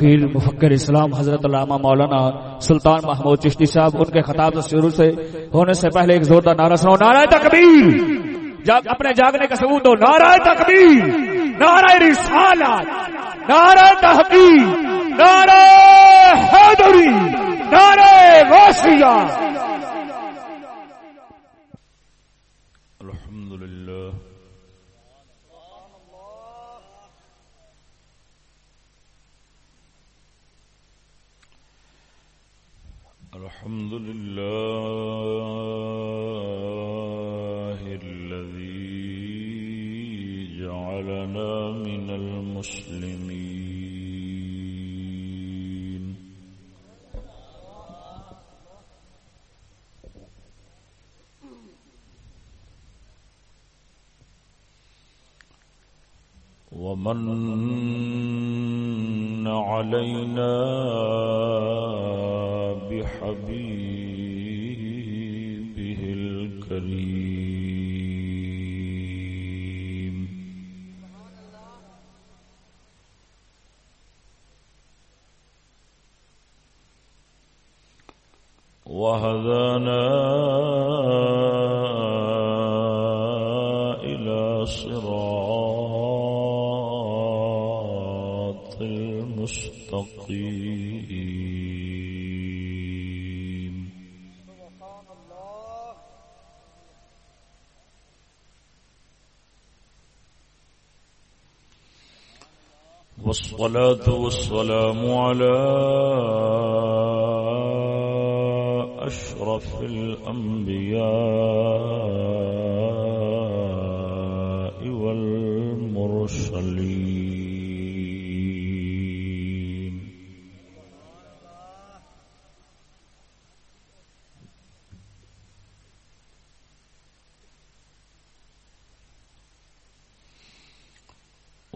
فقیر، مفکر اسلام حضرت علامہ مولانا سلطان محمود چشتی صاحب، ان کے خطاب سے شروع سے ہونے سے پہلے ایک زوردار نعرہ سنو نعرہ تکبیر! جاگ، اپنے جاگنے کا ثبوت دو، نعرہ تکبیر! نعرہ رسالت! نعرہ تحقیق! نعرہ حیدری! نعرہ واسیہ! الحمد لله الذي جعلنا من المسلمين ومن علينا حبيبه الكريم وهدانا والصلاة والسلام على أشرف الأنبياء.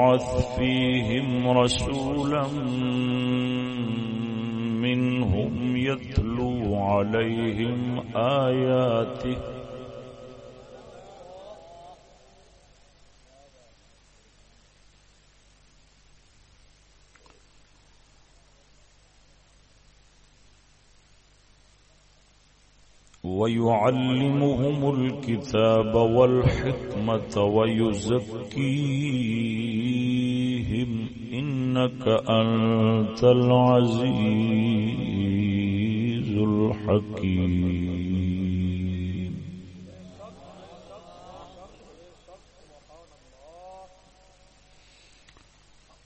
وابعث فيهم رسولا منهم يتلو عليهم آياته ويعلمهم الكتاب والحكمة ويزكيهم إنك أنت العزيز الحكيم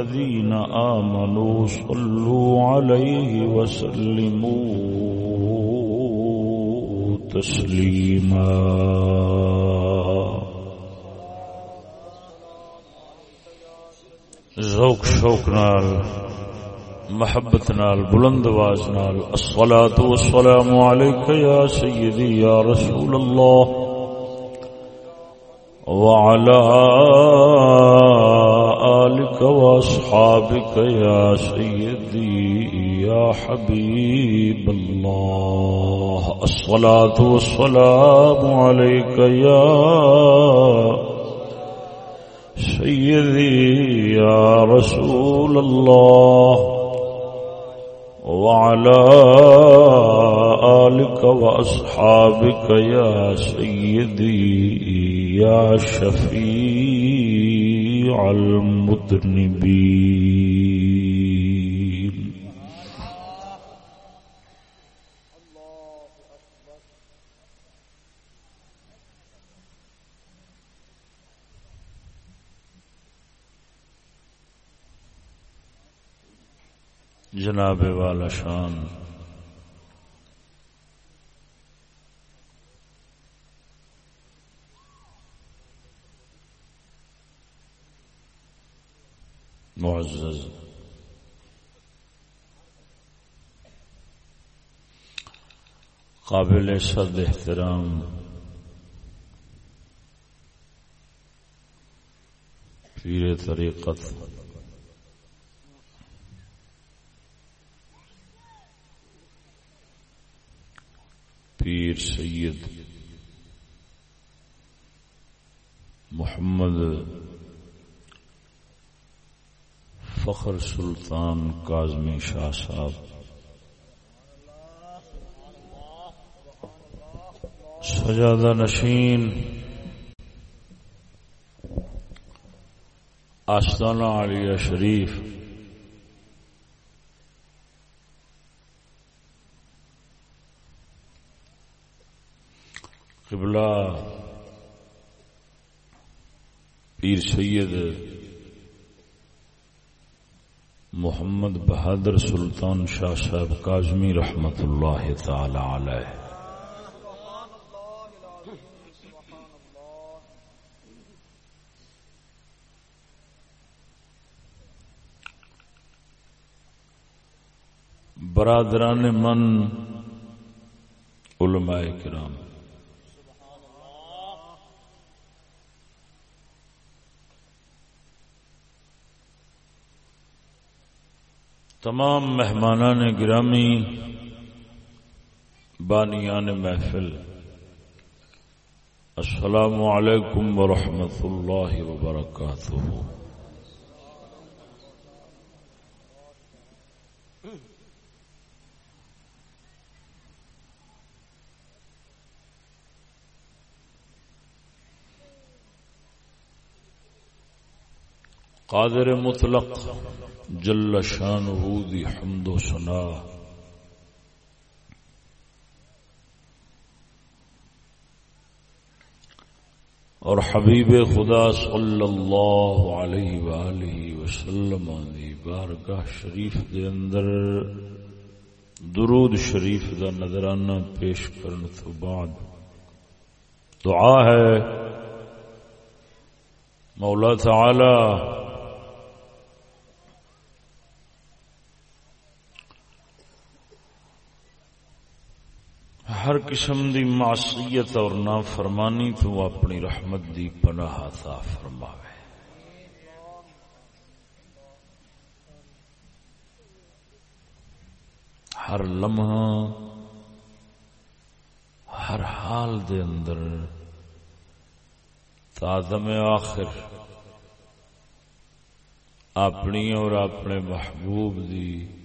الذين آمنوا صلوا عليه وسلموا تسليما. ذوق شوق نال، محبت نال، بلند آواز نال، الصلاة والسلام عليك يا سيدي، يا رسول الله. وعلى آلك وأصحابك يا سيدي يا حبيب الله الصلاة والسلام عليك يا سيدي يا رسول الله وعلى آلك وأصحابك يا سيدي يا شفيع المذنبين. جناب والا شان. معزز۔ قابل صد احترام۔ پیر طریقت۔ پیر سید محمد فخر سلطان کاظمی شاہ صاحب۔ سجادہ نشین۔ آستانہ عالیہ شریف۔ قبلہ۔ پیر سید محمد بہادر سلطان شاہ صاحب کاظمی رحمت اللہ تعالی علیہ۔ برادران من علماء کرام تمام مہمانان گرامی بانیان محفل السلام علیکم ورحمۃ اللہ وبرکاتہ۔ قادر مطلق جل شانہ دی حمد و سنا اور حبیب خدا صلی اللہ علیہ وآلہ وسلم دی بارگاہ شریف دے اندر درود شریف دا نظرانہ پیش کرنے تو بعد دعا ہے۔ مولا تعالی ہر قسم دی معصیت اور نافرمانی تو اپنی رحمت دی پناہ عطا فرماوے۔ ہر لمحہ، ہر حال دے اندر تادم آخر اپنی اور اپنے محبوب دی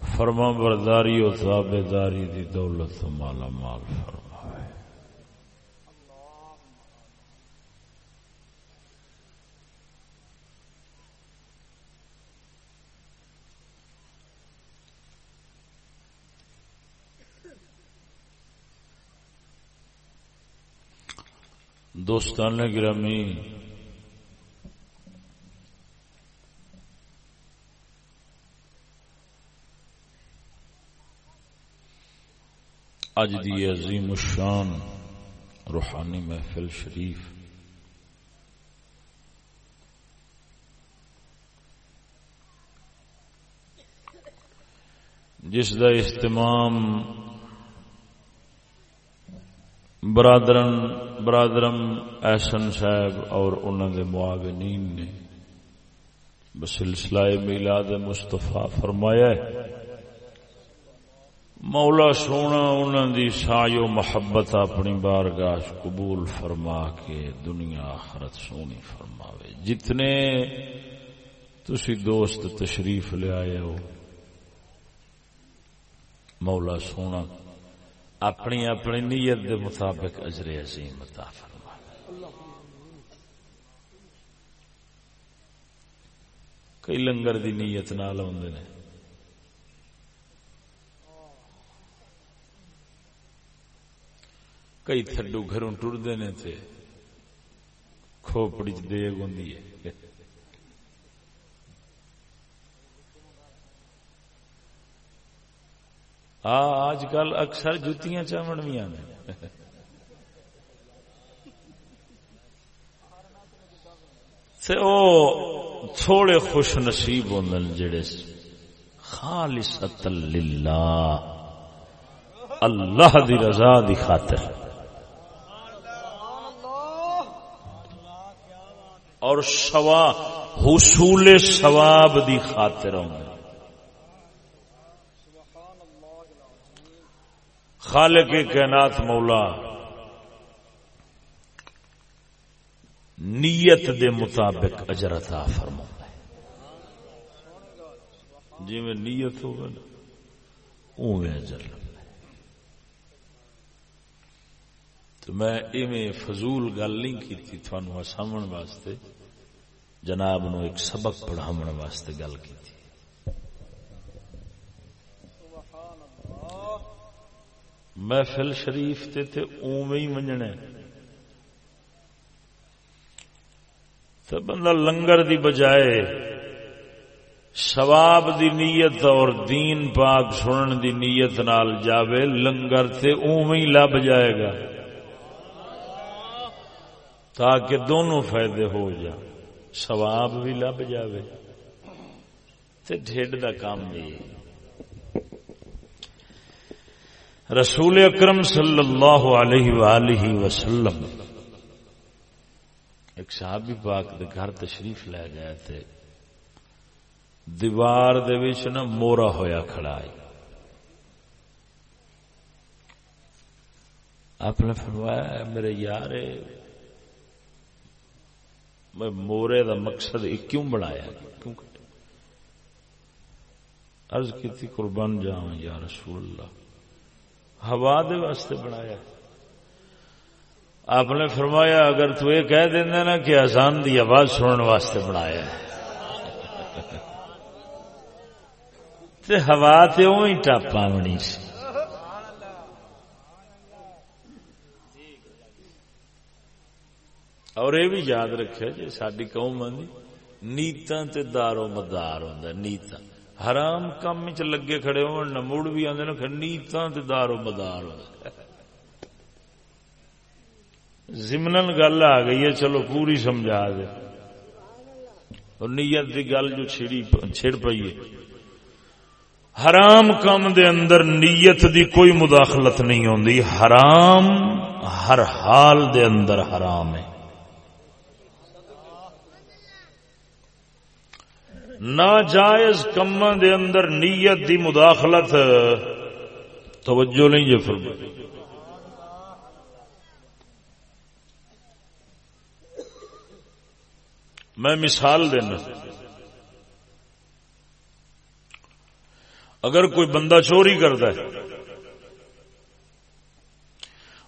فرما برداری اور تابے داری دی دولت مالا مال فرمائے۔ دوستان گرامی اج دی عظیم الشان، روحانی محفل شریف۔ جس دا اہتمام برادرن، برادرم احسن صاحب اور انہوں دے معاونین نے بسلسلہ میلاد مصطفیٰ فرمایا ہے۔ مولا سونا انہوں دی سایو محبت اپنی بارگاہ قبول فرما کے دنیا آخرت سونی فرماوے۔ جتنے تسی دوست تشریف لے آئے ہو، مولا سونا اپنی اپنی نیت دے مطابق اجر عظیم عطا فرما کئی لنگر دی نیت نال آدھے نے۔ کئی تھڈو گھروں ٹرتے نے تے کھوپڑی چ دیگ ہوں آج کل اکثر جتیاں چمن بھی تھوڑے خوش نصیب ہوں جڑے خالص للہ اللہ دی رضا دی خاطر اور سوا حصول ثواب دی خاطر ہوں۔ خالق کائنات مولا نیت دے مطابق اجر عطا فرما جی میں نیت ہوگا نا اوے اجر تو میں ایویں فضول گل نہیں کی تھی تھانوں واسطے۔ جناب نو ایک سبق پڑھاون واسطے گل کی تھی محفل شریف تے تے اوویں ہی منجنا تو بندہ لنگر دی بجائے ثواب دی نیت اور دین پاک سنن دی نیت نال جاوے، لنگر تے اوویں ہی لب جائے گا۔ تاکہ دونوں فائدے ہو جا۔ ثواب بھی لب جاوے تے ڈھڈ دا کام بھی۔ رسول اکرم صلی اللہ علیہ وآلہ وسلم ایک صحابی پاک دے گھر تشریف لے گئے تھے دیوار دے وچ نا مورا ہویا کھڑا ہے۔ آپ نے فرمایا میرے یار میں مورے دا مقصد کیوں بنایا کیوں عرض کی قربان جاؤں یا رسول اللہ۔ ہوا دے واسطے بنایا آپ نے فرمایا، اگر تو یہ کہہ دینا نا کہ آسان دی آواز سننے واسطے بنایا تے ہوا تے ٹاپا بنی سی۔ اور یہ بھی یاد رکھا جی ساری قوم آدھی نیتاں تے دارو مدار ہوں نیتاں۔ حرام کام چ لگے کھڑے ہو مڑ بھی آدھے نیتا دار و مدار زمن گل آ گئی ہے، چلو پوری سمجھا دے۔ اور نیت دی گل جو چھڑی، چھڑ پئی ہے۔ حرام کام دے اندر نیت دی کوئی مداخلت نہیں ہوندی۔ حرام ہر حال دے اندر حرام ہے۔ ناجائز کما دے اندر نیت دی مداخلت، توجہ نہیں جی فرما میں مثال دینا۔ اگر کوئی بندہ چوری کرتا ہے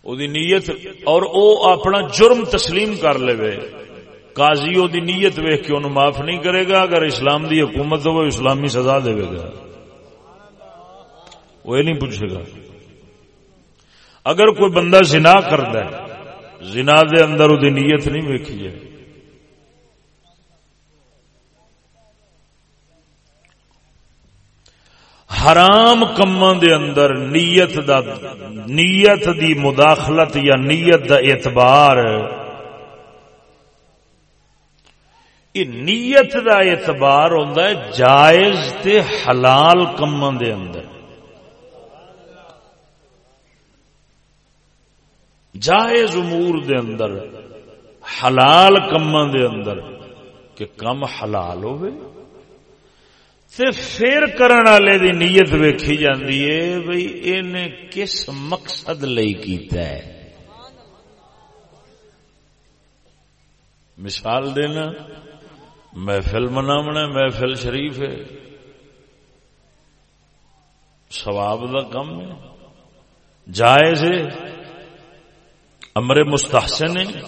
وہ نیت اور او اپنا جرم تسلیم کر لے قاضی دی نیت ویخ کے انہوں معاف نہیں کرے گا، اگر اسلام دی حکومت ہو اسلامی سزا دے گا۔ وہ یہ نہیں پوچھے گا۔ اگر کوئی بندہ زنا کرتا ہے، زنا دے اندر وہ نیت نہیں ویکھی ہے۔ حرام کما دے اندر نیت دا، نیت دی مداخلت یا نیت دا اعتبار یہ نیت دا اعتبار ہوتا ہے جائز تے حلال کماں دے اندر۔ جائز امور دے اندر، حلال کماں دے اندر کہ کم حلال ہوئے پھر کرن والے دی نیت ویکھی جاندی ہے بھئی اینے کس مقصد لئی کیتا ہے۔ مثال دینا محفل منامنا محفل شریف ہے۔ سواب کا کم ہے۔ جائز ہے۔ امر مستحسن ہے۔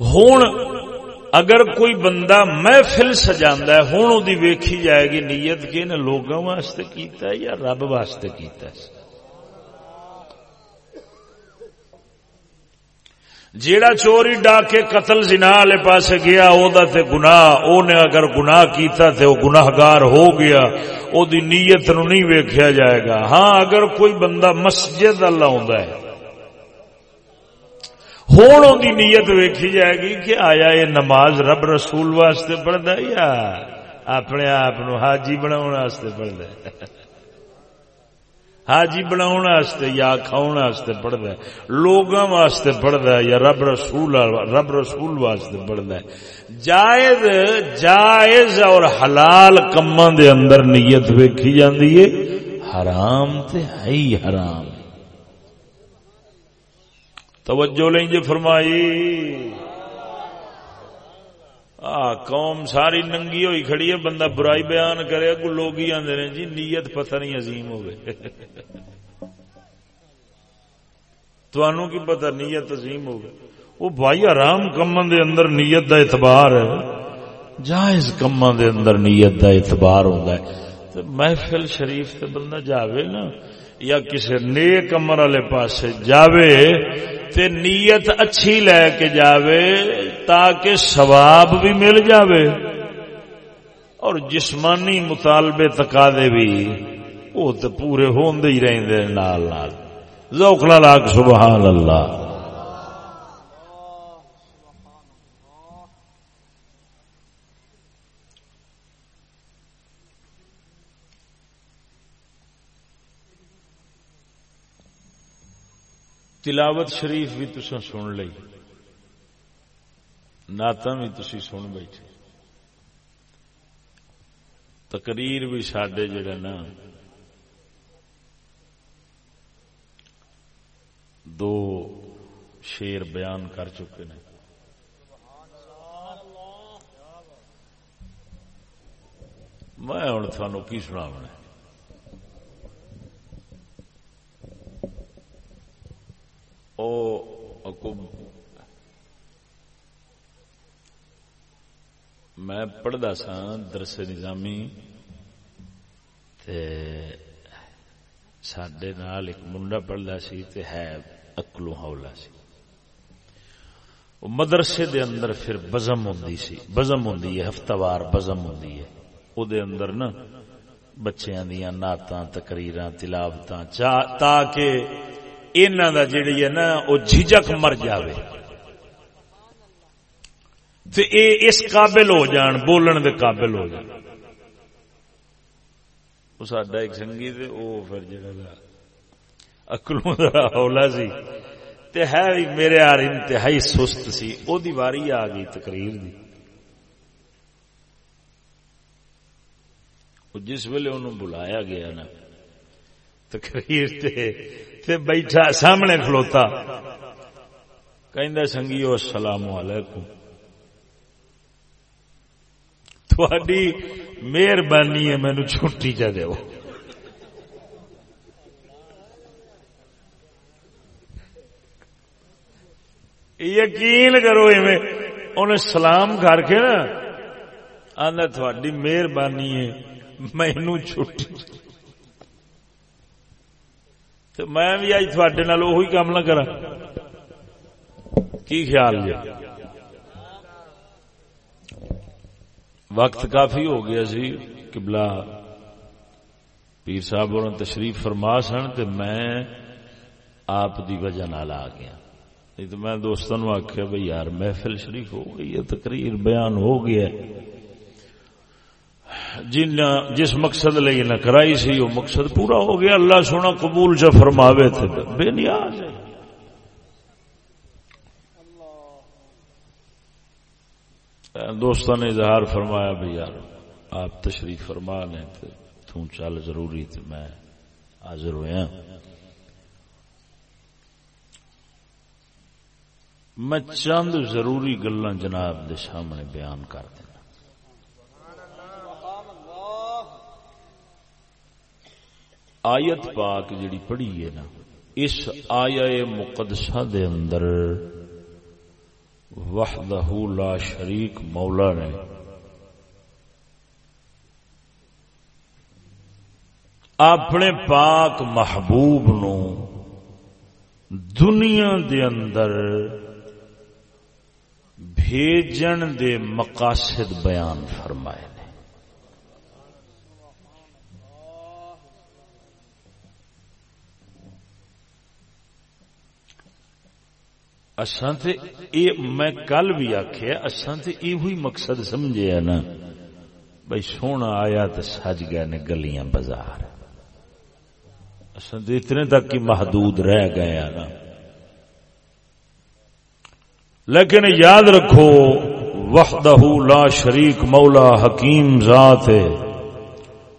ہوں اگر کوئی بندہ محفل سجا ہے ہوں وہ ویکھی جائے گی، نیت کہ نے لوگوں واسطے کیتا ہے یا رب واسطے کیتا ہے۔ جیڑا چوری ڈا کے قتل زنا والے پاس گیا او دا تے گناہ او نے اگر گناہ کیتا تے او گناہگار ہو گیا او دی نیت نو نہیں ویکھیا جائے گا۔ ہاں اگر کوئی بندہ مسجد اللہ ہوندا ہے ہوں دی نیت ویکھی جائے گی کہ آیا یہ نماز رب رسول واسطے پڑھتا یا اپنے آپ نو حاجی بناون بنا پڑھتا حاجی بنا یا کھاؤ پڑھتا ہے لوگوں واسطے پڑھتا ہے یا رب رسول رب رسول واسطے پڑھتا ہے۔ جائز جائز اور حلال کما دے اندر نیت ویکھی جاندی ہے، حرام تے ہے ہی حرام۔ توجہ لیں جی فرمائی۔ آ، قوم ساری ننگی ہوئی کھڑی ہے، بندہ برائی بیان کرے کو لوگ ہی آدھے جی نیت پتہ نہیں عظیم ہوگی کی پتہ نیت عظیم ہوگی وہ بھائی آرام کمن دے اندر نیت دا اعتبار ہے۔ جائز کمن دے اندر نیت دا اعتبار ہوتا ہے۔ محفل شریف سے بندہ جاوے نا یا کسی نیک امر والے پاس جاوے تے نیت اچھی لے کے جاوے تاکہ ثواب بھی مل جاوے اور جسمانی مطالبے تقاضے بھی، وہ تو پورے ہوندے ہی رہندے نال نال۔ ذوق لاک سبحان اللہ۔ تلاوت شریف بھی تسا سن لی نعت بھی تھی سن بیٹھے۔ تقریر بھی سڈے جڑے نا۔ دو شیر بیان کر چکے ہیں میں ہوں تھانوں کی سنا میں پڑھتا سا درس نظامی سڈے نال ایک منڈا پڑھتا سی تے ہے اکلو ہولا سی مدرسے دے اندر پھر بزم ہوں سی بزم ہوں ہفتہ وار بزم ہوں وہ اندر نا بچیاں دیا نعت تقریر تلاوت تاکہ انہوں دا جڑی ہے نا وہ جھجک مر جاوے تے اے اس قابل ہو جان بولن دے قابل ہو جان وہ سڈا ایک سنگی تے او پھر جڑا اکلوں دا ہولا سی تے ہے میرے یار انتہائی سست سی او دی واری آ گئی تقریر دی جس ویلے انہوں بلایا گیا نا تقریر تے تے بیٹھا سامنے کھلوتا۔ کہ سنگیو، السلام علیکم۔ تھوڑی مہربانی ہے، مینو چھٹی چا دو یقین کرو انہیں سلام کر کے نا آدھا تھوڑی مہربانی ہے، مینو چھٹی۔ تو میں بھی آج تھوڑے نال وہی کام نہ کرا کی خیال جی وقت کافی ہو گیا سی قبلہ پیر صاحب اور تشریف فرما سن تے میں آپ دی وجہ نال آ گیا نہیں تو میں دوستوں آخیا بھائی یار محفل شریف ہو گئی ہے تقریر بیان ہو گیا جن جس مقصد لئی نہ کرائی سی، وہ مقصد پورا ہو گیا۔ اللہ سونا قبول جو فرماوے تھے۔ بے نیاز ہے۔ دوستوں نے اظہار فرمایا بھی یار، آپ تشریف فرما لیں تو چل ضروری تو میں حاضر ہوا میں چند ضروری گلا جناب دے سامنے بیان کر دینا آیت پاک جڑی پڑھی ہے نا، اس آیا مقدسہ دے اندر وحدہ لا شریک مولا نے اپنے پاک محبوب نو دنیا دے اندر بھیجن دے مقاصد بیان فرمائے نے اساں تے اے میں کل بھی آخیا اساں اچھا تے یہ ہوئی مقصد سمجھے نا۔ بھائی سونا آیا تو سج گئے نے گلیاں بازار۔ اساں تے اتنے تک کی محدود رہ گئے نا۔ لیکن یاد رکھو، وحدہ لا شریک مولا حکیم ذات ہے۔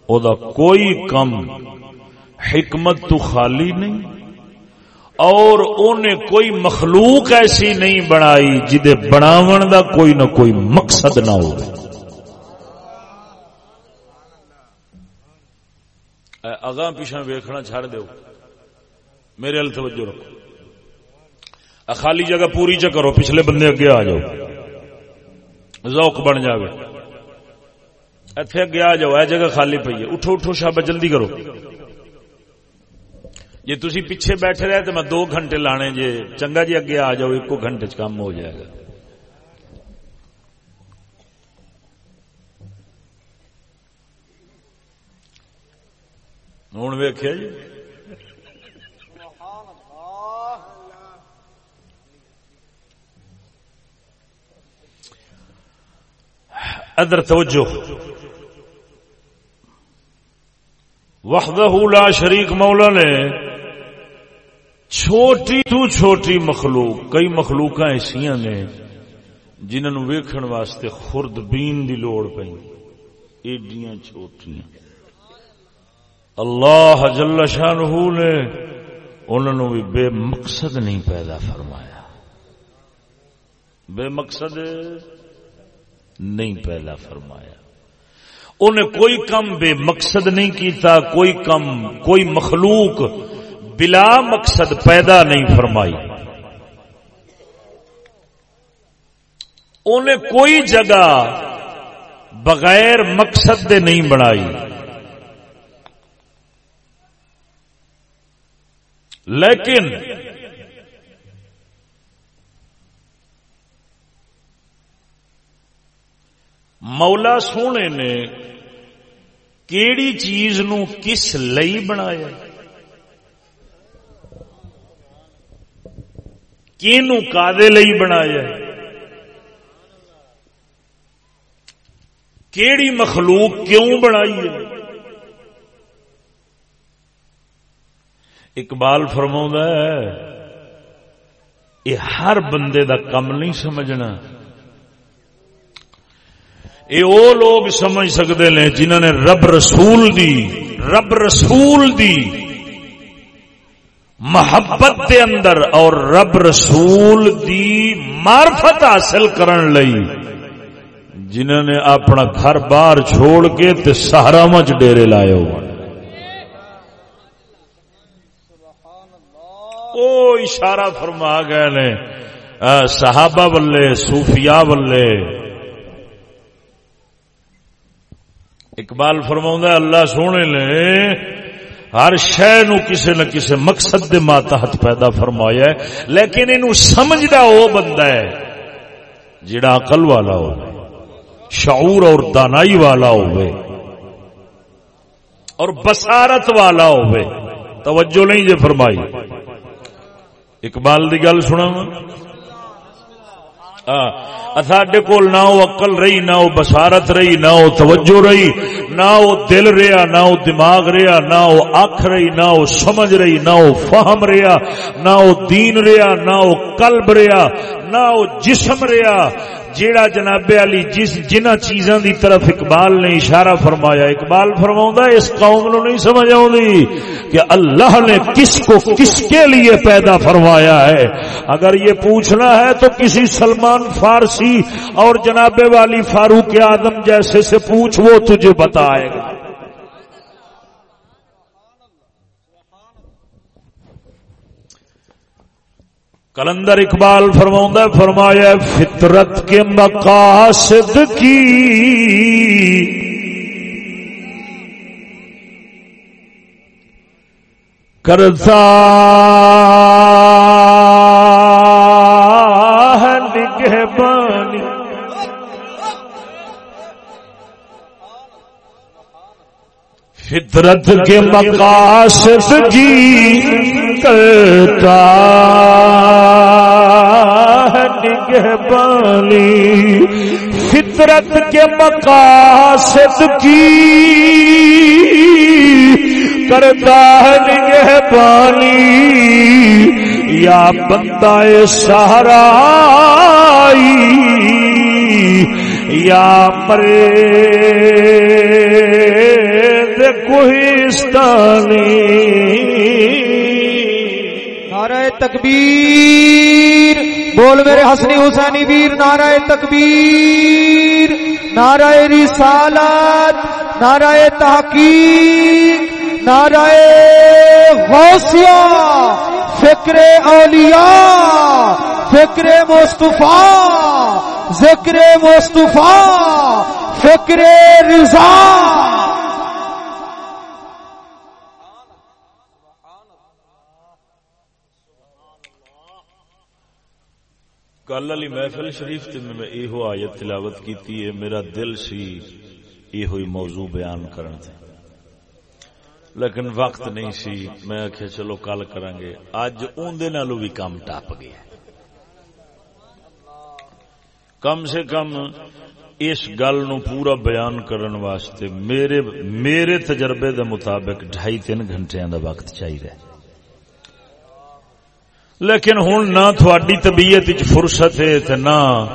او دا کوئی کم، حکمت تو خالی نہیں۔ اور انہیں کوئی مخلوق ایسی نہیں بنائی جدے بناون دا کوئی نہ کوئی مقصد نہ ہو اگاں پیچھا ویکھنا چھڑ دیو۔ میرے ال توجہ رکھو۔ خالی جگہ پوری چ کرو، پچھلے بندے اگے آ جاؤ۔ ذوق بن جاوے۔ ایتھے اگے آ جاؤ، اے جگہ خالی پئی ہے۔ اٹھو اٹھو شابہ، جلدی کرو۔ جی تھی پیچھے بیٹھے رہے تو میں دو گھنٹے لانے جے چنگا جی اگے آ جاؤ ایک گھنٹے کام ہو جائے گا ہوں ویخیا جی ادر توجہ وحدہ لا شریک مولا نے چھوٹی تو چھوٹی مخلوق، کئی مخلوق ایسا نے جنہوں ویکھن واسطے خرد بین دی لوڑ پی ایڈیاں چھوٹیاں۔ اللہ جل شاہ نے انہوں بھی بے مقصد نہیں پیدا فرمایا۔ بے مقصد نہیں پیدا فرمایا۔ انہیں کوئی کم بے مقصد نہیں کیتا، کوئی کم، کوئی مخلوق بلا مقصد پیدا نہیں فرمائی۔ انہیں کوئی جگہ بغیر مقصد دے نہیں بنائی۔ لیکن مولا سونے نے کیڑی چیز نو کس لئی بنایا؟ کینو کادے لئی بنایا کیڑی مخلوق کیوں بنائی ہے؟ اقبال فرما ہے، یہ ہر بندے دا کم نہیں سمجھنا۔ یہ وہ لوگ سمجھ سکتے ہیں جنہوں نے رب رسول دی، رب رسول دی۔ محبت دے اندر اور رب رسول دی معرفت حاصل کرن لئی۔ جنہوں نے اپنا گھر بار چھوڑ کے تے سہارا مچ ڈیرے لائے ہو۔ او اشارہ فرما گئے نے صحابہ بلے صوفیاء بلے اقبال فرما اللہ سونے نے ہر شہ نو کسی نہ کسی مقصد دے ماتحت پیدا فرمایا ہے۔ لیکن انہوں سمجھدا وہ بندہ ہے جڑا عقل والا ہو شعور اور دانائی والا ہوئے، اور بسارت والا ہوئے۔ توجہ نہیں جے فرمائی۔ اقبال دی گل سنا ساڈے کول نہ وہ اقل رہی نہ وہ بسارت رہی نہ وہ توجہ رہی نہ وہ دل رہا نہ وہ دماغ رہا نہ وہ اکھ رہی نہ وہ سمجھ رہی نہ وہ فہم رہا نہ وہ دین رہا نہ وہ قلب رہا نہ وہ جسم رہا جیڑا جناب علی جس جنہ چیزاں دی طرف اقبال نے اشارہ فرمایا، اقبال فرماؤں اس قوم نو نہیں سمجھ آؤں کہ اللہ نے کس کو کس کے لیے پیدا فرمایا ہے۔ اگر یہ پوچھنا ہے تو کسی سلمان فارسی اور جناب والی فاروق آدم جیسے سے پوچھ، وہ تجھے بتائے گا۔ کلندر اقبال فرما فرمایا فطرت کے مقاصد کی۔ کرتا ہے فطرت کے مقاصد کی کرتا۔ نگہبانی فطرت کے مقاصد کی۔ کرتا ہے نگہبانی یا بندہ سہارا یا مرے کوہستانی۔ نعرہ تکبیر۔ بول میرے حسنی حسینی ویر، نعرہ تکبیر، نعرہ رسالت، نعرہ تحقیق، نعرہ غوثیہ، فکر اولیاء، فکر مصطفیٰ، ذکر مصطفیٰ، فکر رضا۔ کل علی محفل شریف تے میں یہ آیت تلاوت کیتی ہے، میرا دل سی یہ موضوع بیان کرن تھے لیکن وقت نہیں سی، میں آخیا چلو کل کریں گے اج اندر نالو بھی کام ٹپ گیا۔ کم سے کم اس گل نو پورا بیان کرن واسطے میرے میرے تجربے دے مطابق ڈھائی تین گھنٹے دا وقت چاہیے۔ لیکن ہوں نہ تھوڑی طبیعت فرصت ہے نہ۔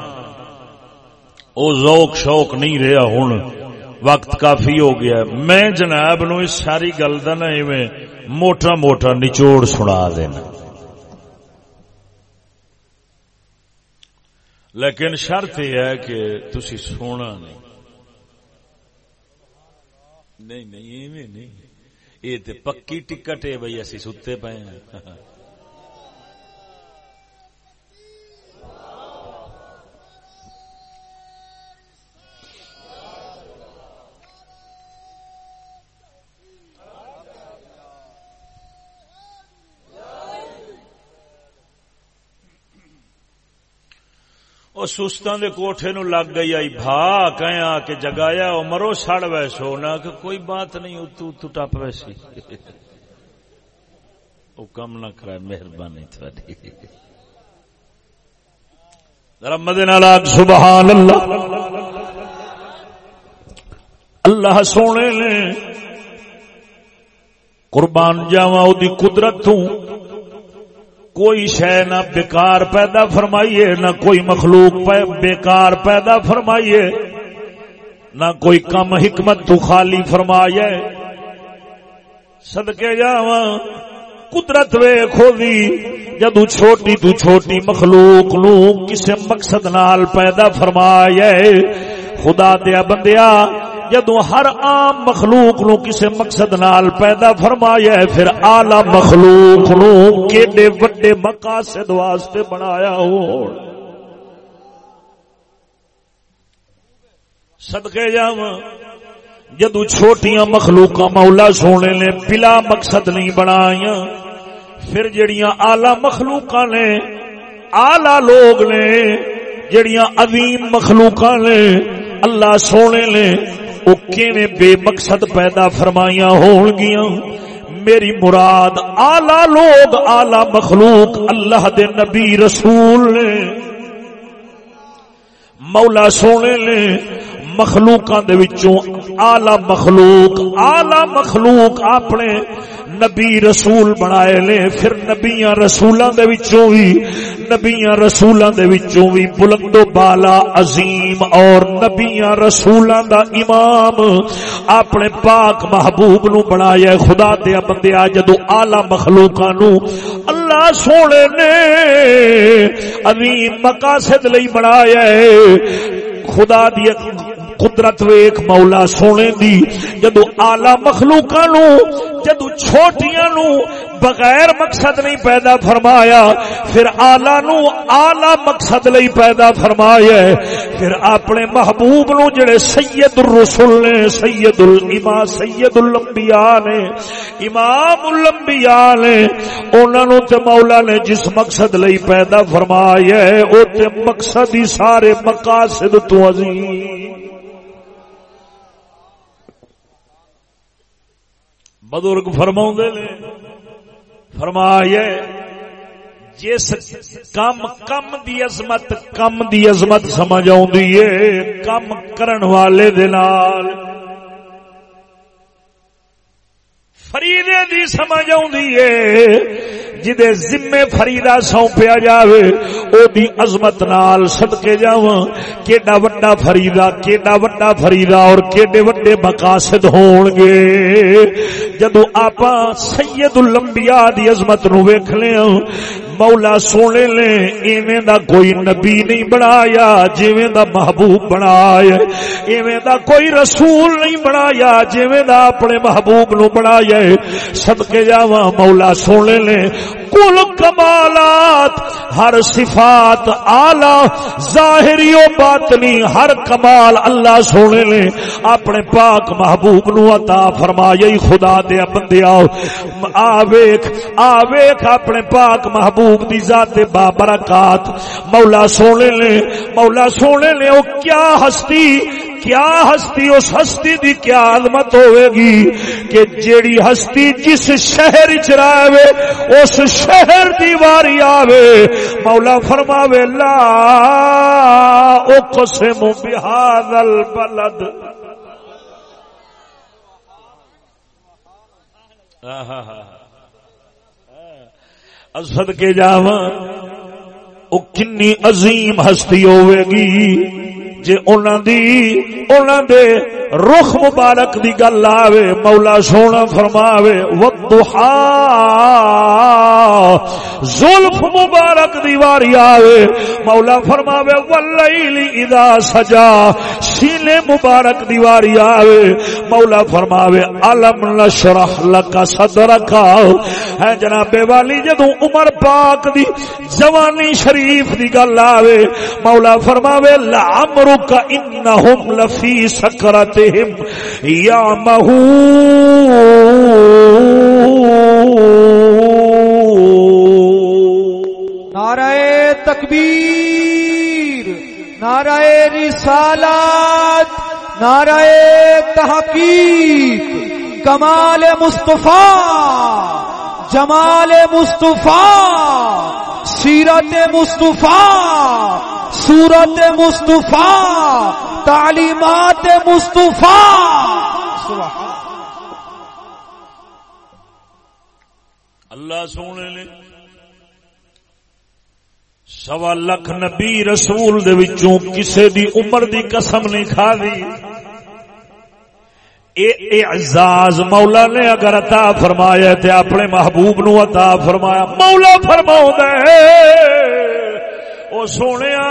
او ذوق شوق نہیں رہا ہوں وقت کافی ہو گیا۔ میں جناب نو اس ساری گل کا نا موٹا موٹا نچوڑ سنا دینا۔ لیکن شرط یہ ہے کہ تھی سونا نہیں۔ نہیں نہیں یہ تو پکی ٹکٹ ہے بھائی اسی ستے پے ہیں۔ وہ سستان دے کوٹھے نو لگ گئی آئی بھا کہیں آ کے جگایا وہ مرو سڑ ویسو نہ کہ کوئی بات نہیں اتو اتو ٹپ ویسی وہ کم نہ کرائے مہربانی تھوڑی رمد نالاگ سبحان اللہ اللہ سونے نے قربان جاوا قدرت تو کوئی شہ نہ بیکار پیدا فرمائیے، نہ کوئی مخلوق بیکار پیدا فرمائیے، نہ کوئی کم حکمت تو خالی فرمائیے۔ سدکے جا قدرت وے کھولی، جدو چھوٹی تو چھوٹی مخلوق نو کسے مقصد نال پیدا فرمائے خدا دیا بندیا جدو ہر عام مخلوق نو کسے مقصد نال پیدا فرمایا ہے، پھر آلہ مخلوق نو کیڈے وڈے مقاصد واسطے بنایا ہو صدقے جاواں۔ جدو چھوٹیاں مخلوق مولا سونے نے بلا مقصد نہیں بنایا پھر جڑیاں آلہ مخلوق نے آلہ لوگ نے، جڑیاں عظیم مخلوق نے، اللہ سونے نے وہ کیویں بے مقصد پیدا فرمائیاں ہون گیاں میری مراد آلہ لوگ، آلہ مخلوق، اللہ دے نبی رسول نے، مولا سونے نے مخلوقاں دے وچوں اعلی مخلوق اعلی مخلوق اپنے نبی رسول بنائے لے، پھر نبیاں رسولاں دے وچوں وی، نبیاں رسولاں دے وچوں وی بلند و بالا عظیم اور نبیاں رسولاں دا امام اپنے پاک محبوب نو بنایا خدا دے بندیا جدو اعلی مخلوقاں نو اللہ سونے نے عظیم مقاصد لئی بنایا ہے، خدا دی قدرت ویخ مولا سونے دی جدو آلہ مخلوقاں نو جدو چھوٹیاں نو بغیر مقصد نہیں پیدا فرمایا، پھر آلہ نو آلہ مقصد لئی پیدا فرمایا۔ پھر اپنے محبوب نو جڑے سید الرسول نے، سید الامام سید الانبیاء نے، امام الانبیاء نے، انہاں نو تے مولا نے جس مقصد لئی پیدا فرمایا، او تے مقصد ہی سارے مقاصد تو عظیم۔ بزرگ فرما نے فرمایا جس کم کم دی عظمت، کم دی عظمت سمجھ آئی کم کرن والے دلال فریدے دی سمجھ آئی جدے ذمے فریدا سونپیا جاوے او دی عظمت نال صدقے جاواں، کیڈا وڈا فریدا کیڈا وڈا فریدا اور کیڈے وڈے مقاصد ہون گے جدوں آپا سید الانبیاء دی عظمت نو ویکھ لیاں مولا سونے لے ایویں دا کوئی نبی نہیں بنایا جویں دا محبوب بنایا، ایویں دا کوئی رسول نہیں بنایا جویں دا اپنے محبوب نو بنایا۔ صدقے جاواں مولا سونے لے کل کمالات، ہر صفات آلہ ظاہری و باطنی، ہر کمال اللہ سونے لے اپنے پاک محبوب نو عطا فرمایا۔ خدا دے بندیا آویک آویک اپنے پاک محبوب دی ذات بابرکات۔ مولا سونے لے مولا سونے لے او کیا ہستی کیا ہستی اس ہستی دی کیا عظمت ہوئے گی کہ جیڑی ہستی جس شہر چراوے اس شہر دی واری آوے۔ مولا فرماوے، لا اقسم بهذا البلد۔ اسد کے جاواں، او کنی عظیم ہستی ہوئے گی۔ جے انہاں دی انہاں دے رخ مبارک دی گل آوے مولا سونا فرماوے وضحا زلف مبارک دی واری آوے۔ مولا فرماوے واللیل اذا سجا۔ سینے مبارک دی واری آوے۔ مولا فرماوے علم نشرح لک صدرک ہے جناب والی، جدوں عمر پاک دی جوانی شریف دی گل آوے، مولا فرماوے لعمر کا انہم لفی سکرتہم یا تکبیر، نعرہ رسالات نعرہ تحقیق، کمال مصطفیٰ، جمال مصطفیٰ، سیرت مصطفیٰ سورت مصطفیٰ، تعلیمات مصطفیٰ۔ اللہ سونے نے سوا لکھ نبی رسول دے وچوں کسے دی عمر دی قسم نہیں کھا دی اے اعزاز مولا نے اگر عطا فرمایا تے اپنے محبوب نو عطا فرمایا، مولا فرماؤ دے او سونیا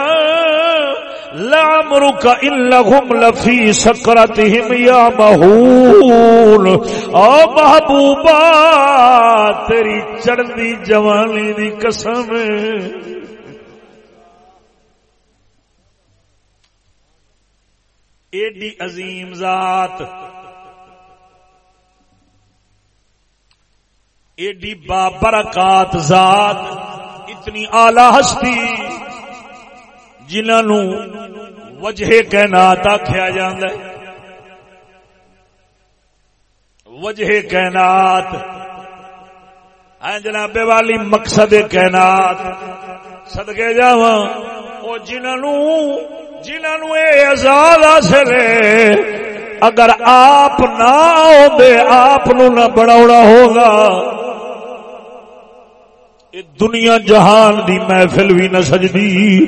لامرک انہم لفی سکرتہم یا مہون او محبوبا، تیری چڑھدی جوانی دی قسم۔ ایڈی عظیم ذات۔ ایڈی بابرکات ذات، اتنی آلہ ہستی جنہوں وجہ کائنات آخیا جاندہ وجہ کائنات۔ ہاں جناب والی مقصد کائنات۔ صدقے جاواں، او جنہوں جنہوں یہ آزاد حاصل ہے اگر آپ نہ آدھے آپ نہ بنا ہوگا۔ دنیا جہان دی محفل بھی نہ سجدی۔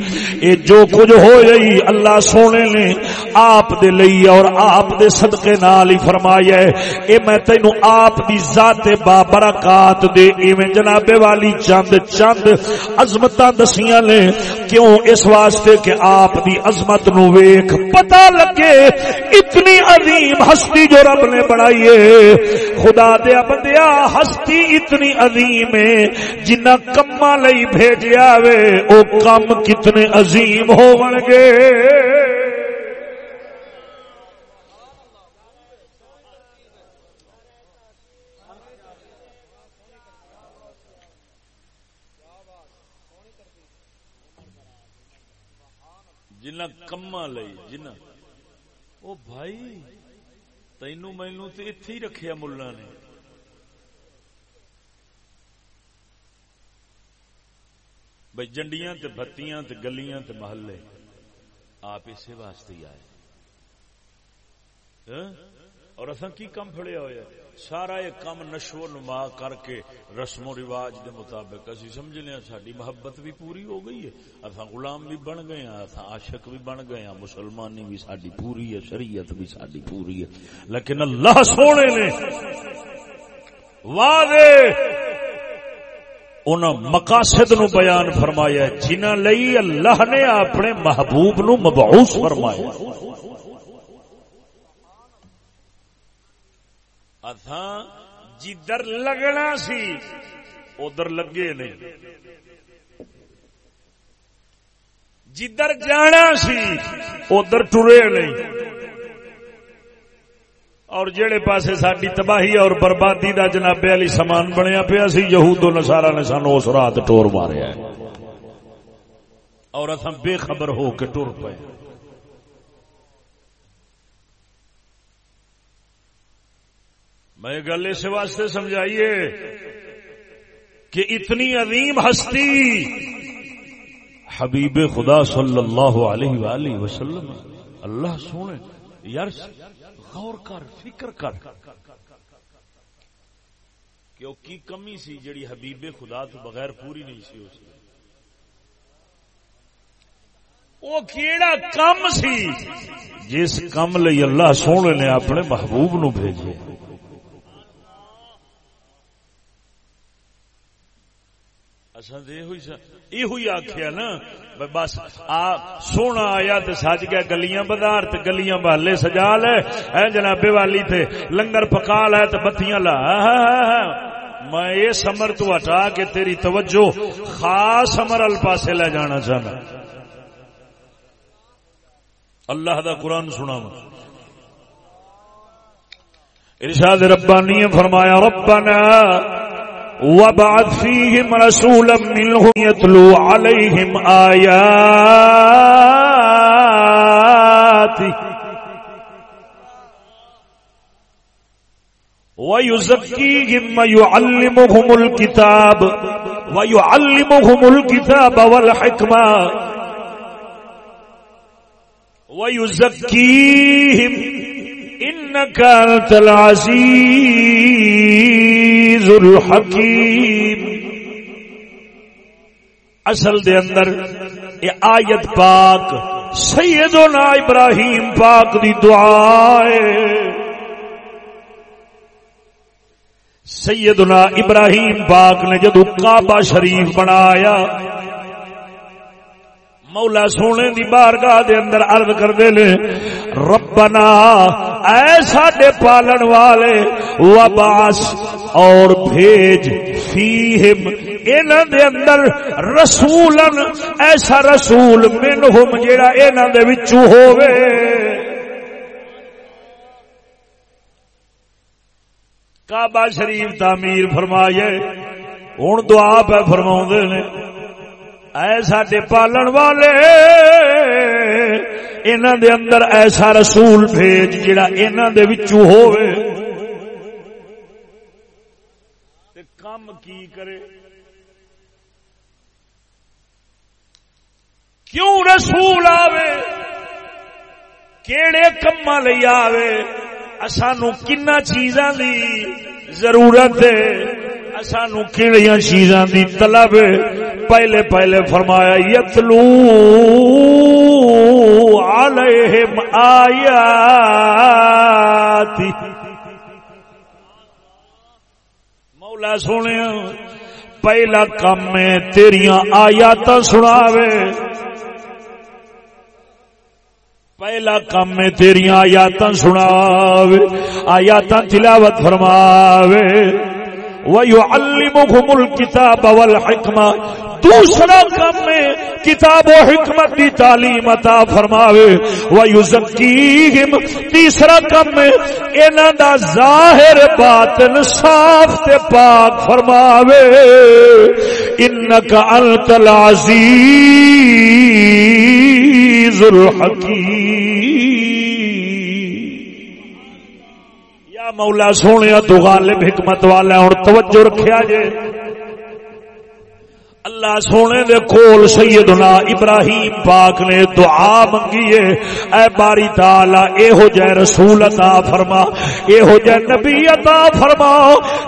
اے جو کچھ ہو جئی اللہ سونے نے آپ دے لئی اور آپ دے صدقے نال ہی فرمایا ہے۔ اے میں تینو آپ دی ذات بابرکات دے، ایویں جناب والی چند چند عظمتاں دسیاں نے، کیوں اس واسطے کہ آپ دی عظمت نو ویکھ پتہ لگے اتنی عظیم ہستی جو رب نے بنائی ہے۔ خدا دے بندیا، ہستی اتنی عظیم ہے جنہ کما لئی بھیجیا وے، او کم کتنے عظیم ہو گے۔ جنہ کما لئی، جنہ۔ او بھائی تینو مینو تو اتے ہی رکھیا ملا نے۔ بھائی جنڈیاں تے بتیاں تے گلیاں تے محلے۔ آپ اسی واسطے ہی آئے۔ ہاں؟ اور اصا کی کم فڑیا ہوا سارا یہ کم نشو نما کر کے رسم و رواج دے مطابق اسی سمجھنے ساری محبت بھی پوری ہو گئی ہے۔ اصا غلام بھی بن گئے ہیں اصا عاشق بھی بن گئے ہیں، مسلمانی بھی ساری پوری ہے، شریعت بھی ساری پوری ہے۔ لیکن اللہ سونے نے واضح ان مقاصد نو بیان فرمایا جنہ لئی اللہ نے اپنے محبوب نو مبعوث فرمایا اتھاں جدھر لگنا سی، ادھر لگے نہیں۔ جدھر جانا سی، ادھر ٹرے نہیں۔ اور جڑے پاسے ساری تباہی اور بربادی دا جناب علی سامان بنیا پیا سی یہود و نے سانو اس رات ٹور ماریا ہے۔ اور اتنا بے خبر ہو کے ٹور پے میں گل اس واسطے سمجھائیے کہ اتنی عظیم ہستی حبیب خدا صلی اللہ علیہ وآلہ وسلم، اللہ سونے، یار غور کر، فکر کر۔ کہ وہ کی کمی سی جڑی حبیب خدا تو بغیر پوری نہیں سی اس وہ کیڑا کم سی جس کم لئی اللہ سونے نے اپنے محبوب نو بھیجے۔ یہ آخیا نا بس آ سونا آیا تو سج گیا گلیاں بازار تے گلیاں بالے سجا لے اے جنابے والی تے لنگر پکا لے تو بتیاں لا میں یہ سمر تو ہٹا کے تیری توجہ خاص سمر ال پاسے لے جانا چاہنا اللہ دا قرآن سنا ارشاد ربانی فرمایا ربنا وبعث فيهم رسولا منهم يتلو عليهم آياتي ويزكيهم ويعلمهم الكتاب ويعلمهم الكتاب والحكمة ويزكيهم إنك أنت العزيز الحكيم اصل دے اندر یہ آیت پاک سیدنا ابراہیم پاک دی دعا ہے۔ سیدنا ابراہیم پاک نے جدو کعبہ شریف بنایا مولا سونے دی بارگاہ دے اندر عرض کردے نے، ربنا، اے ساڈے پالن والے وباس اور بھیج فیہم، انہاں دے اندر رسولن ایسا رسول منہم جیڑا انہاں دے وچوں ہووے۔ کعبہ شریف تعمیر فرمائے، ہن دعا پہ فرماوندے نے اے ساڈے پالن والے، انہاں دے اندر ایسا رسول بھیج جڑا انہاں دے وچوں ہووے۔ تے کم کی کرے؟ کیوں رسول آوے؟ کیڑے کما لئی آوے؟ سانو کنا چیزاں دی ضرورت ہے۔ سانو کہڑیاں چیزاں دی طلب۔ پہلے پہلے فرمایا، یتلو علیہم آیاتی۔ مولا سونے پہلا کام میں تیریاں آیات سناوے۔ پہلا کام میں تیریاں آیات سناوے آیات تلاوت فرماوے۔ وَيُعَلِّمُهُمُ الْكِتَابَ وَالْحِكْمَةِ۔ دوسرا کام میں کتاب و حکمت کی تعلیم عطا فرماوے۔ وَيُزَكِّيهِمْ تیسرا کام میں انہاں دا ظاہر باطن صاف تے پاک فرماوے۔ انکا انت العزیز۔ العزیز الحکیم۔ یا مولا سونے تو غالب حکمت والا ہوں توجہ رکھیا جے۔ اللہ سونے دے کول سیدنا ابراہیم پاک نے دعا منگی ہے۔ اے باری تعالی اے ہو جائے رسول عطا فرما اے ہو جائے نبی عطا فرما،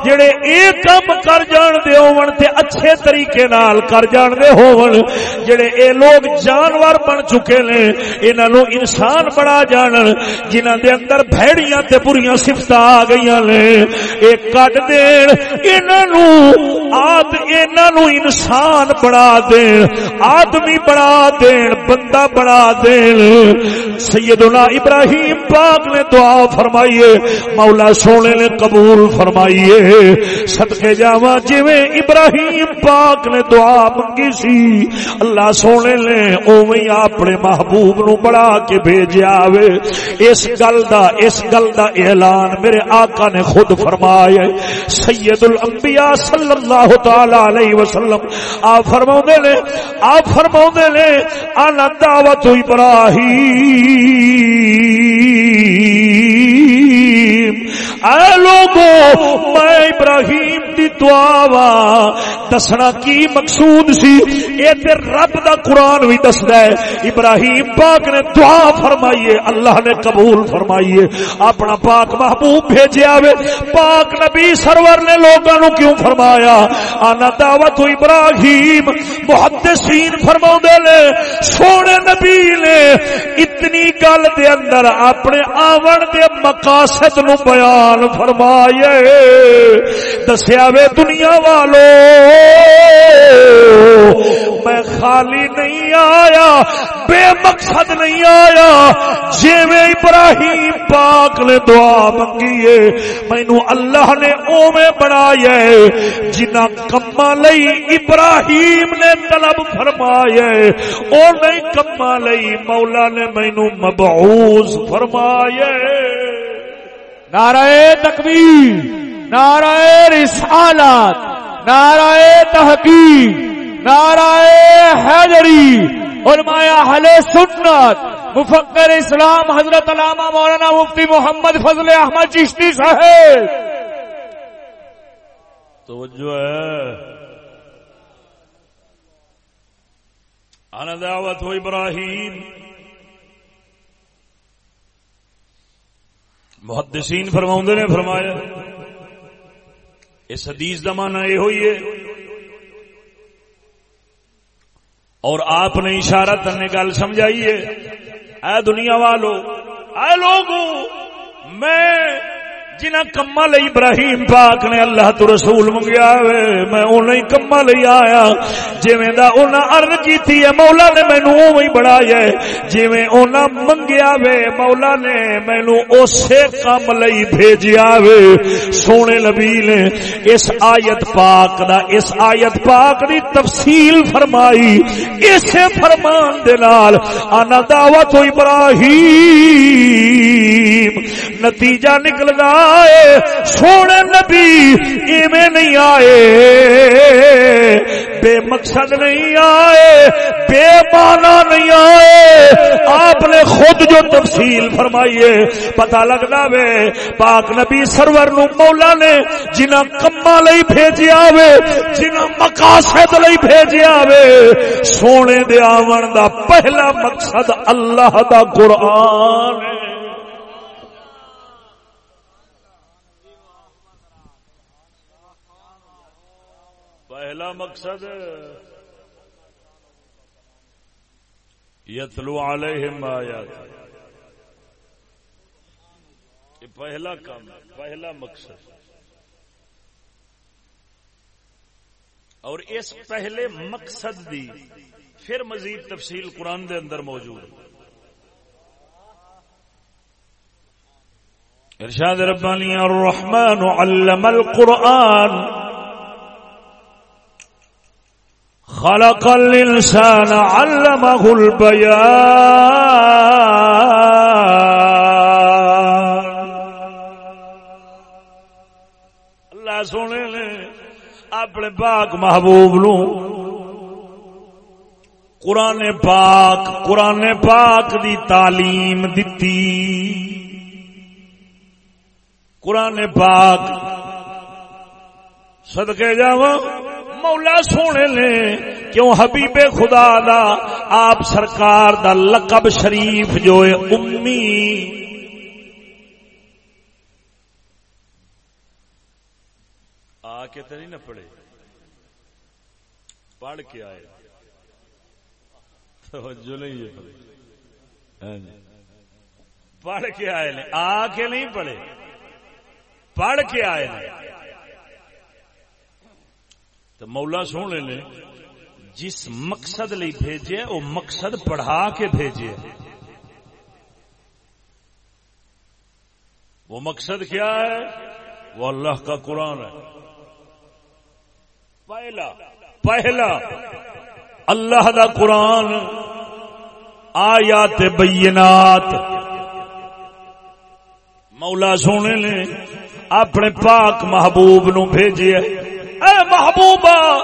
جڑے اے کم کر جان دے ہون تے اچھے طریقے نال کر جان دے ہون، جڑے اے لوگ جانور بن چکے نے، انہاں نو انسان بنا جانن، جنہاں دے اندر بھیڑیاں تے بریاں صفتاں آ گئیاں نے، اے کڈ دین، انہاں نو آد انہاں نو انسان انسان بنا دین، آدمی بنا دین، بندہ بنا دین۔ سیدنا ابراہیم پاک نے دعا فرمائیے، مولا سونے نے قبول فرمائیے۔ صدقے جاوا جویں ابراہیم پاک نے دعا منگی سی، اللہ سونے نے اوویں اپنے محبوب نو بڑا کے بھیجیا وے۔ اس گل دا، اس گل دا اعلان میرے آقا نے خود فرمایا سید الانبیاء صلی اللہ تعالی علیہ وسلم آپ فرما نے، آپ فرما نے آنا دعوت ابراہیم۔ اے لوگو، میں ابراہیم دی دعا وا، دسنا کی مقصود سی؟ اے تے رب دا قرآن بھی دسدا ہے۔ ابراہیم پاک نے دعا فرمائیے، اللہ نے قبول فرمائیے۔ اپنا پاک محبوب بھیجیا وے پاک نبی سرور نے لوگوں نو کیوں فرمایا؟ آنا دعوت ابراہیم محدثین فرماؤں دے لے سونے نبی نے اتنی گل دے اندر اپنے آون دے مقاصد نو بیان فرمائے۔ دسیا وے دنیا والو، میں خالی نہیں آیا بے مقصد نہیں آیا۔ جی میں ابراہیم پاک نے دعا منگی ہے مینو اللہ نے اوے بنایا جنہ کما لئی ابراہیم نے طلب فرمایا او نہیں کما لئی مولا نے مینو مبعوث فرمایا نعرہ تکبیر، نعرہ رسالت، نعرہ تحقیق، نعرہ حیدری علماء اہل سنت، مفکر اسلام حضرت علامہ مولانا مفتی محمد فضل احمد چشتی صاحب۔ توجہ ہے۔ انا دعوت ہو ابراہیم۔ محدثین فرماؤں نے، فرمایا، اس حدیث کا مانا یہ ہوئی ہے۔ اور آپ نے اشارہ تن گل سمجھائی ہے۔ اے دنیا والو اے لوگوں میں جنہ کما لئی ابراہیم پاک نے اللہ تو رسول منگیا وے، میں انہیں کما لئی آیا۔ جویں دا انہاں عرض کیتی ہے، مولا نے مینوں اوویں بڑھایا ہے۔ جویں انہاں منگیا وے، مولا نے مینوں اسے کم لئی بھیجیا وے۔ سونے نبی نے اس آیت پاک دا، اس آیت پاک دی تفصیل فرمائی۔ اسے فرمان دے نال انا دعوت ابراہیم۔ نتیجہ نکلدا آئے، سونے نبی ایویں نہیں آئے۔ بے مقصد نہیں آئے، بے مانا نہیں آئے۔ آپ نے خود جو تفصیل فرمائیے پتا لگتا وے پاک نبی سرور نو مولا نے جنہ کما لئی بھیجیا وے جنہ مقاصد لئی بھیجیا وے سونے دے آون دا پہلا مقصد اللہ دا قرآن ہے۔ پہلا مقصد یتلو علیہم آیات. یہ پہلا کام ہے، پہلا مقصد. اور اس پہلے مقصد دی پھر مزید تفصیل قرآن دے اندر موجود ہے۔ ارشاد ربانی الرحمن علم القرآن. خلق الانسان علمه البيان. اللہ سونے نے اپنے پاک محبوب نو قرآن پاک قرآن پاک دی تعلیم دتی۔ قرآن پاک صدقے جاواں۔ مولا سونے نے کیوں حبیب خدا دا آپ سرکار دا لقب شریف جو ہے امی آ کے تو نہیں نہ پڑھے۔ پڑھ کے آئے۔ توجہ نہیں ہے ہاں جی۔ پڑھ کے آئے نے۔ آ کے نہیں پڑھے۔ پڑھ کے آئے نے۔ تو مولا سونے نے جس مقصد لئی بھیجے وہ مقصد پڑھا کے بھیجے۔ وہ مقصد کیا ہے؟ وہ اللہ کا قرآن ہے۔ پہلا پہلا، اللہ دا قرآن، آیات بینات۔ مولا سونے نے اپنے پاک محبوب نو بھیجے۔ اے محبوبہ،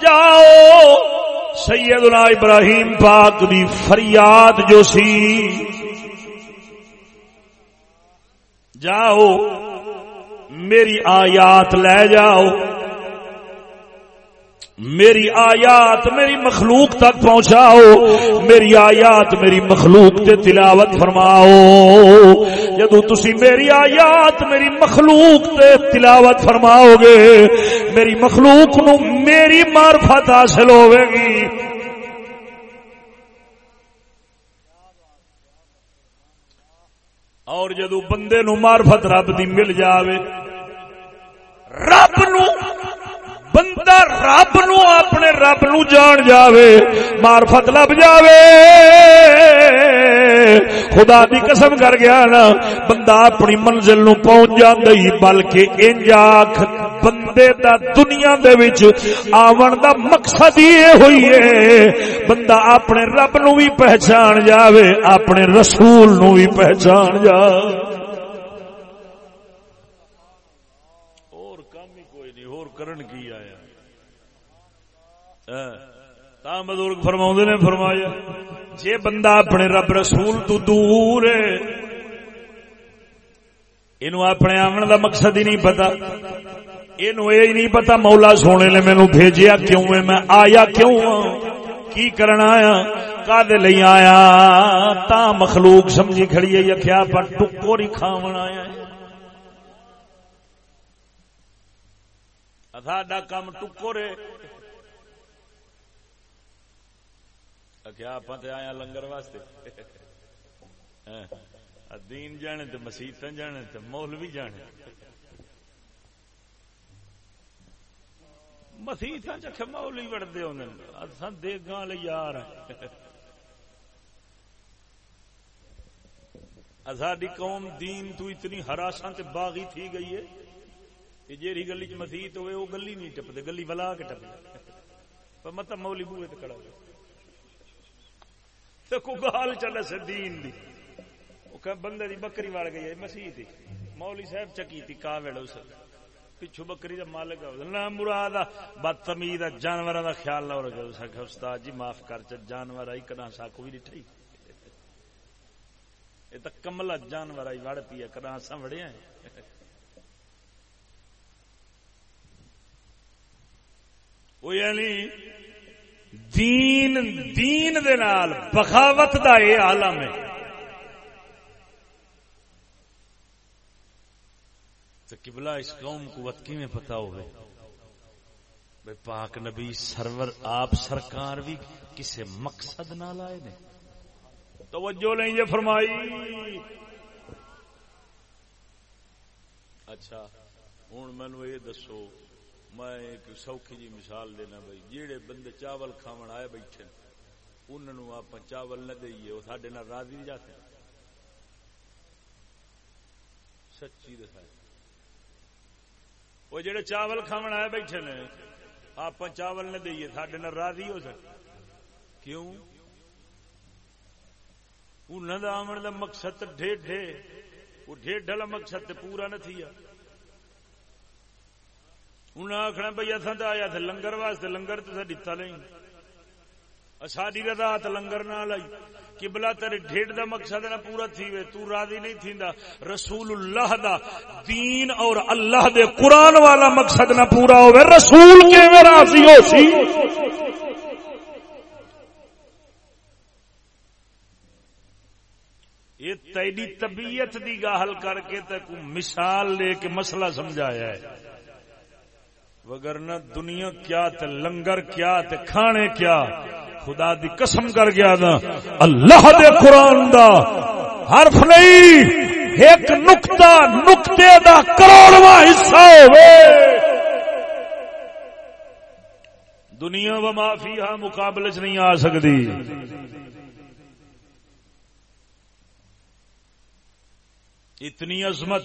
جاؤ۔ سیدنا ابراہیم پاک دی فریاد جو سی۔ جاؤ، میری آیات لے جاؤ۔ میری آیات میری مخلوق تک پہنچاؤ، میری آیات میری مخلوق تے تلاوت فرماؤ۔ جدو تسی میری آیات میری مخلوق تے تلاوت فرماؤ گے، میری مخلوق نو میری معرفت حاصل ہوے گی۔ اور جدو بندے نو معرفت رب دی مل جاوے، رب نو بندہ رب نو اپنے رب نو جان جاوے، معرفت لب جاوے۔ خدا دی قسم کر گیا نا، بندہ اپنی منزل نو پہنچ جاندا ہی، بلکہ انج آکھ بندے دا دنیا دے وچ آون دا مقصد یہ ہوئی ہے بندہ اپنے رب نو بھی پہچان جاوے، اپنے رسول نو بھی پہچان جا۔ اور کام ہی کوئی نہیں، اور کرن کی تا بزرگ فرما نے فرمایا، جے بندہ اپنے رب رسول تو دور اینو اپنے آمن دا مقصد ہی نہیں پتا، اینو یہ نہیں پتا مولا سونے نے مینو بھیجیا کیوں ہے، میں آیا کیوں ہاں، کی کرنا آیا کدے لئی آیا، تا مخلوق سمجھی کھڑی ہے، یا کیا پر ٹکور ہی کھاون آیا ساڈا کام ٹکورے کیا آپ آیا لنگر واسطے۔ ہاں۔ دین جانے تو مسیحت جانے تو مولوی جانے۔ مسیحت چکھے مولوی وڑتے ہونے دیگاں والے یار ساری قوم دین تو اتنی ہراساں تے باغی تھی گئی ہے کہ جیڑی گلی چ مسیحت ہوئے وہ گلی نہیں ٹپتے گلی ولا کے ٹپتے مطلب مولی بوئے تے کڑا ہوئے۔ تو کو گال چلے سے دین دی۔ وہ کہ بندے دی بکری وڑ گئی ہے، مسیح دی۔ مولی صاحب چکی تھی کا ویڑ اس۔ پچھو بکری دا مالک نہ مراد بدتمیز جانور دا خیال نہ رکھے استاد جی معاف کر چ جانور آئی کنا سا کوئی نہیں ٹھیک یہ تو کملا جانور آئی، وڑ پی کنا سا وڑے ہیں وہ یعنی دین دین دے نال بغاوت دا یہ عالم ہے۔ تو قبلہ اس قوم کو وقت میں پتا ہوئے؟ بے پاک نبی سرور آپ سرکار بھی کسے مقصد نہ لائے نے۔ توجہ لیں یہ فرمائی۔ اچھا ہوں مینو یہ دسو۔ میں ایک سوکھی جی مثال دینا بھائی جہے بندے چاول کھاون آئے بیٹھے انہوں آپ چاول نہ دئیے، وہ سڈے راضی نہیں جاتے۔ سچی دسا۔ وہ جڑے چاول کھاون آئے بیٹھے نے آپ چاول نہ دئیے سڈے راضی ہو سکتے۔ کیوں؟ انہوں کا آمن کا مقصد ڈیڑھ ڈے وہ ڈیڑھ والا مقصد پورا نہ تھیا۔ انہیں آخنا بھائی اتنا تو آیا تھا لنگر واسطے، لنگر تو دتا نہیں ساری رات لنگر نہ لائی کبلا تیرے ڈیڑھ دا مقصد نہ پورا تھی وے، تو راضی نہیں تھیندا۔ رسول اللہ دا دین اور اللہ دے قرآن والا مقصد نہ پورا ہوئے رسول کے میں راضی ہو سی؟ یہ تیری طبیعت دی گاہل کر کے تک مثال لے کے مسئلہ سمجھایا ہے۔ وگرنہ دنیا کیا تے لنگر کیا تے کھانے کیا، خدا دی قسم کر گیا نا، اللہ دے قرآن دا حرف نہیں، ایک نکتا نکتے دا کروڑواں حصہ ہوئے۔ دنیا و معافی ہاں مقابلے چ نہیں آ سکتی۔ اتنی عظمت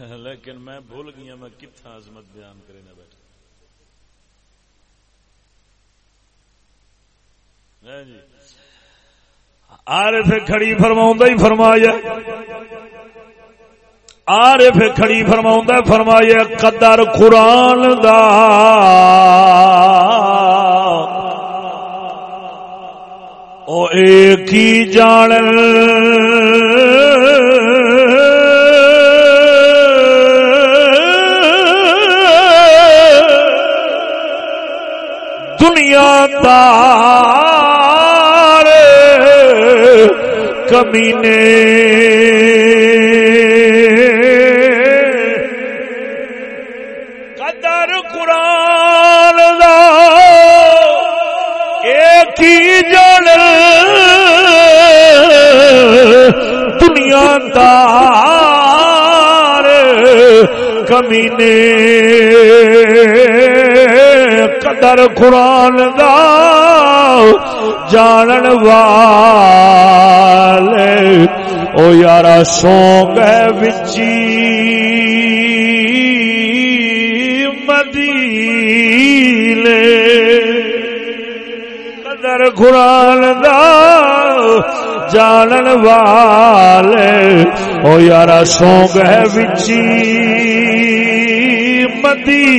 لیکن میں بھول گیا، میں کتنا عظمت بیان کرے نہ بیٹھا ہاں جی۔ آر کھڑی فرما ہی فرمایا۔ آر کھڑی فرما فرمایا، قدر قرآن دا۔ او ایک ہی جان دنیا دار کمینے۔ قدر قرآن دا ایک ہی جان دنیا دار کمینے۔ قدر قرآن دا جانن والے۔ او یارا سو گئے بچی مدیلے قدر قرآن دا جانن والے۔ او یارا سو گئے بچی مدیلے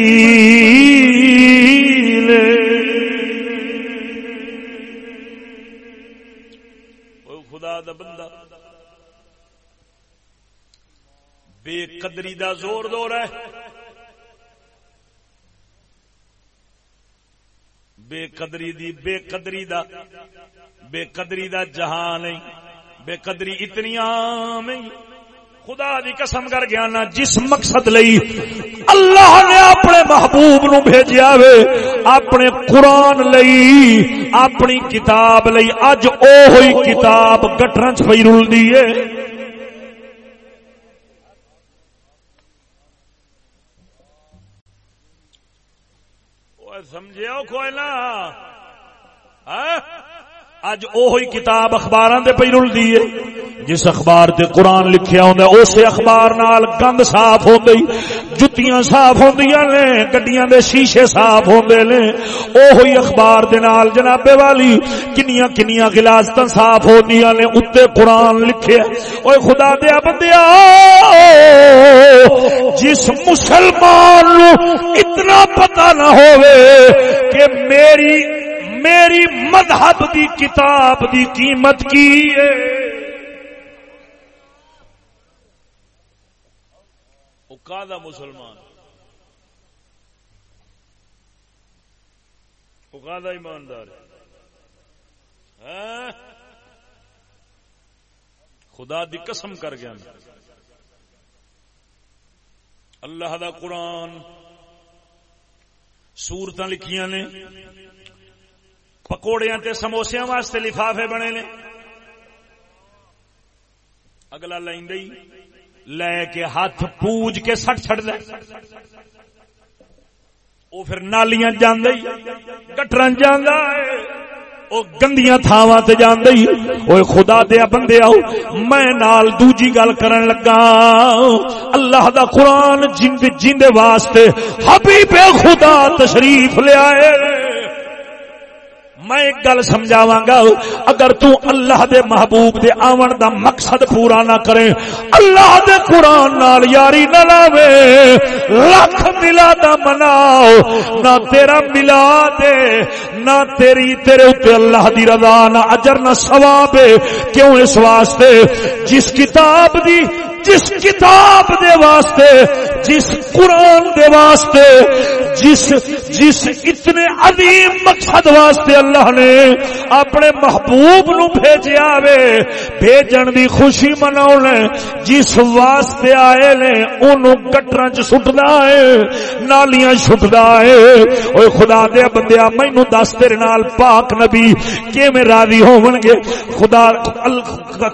خدا دا بندہ، بے قدری دا زور دور ہے۔ بے قدری دی بے قدری دا، بے قدری دا جہاں نہیں، بے قدری اتنی عام نہیں۔ خدا دی قسم کر گیا نا جس مقصد لئی اللہ نے اپنے محبوب نو بھیجیا وے، اپنے قرآن لئی، اپنی کتاب لئی، اج او ہوئی کتاب گٹر چ پی رل دی سمجھے کوئی نا؟ ہاں؟ اج اوہی کتاب اخبار دے پی رل دی جس اخبار تے قرآن لکھیا ہوں اس اخبار نال گند صاف ہو گئی جتیاں صاف ہوندیاں نے، گڈیاں دے شیشے صاف ہوندے نے۔ اوہی اخبار دے نال جنابے والی کنیاں کنیاں غلاظتاں صاف ہوندیاں نے اوتے قرآن لکھے اوے خدا دیا بندیا جس مسلمان نو اتنا پتہ نہ ہوئے کہ میری میری مذہب دی کتاب دی قیمت کی ہے؟ کا مسلمان؟ کا ایماندار ہاں؟ خدا دی قسم کر گیا اللہ دا قرآن سورت لکھیاں نے۔ پکوڑیاں تے سموسیاں واسطے لفافے بنے نے۔ اگلا لے لے کے ہاتھ پوج کے سٹ چڑ دے وہ پھر نالیاں جاندی گٹر جانا وہ گندیاں تھاواں تے جاندی اوے خدا دیا بندے آؤ، میں نال دوجی گل کرن لگا۔ اللہ دا قرآن جند جند واسطے حبیب خدا تشریف لے آئے۔ میں ایک گل سمجھاوا گا۔ اگر تو اللہ دے محبوب دے آون دا مقصد پورا نہ کرے، اللہ دے قرآن نال یاری نہ لاوے۔ لکھ ملا مناؤ نہ تیرا ملا نہ تیری تیرے اتنے اللہ دی رضا، نہ اجر، نہ ثواب۔ کیوں اس واسطے؟ جس کتاب دی جس کتاب دے واسطے، جس قرآن دے واسطے، جس جس اتنے عظیم مقصد واسطے اللہ نے اپنے محبوب نو بھیجیا وے بھیجن دی خوشی مناؤ جس واسطے آئے نے انہوں گٹر چ سٹدا ہے، نالیاں سٹدا ہے۔ اوے خدا دے بندیا مینوں دس تیرے نال پاک نبی کیویں راضی ہون گے؟ خدا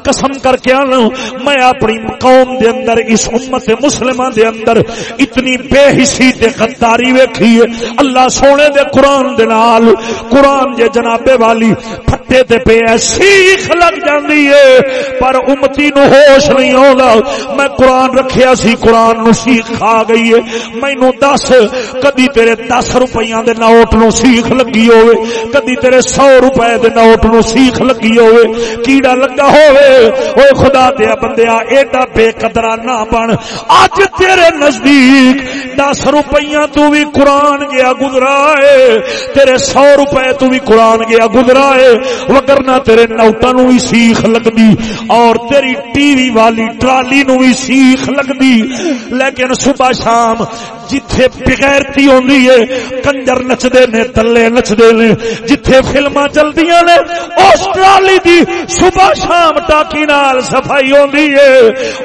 قسم کر کے آنا، میں اپنی قوم قوم دے اندر، اس امت مسلمان دے اندر اتنی بے حسی تے غداری ویکھی ہے۔ اللہ سونے دے قرآن دے نال، قرآن دے جنابے والی پھٹے تے پے سیکھ لگ جاندی ہے، پر امتی نو ہوش نہیں ہوندا میں قرآن رکھیا سی، قرآن نو سیکھ کھا گئی ہے۔ مینوں دس، کدی تیرے دس روپیاں دے نوٹ نو سیکھ لگی ہوئے، کدی تیرے سو روپے دے نوٹ نو سیکھ لگی ہوئے۔ کیڑا لگا ہوئے؟ اوے خدا دیا بندیا ایڈا بے قدرا نہ بن۔ اج تیرے نزدیک دس روپیہ تو بھی قرآن گیا گزرا ہے تیرے سو روپے تو بھی قرآن گیا گزرا ہے وگرنا تیرے نوٹا نو بھی سیخ لگتی اور تیری ٹی وی والی ٹرالی نو بھی سیخ لگتی لیکن صبح شام جتھے بغیرتی ہوندی ہے، کنجر نچدے نے، تلے نچدے نے، جتھے فلماں چلدیاں نے، اس ٹرالی دی صبح شام ٹاکی نال صفائی ہوندی ہے۔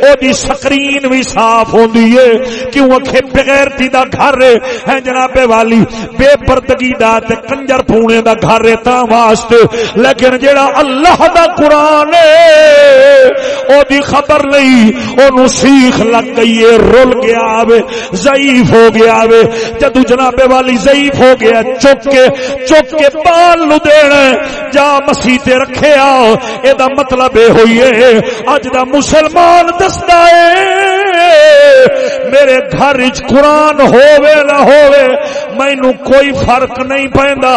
او دی سکرین بھی صاف ہوندی ہے۔ کیوں اکھے بغیرتی دا گھر ہے؟ ہاں جناب والی، بے پردگی دا تے کنجر پونے دا گھر ہے تا واسطے۔ لیکن جیڑا اللہ دا قرآن ہے، او دی خبر نہیں او نو سیخ لگ گئی ہے رول گیا آوے ضعیف ہو گیا آوے جدو جناب والی ضعیف ہو گیا، چک کے چک کے پال نو دینا جا مسیح تے رکھے آؤ۔ اے دا مطلب اے ہوئی ہے، اج دا مسلمان دستا ہے۔ میرے گھر قرآن ہووے نہ ہووے مینو کوئی فرق نہیں پہندا،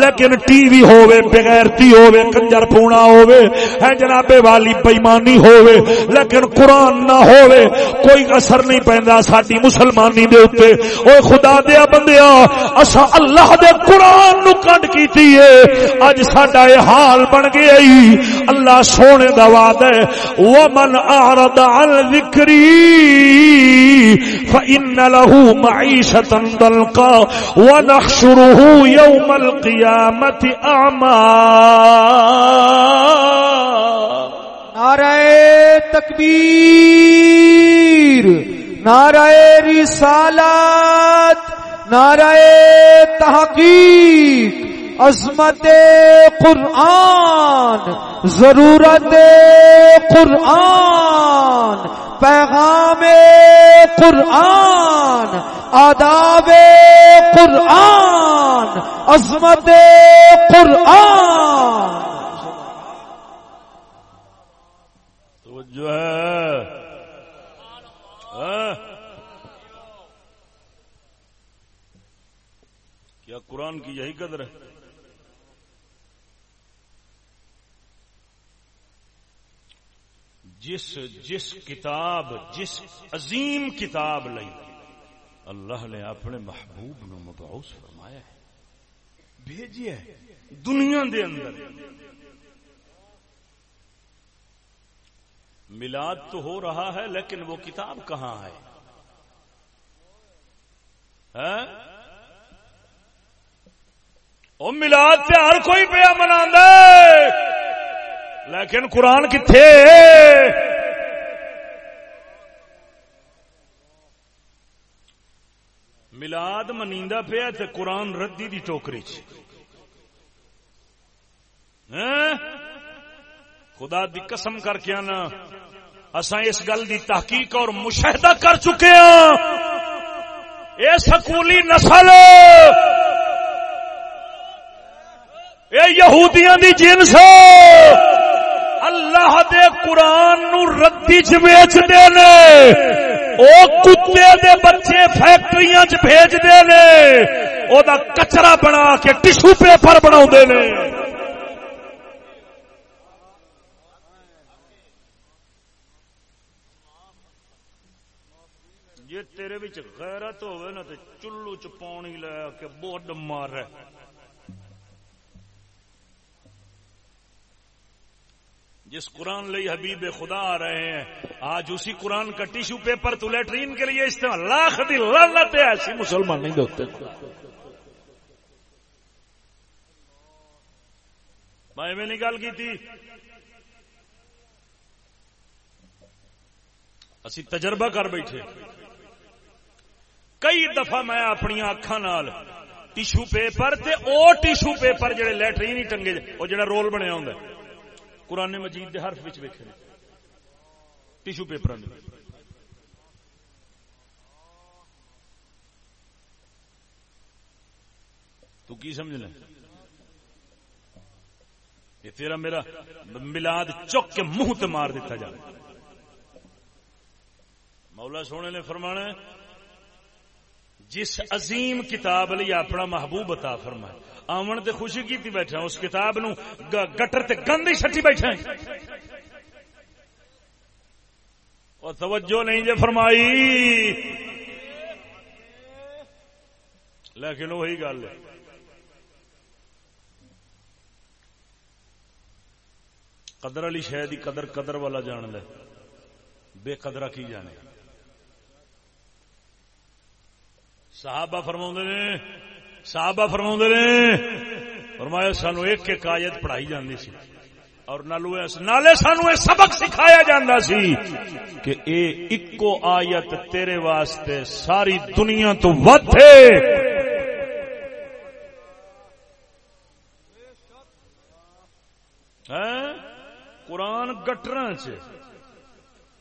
لیکن ٹی وی ہووے، بغیرتی ہووے، کنجر پونا ہووے ہے جناب والی بےمانی ہووے، لیکن قرآن نہ ہووے، کوئی اثر نہیں پہندا ساری مسلمانی دے اوتے اوے خدا دیا بندیا اسا اللہ دے قرآن نو کنڈ کیتی ہے اج ساڈا یہ حال بن گیا اللہ سونے دا وعدہ ہے ومن اعرض عن ذكري فإن له معيشة ضلقا ونحشره يوم القيامة أعمى نعرہ تکبیر، نعرہ رسالت، نعرہ تحقیق، عظمت قرآن، ضرورت قرآن پیغام قرآن آداب قرآن عظمت قرآن۔ جو ہے۔ ہاں۔ کیا قرآن کی یہی قدر ہے؟ جس جس کتاب جس عظیم کتاب لئی اللہ نے اپنے محبوب نو مبعوث فرمایا ہے۔ بھیجیا ہے دنیا دے اندر۔ میلاد تو ہو رہا ہے لیکن وہ کتاب کہاں ہے؟ ہاں؟ وہ ملاد تے ہر کوئی پیا منا لیکن قرآن کتنے ملاد منیدا پیا تے قرآن ردی دی ٹوکری چ۔ ہاں؟ خدا دی قسم کر کے آنا۔ اساں اس گل دی تحقیق اور مشاہدہ کر چکے ہاں۔ اے سکولی نسل! اے یہودیاں دی جنس! اللہ دے قرآن نو ردی چ ویچ دے نے۔ او کتے دے بچے فیکٹریاں چ بھیج دے نے۔ او دا کچرا بنا کے ٹشو پیپر بنا دے نے۔ جی تیرے غیرت ہوئے نا تو چلو چ پانی لے کے بوڈ مار رہے جس قرآن لئی حبیب خدا آ رہے ہیں، آج اسی قرآن کا ٹیشو پیپر تو لیٹرین کے لیے استعمال لاکھ دی لعنت ہے، ایسی مسلمان نہیں دوتے میں میں نے گل کی تھی۔ اسی تجربہ کر بیٹھے۔ کئی دفعہ میں اپنی اکھان نال ٹیشو پیپر تے او ٹیشو پیپر جڑے لیٹرین ہی ٹنگے، او جڑا رول بنیا ہوندا قرآن مجید دے حرف وچ ویکھے ٹیشو پیپر تو کی سمجھنا یہ تیرا میرا ملاد چک کے منہ تے مار دیتا جائے مولا سونے نے فرمانا جس عظیم کتاب لی اپنا محبوب عطا فرمائے آمن تے خوشی کی بیٹھا، اس کتاب نو گٹر تے گند ہی سٹی بیٹھا اور توجہ نہیں جے فرمائی۔ لیکن وہی گل ہے۔ قدر علی شہ قدر قدر والا جان لے بے قدرہ کی جانے۔ صحابہ فرما نے صحابہ فرما نے، فرمایا سانو ایک ایک آیت پڑھائی جاندی سی۔ اور نالو نالے سانو سبق سکھایا جاندہ سی کہ اے اکو آیت تیرے واسطے ساری دنیا تو ود ہے ہاں؟ قرآن گٹر چ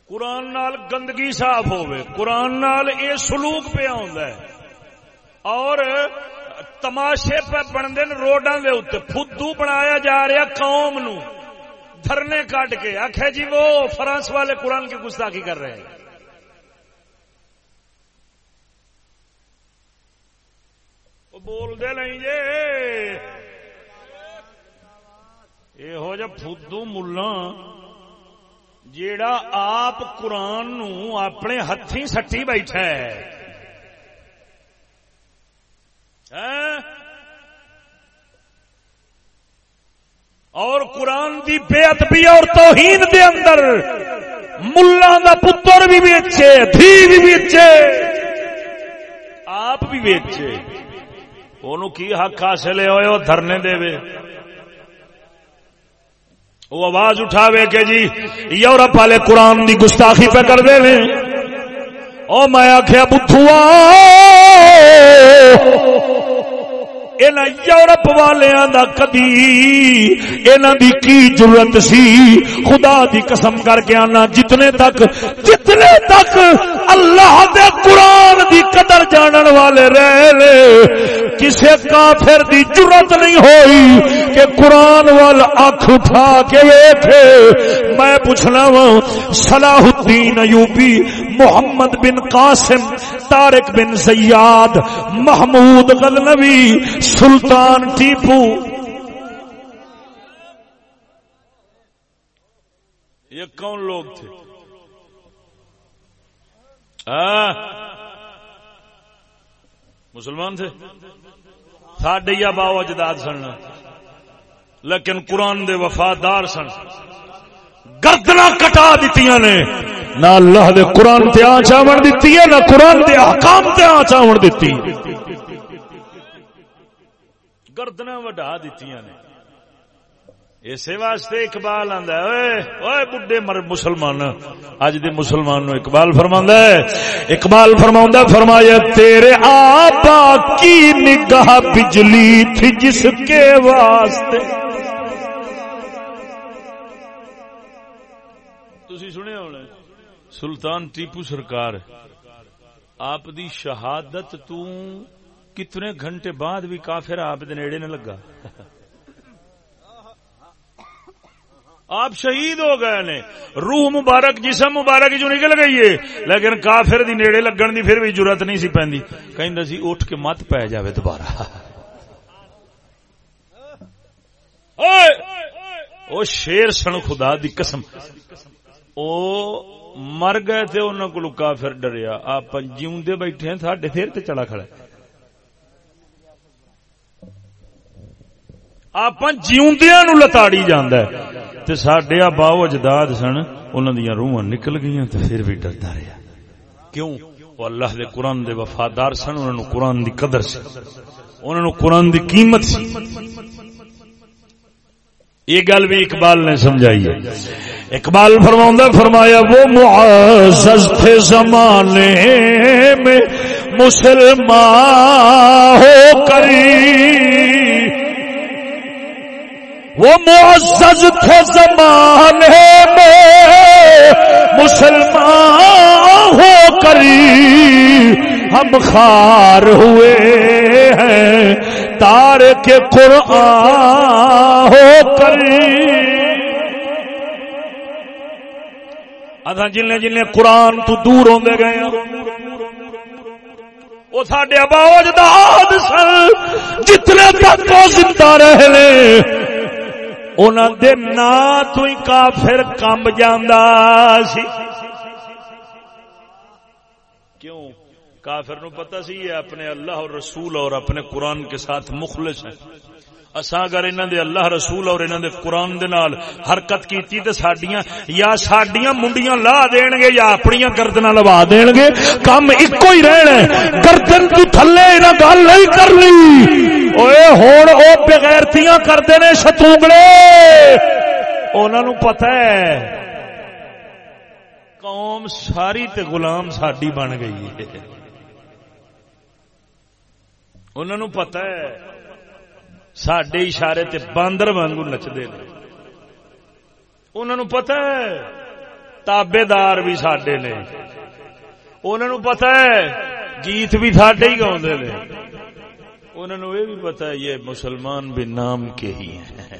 قرآن نال گندگی صاف ہوئے قرآن نال اے سلوک پہ آندا ہے۔ اور تماشے پہ بنتے روڈاں دے اتنے فدو بنایا جا رہا قوم نو۔ دھرنے کٹ کے آخ جی وہ فرانس والے قرآن کی گستاخی کر رہے ہیں۔ بول دے نہیں جی۔ یہ جا فدو ملا جیڑا آپ قرآن نو اپنے ہاتھی سٹی بیٹھا ہے۔ اور قرآن دی بے ادبی اور توہین دے اندر ملا دا پتر بھی بیچے دھی بھی بیچے آپ بھی بیچے وہ کی حق حاصل ہوئے وہ دھرنے دے وے۔ وہ آواز اٹھاوے کہ جی یورپ والے قرآن دی گستاخی پہ کر دے او میں آخیا بتھوا اینا یورپ والوں کا کدی دی کی ضرورت سی؟ خدا دی قسم کر کے آنا، جتنے تک جتنے تک اللہ دے قرآن دی قدر جانن والے رہے کسے کافر دی ضرورت نہیں ہوئی کہ قرآن وال اکھ اٹھا کے ویٹھے میں پوچھنا وا صلاح الدین ایوبی، محمد بن قاسم تارک بن سیاد، محمود غزنوی سلطان ٹیپو۔ یہ کون لوگ تھے؟ مسلمان تھے؟ ساڈے یا باو اجداد سن۔ لیکن قرآن دے وفادار سن۔ گردنا کٹا دیتی نے۔ نہ اللہ دے قرآن تے آ چاون دیتی ہے، نہ قرآن دے احکام تے آ چاون دیتی ہے گردنا وڈا دیتی نے۔ اسی واسطے اقبال آندا ہے، اوئے بڈھے مر، مسلمان اج دے مسلمان نو اقبال فرماندا ہے۔ اقبال فرماوندا فرمایا، تیرے آبا کی نگاہ بجلی تھی جس کے واسطے۔ تسی سنے ہونے سلطان ٹیپو سرکار، آپ دی شہادت تو کتنے گھنٹے بعد بھی کافر آپ دے نیڑے نہ لگا۔ آپ شہید ہو گئے نے۔ روح مبارک، جسم مبارک جو نکل گئی ہے۔ لیکن کافر دی نیڑے لگن دی پھر بھی ضرورت نہیں سی پیندی۔ کہیں سی، اٹھ کے مت پی جاوے دوبارہ۔ اوئے! او شیر سن خدا دی قسم۔ او مر گئے تھے انہوں کو کافر ڈریا۔ آپ جیوندے بیٹھے ہیں، ساڈے پھر تے چڑا کھڑا ہے۔ آپ جیوندیا نو لتاڑی جانا ہے تے ساڈے باو اجداد سن انہاں دیاں روحاں نکل گئیاں تے پھر بھی ڈردا رہیا کیوں وہ اللہ دے قرآن دے وفادار سن انہاں نو قرآن دی قدر سی انہاں نو قرآن دی قیمت سی یہ گل بھی اقبال نے سمجھائی ہے اقبال فرماؤں فرمایا وہ معزز تھے زمانے میں مسلمان ہو کری وہ معزز تھے زمانے میں، مسلمان ہو کری ہم خار ہوئے ہیں۔ تار کے قرآن ہو کری ادھا جن جن قرآن تو دور ہوندے گئے ہاں۔ وہ سڈے اباؤ جداد سن، جتنے تک وہ زندہ رہے انہوں دے نا تو ہی کافر کمب سی۔ کیوں؟ کافر نو پتہ سی یہ اپنے اللہ اور رسول اور اپنے قرآن کے ساتھ مخلص ہیں۔ اساں اگر انہاں دے اللہ رسول اور انہاں دے قرآن دے نال حرکت کیتی تے ساڈیاں یا ساڈیاں منڈیاں لا دین گے یا اپنیاں گردناں لوا دین گے، کم اکو ہی رہنا ہے۔ گردن تو تھلے انہاں گل نہیں کرنی۔ اوئے ہن او بغیرتیاں کردے نے شتونگڑے انہاں نو پتہ ہے، قوم ساری تے غلام ساڈی بن گئی ہے۔ انہاں نو پتہ ہے سڈے اشارے تے باندر وانگو نچدے نے انہوں پتہ ہے تابے دار بھی سڈے نے انہوں پتہ ہے گیت بھی سڈے ہی گاؤں نے انہوں یہ بھی پتہ ہے یہ مسلمان بھی نام کے ہی ہیں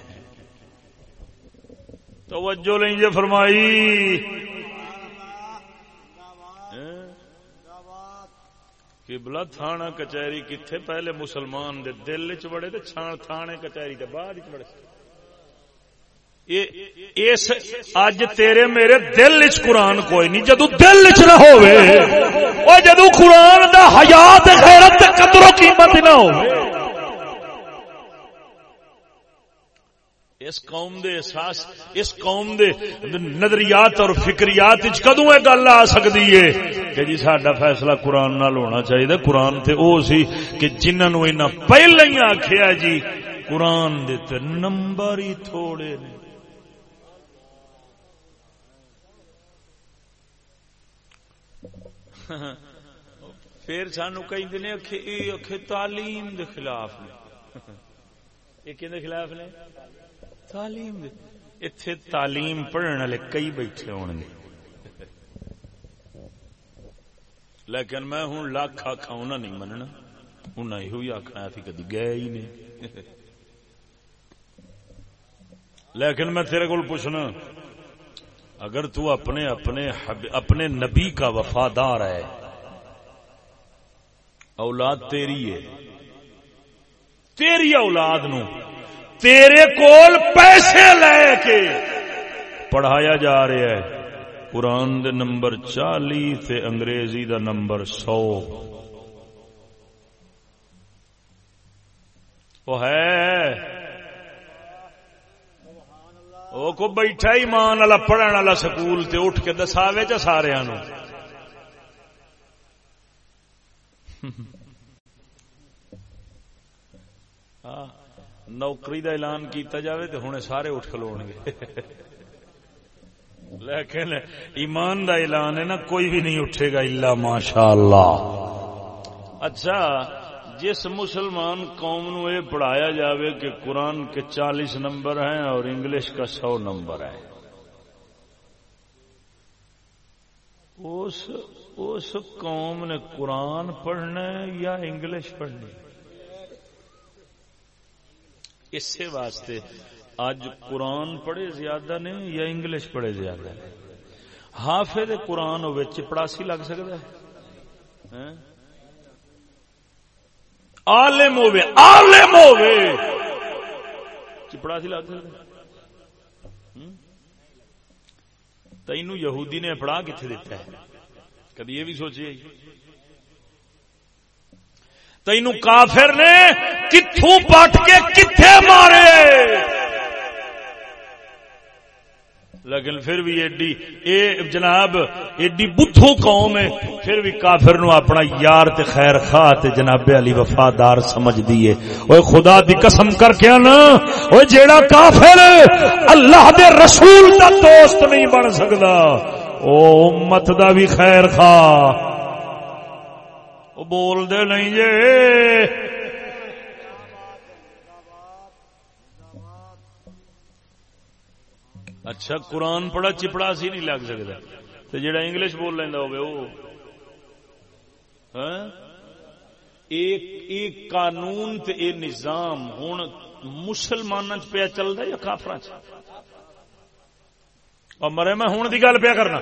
توجہ لیں جے فرمائی قبلہ تھانہ کچہری کتھے پہلے مسلمان دے دل چ بڑے تے چھان تھانے کچہری دے بعد وچ بڑے اس اج تیرے میرے دل وچ قرآن کوئی نہیں جدو دل وچ نہ ہوے او جدو قرآن دا حیات غیرت تے قدر و قیمت نہ ہوے اس قوم دے احساس، اس قوم دے نظریات اور فکریات کدو یہ گل آ سکتی ہے؟ کہ جی سڈا فیصلہ قرآن نال ہونا چاہیے، قرآن تے او سی کہ جنہوں نے پہلے ہی آخیا جی قرآن دے تے نمبر ہی تھوڑے نے۔ پھر سانو کہیں تعلیم دے خلاف نے۔ یہ کہ خلاف نے؟ تعلیم اتے تعلیم پڑھنے والے کئی بیٹھے ہو لیکن میں ہوں لاکھ آخا انہیں نہیں مننا۔ انہیں یہ آخنا تھی کدی گئے ہی نہیں۔ لیکن میں تیرے کو پوچھنا، اگر تو اپنے اپنے اپنے نبی کا وفادار ہے، اولاد تیری ہے، تیری اولاد نو تیرے کول پیسے لے کے پڑھایا جا رہا ہے۔ قرآن دے نمبر چالی تے انگریزی دا نمبر سو۔ وہ ہے۔ وہ کو بیٹھا ایمان والا پڑھن والا سکول تے اٹھ کے دساوے چ سارا نو۔ ہاں، نوکری دا اعلان کیتا جاوے تے ہنے سارے اٹھ کھلو گے۔ لیکن ایمان دا اعلان ہے نا، کوئی بھی نہیں اٹھے گا الا ماشاء اللہ اچھا جس مسلمان قوم نو یہ پڑھایا جاوے کہ قرآن کے چالیس نمبر ہیں اور انگلش کا سو نمبر ہے اس اس قوم نے قرآن پڑھنا ہے یا انگلش پڑھنی اس سے واسطے اج قرآن پڑھے زیادہ نے یا انگلش پڑھے زیادہ نے حافظ قرآن ہوے چپڑاسی لگ سکتا ہے؟ ہاں؟ عالم ہوے عالم ہوے چپڑاسی لگ سکتا ہے؟ تینو یہودی نے پڑھا کتنے دیتا ہے؟ کدی یہ بھی سوچیے تینو کافر نے کتوں پٹ کے کتنے مارے؟ لیکن پھر بھی ایڈی، اے جناب، ایڈی بدھو قوم ہے، پھر بھی کافر نو اپنا یار تے خیر خواہ تے جناب علی وفادار سمجھ دیے اوے خدا دی قسم کر کے نا اوے جیڑا کافر اللہ دے رسول دا دوست نہیں بن سکدا، او امت دا بھی خیر خواہ۔ او بول دے نہیں جے اچھا قرآن پڑھا چپڑا سی نہیں لگ سکتا تو جڑا انگلش بول لینا ہو ایک قانون تے اے نظام ہوں مسلمان پیا چلتا یا کافر اور مرے میں ہوں کی گل پیا کرنا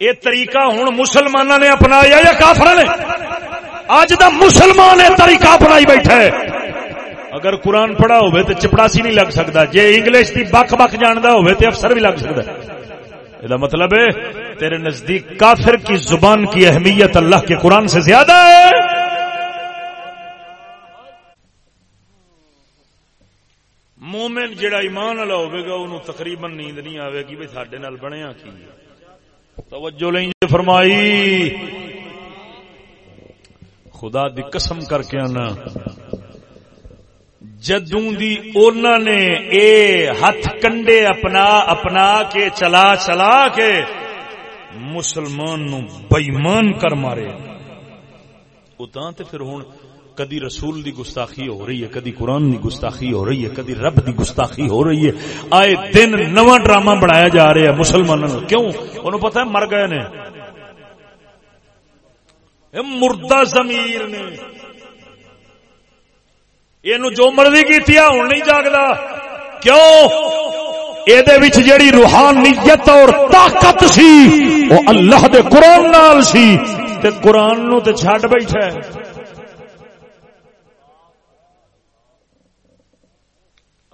یہ طریقہ ہوں مسلمان نے اپنایا یا کافر نے؟ اج دا مسلمان یہ طریقہ اپنائی بیٹھا ہے۔ اگر قرآن پڑھا ہوئے تو چپڑاسی نہیں لگ سکتا۔ جے انگلش کی بک بک جانتا ہوئے تو افسر بھی لگ سکتا یہ مطلب ہے تیرے نزدیک کافر کی زبان کی اہمیت اللہ کے قرآن سے زیادہ ہے۔ مومن جڑا ایمان والا ہوئے گا انہوں تقریباً نیند نہیں آئے گی بھائی سڈے بنیا کی توجہ لیں جی، فرمائی۔ خدا دی قسم کر کے آنا۔ جدوں دی اونا نے اے ہاتھ کنڈے اپنا اپنا کے چلا چلا کے مسلمان نو بےمان کر مارے۔ اتنا تے پھر ہوں کدی رسول دی گستاخی ہو رہی ہے، کدی قرآن دی گستاخی ہو رہی ہے، کدی رب دی گستاخی ہو رہی ہے۔ آئے دن نواں ڈرامہ بنایا جا رہا ہے مسلمانوں کیوں؟ انہوں پتہ ہے، مر گئے نے۔ مردہ ضمیر نے۔ یہ جو مرضی کی ہوں نہیں جاگتا کیوں؟ یہ جیڑی روحانیت اور طاقت سی، وہ اللہ دے قرآن نال سی۔ تے قرآن نو تے چھڈ بیٹھا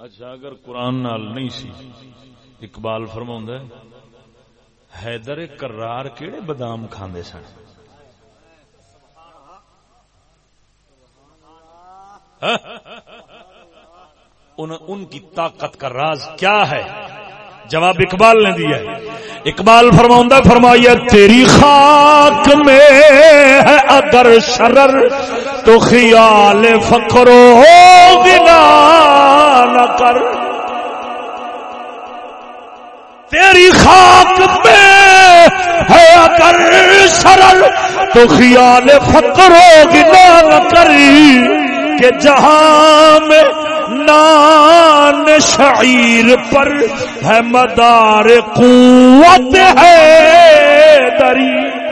اچھا اگر قرآن نال نہیں سی، اقبال فرما حیدر کرار کیڑے بادام کھاندے سن؟ ان کی طاقت کا راز کیا ہے؟ جواب اقبال نے دیا ہے۔ اقبال فرما فرمایا تیری خاک میں ہے اگر شرر، تو خیال فکرو گنا نہ کر۔ تیری خاک میں ہے اگر شرر، تو خیال فکرو گنا نہ کری کہ جہاں میں نان شعیر پر ہے مدار قوت ہے دری۔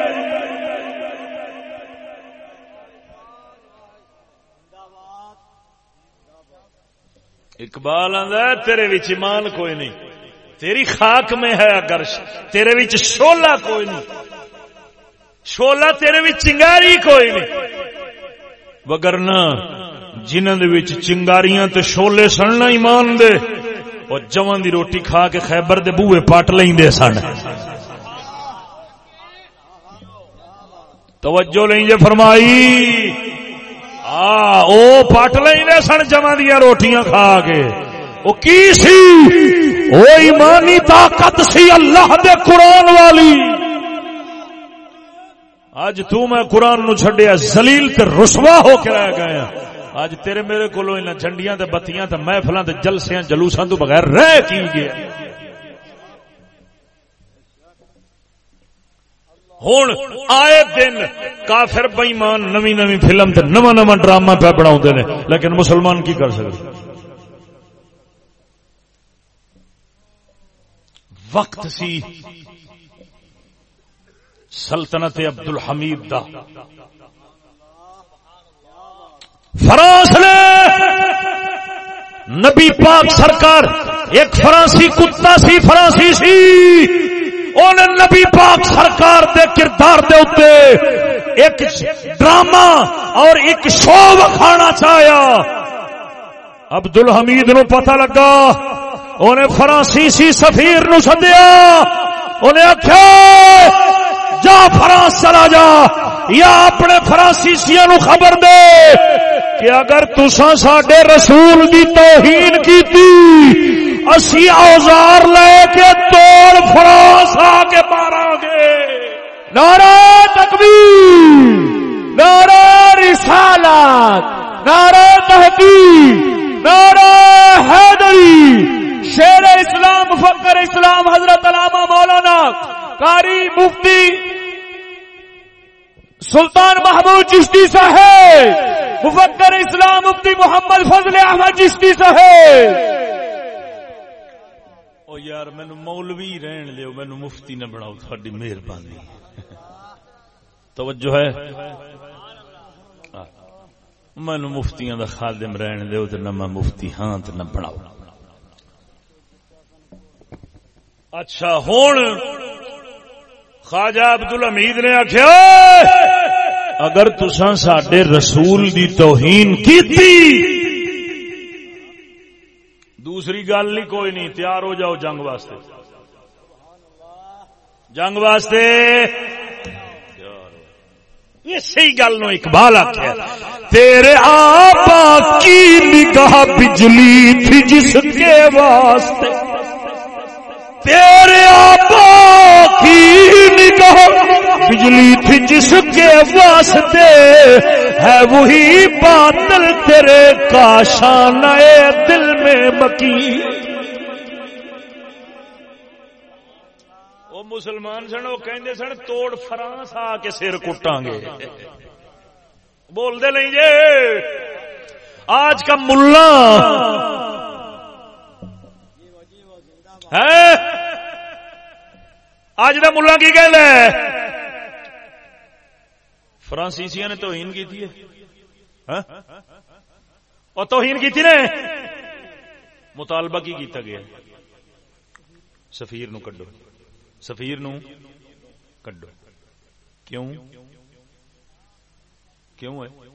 اقبال آدھا تیرے وچ ایمان کوئی نہیں۔ تیری خاک میں ہے اگر تیرے وچ شولا کوئی نہیں۔ شولا تیرے وچ چنگاری کوئی نہیں۔ وگرنا جنہوں دے وچ چنگاریاں تے شولے سننا ایمان دے اور جوان دی روٹی کھا کے خیبر دے بوئے پاٹ لیندے سن۔ توجہ لیں جے فرمائی۔ آ او پٹ لیندے سن جوان دیا روٹیاں کھا کے۔ او کی سی؟ او ایمانی طاقت سی اللہ دے قرآن والی۔ اج تو میں قرآن نو چھڈیا، ذلیل تے رسوا ہو کے رہ گیا۔ اج تیرے میرے کولو انہاں جھنڈیاں تے بتیاں تے محفلاں تے جلسیاں جلوساں تو بغیر رہ کی گیا؟ ہوں آئے دن کافر بئیمان نوی نوی فلم تے نواں نواں ڈرامہ پہ بناؤ نے، لیکن مسلمان کی کر سکتے وقت سی سلطنت عبد الحمید دا۔ فرانس نے نبی پاک سرکار، ایک فرانسی کتا سی، فرانسی سی انہیں نبی پاک سرکار دے کردار دے اتے ایک ڈرامہ اور ایک شو وکھانا چاہیا۔ عبد الحمید نو پتہ لگا انہیں فرانسیسی سفیر نو سدیا۔ انہیں آخیا جا فرانس چلا جا، یا اپنے فرانسیسیا نو خبر دے۔ کہ اگر تسا سڈے رسول دی توہین کی اسی اوزار لے کے توڑ فرانس آ کے مارا گے۔ نعرہ تکبیر، نعرہ رسالت، نعرہ تحقیق، نعرہ حیدری۔ شیر اسلام فکر اسلام، حضرت علامہ مولانا قاری مفتی سلطان محمود چشتی صاحب۔ مفکر اسلام مفتی محمد فضل احمد چشتی صاحب. او یار مینو مولوی رہن دیو مینو مفتی نہ بناؤ، تھوڑی مہربانی۔ توجہ ہے؟ مینو مفتیاں دا خادم رہن دیو تے نہ میں مفتی ہاں تے نہ بناؤ۔ اچھا ہوں خواجہ عبد الحمید نے آخیا اگر تسا سڈے رسول دی توہین کی دوسری گل نہیں، کوئی نہیں، تیار ہو جاؤ جنگ واسطے۔ جنگ واسطے۔ اسی گل نو اقبال آخیا تیرے آبا کی نگاہ بجلی تھی جس کے واسطے؟ تیرے آبا کی نگاہ بجلی تھی جس کے واسطے ہے وہی باطل تیرے کاشان دل میں مکی۔ وہ مسلمان سن، وہ کہندے سن، توڑ فرانس آ کے سر کٹاں گے بول دے نہیں جے۔ آج کا ملہ اج کا ملا کی گل ہے؟ فرانسیسیا نے توہین کی تھی ہاں؟ اور توہین کی تھی نے؟ مطالبہ کی کیتا گیا۔ سفیر نو کڈو۔ سفیر نو کڈو۔ کیوں؟ کیوں ہے؟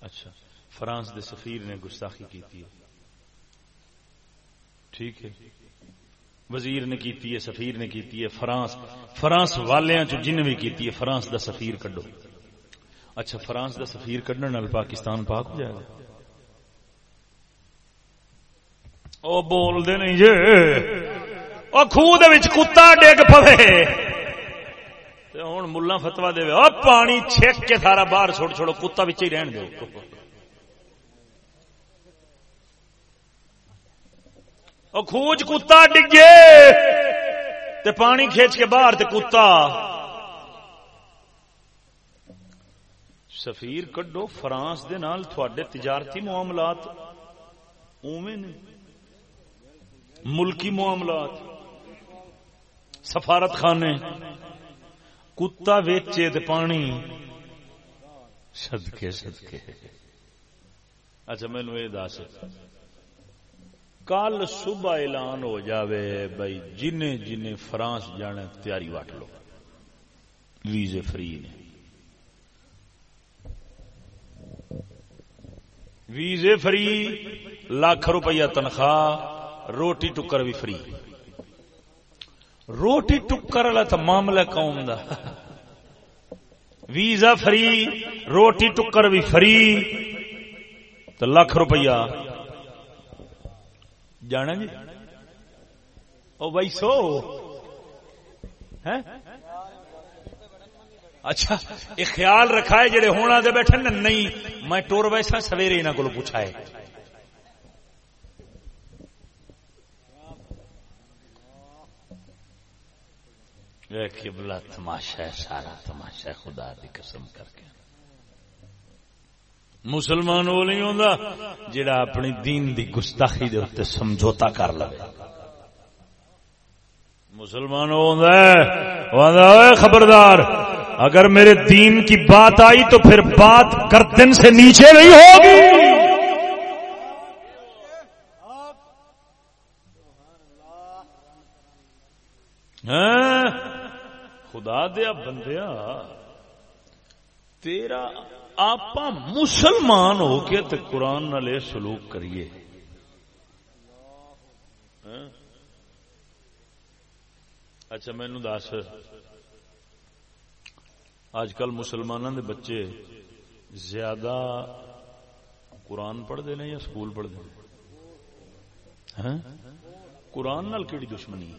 اچھا فرانس دے سفیر نے گستاخی کی تھی ٹھیک ہے۔ وزیر نے کیتی ہے، سفیر نے کیتی ہے، فرانس فرانس والیاں چ جن بھی کیتی ہے، فرانس دا سفیر کڈو۔ اچھا فرانس دا سفیر کڈنے نال پاکستان پاک ہو جائے گا۔ او بول دے نہیں جے۔ او خوہ دے وچ کتا ڈگ پوے تے ہن ملہ فتوا دے او پانی چھک کے سارا باہر چھوڑ چھوڑو، کتا وچ ہی رہن دیو خوج کتا ڈگے تے پانی کھینچ کے باہر تے کتا۔ سفیر کڈو، فرانس دے نال تھوڑے تجارتی معاملات۔ اوویں نے ملکی معاملات۔ سفارت خانے کتا ویچے تے پانی۔ صدقے صدقے۔ اچھا مینو یہ دس۔ کل صبح اعلان ہو جاوے بھائی جن جن فرانس جانے تیاری وٹ لو۔ ویزے فری نے۔ ویزے فری، لاکھ روپیہ تنخواہ، روٹی ٹکر بھی فری۔ روٹی ٹکر والا تو معاملہ قوم دا؟ ویزا فری، روٹی ٹکر بھی فری، تو لاکھ روپیہ۔ جانا جی او بھائی سو اچھا یہ خیال رکھا ہے جڑے ہونا دے بیٹھے نا نہیں میں ٹور ویسا سویرے انہوں کو پوچھا ہے بلا تماشا ہے سارا تماشا ہے خدا دی قسم کر کے مسلمان وہ نہیں ہوتا جڑا اپنی دین دی گستاخی دے اتنے سمجھوتا کر لے۔ مسلمان وہ خبردار، اگر میرے دین کی بات آئی تو پھر بات گردن سے نیچے نہیں ہوگی۔ ہاں، خدا دیا بندیا تیرا آپ مسلمان ہو کے تو قرآن نالے سلوک کریے۔ اچھا مینو دس۔ اج کل مسلمانوں دے بچے زیادہ قرآن پڑھتے ہیں یا سکول پڑھتے ہیں قرآن نال کیڑی دشمنی ہے؟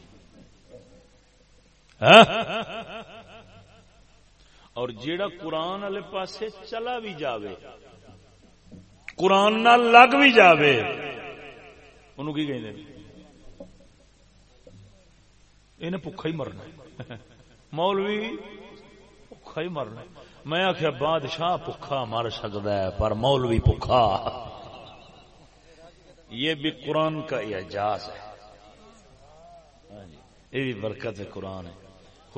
ہاں؟ اور جیڑا قرآن والے پاسے چلا بھی جاوے، قرآن نال لگ بھی جاوے، انہوں کی کہیں انہیں بھوکا ہی مرنا مولوی بھوکا ہی مرنا میں آخیا بادشاہ بھوکا مر سکتا ہے، پر مولوی بھوکا یہ بھی قرآن کا اعجاز ہے۔ ہاں جی، یہ بھی برکت ہے قرآن ہے۔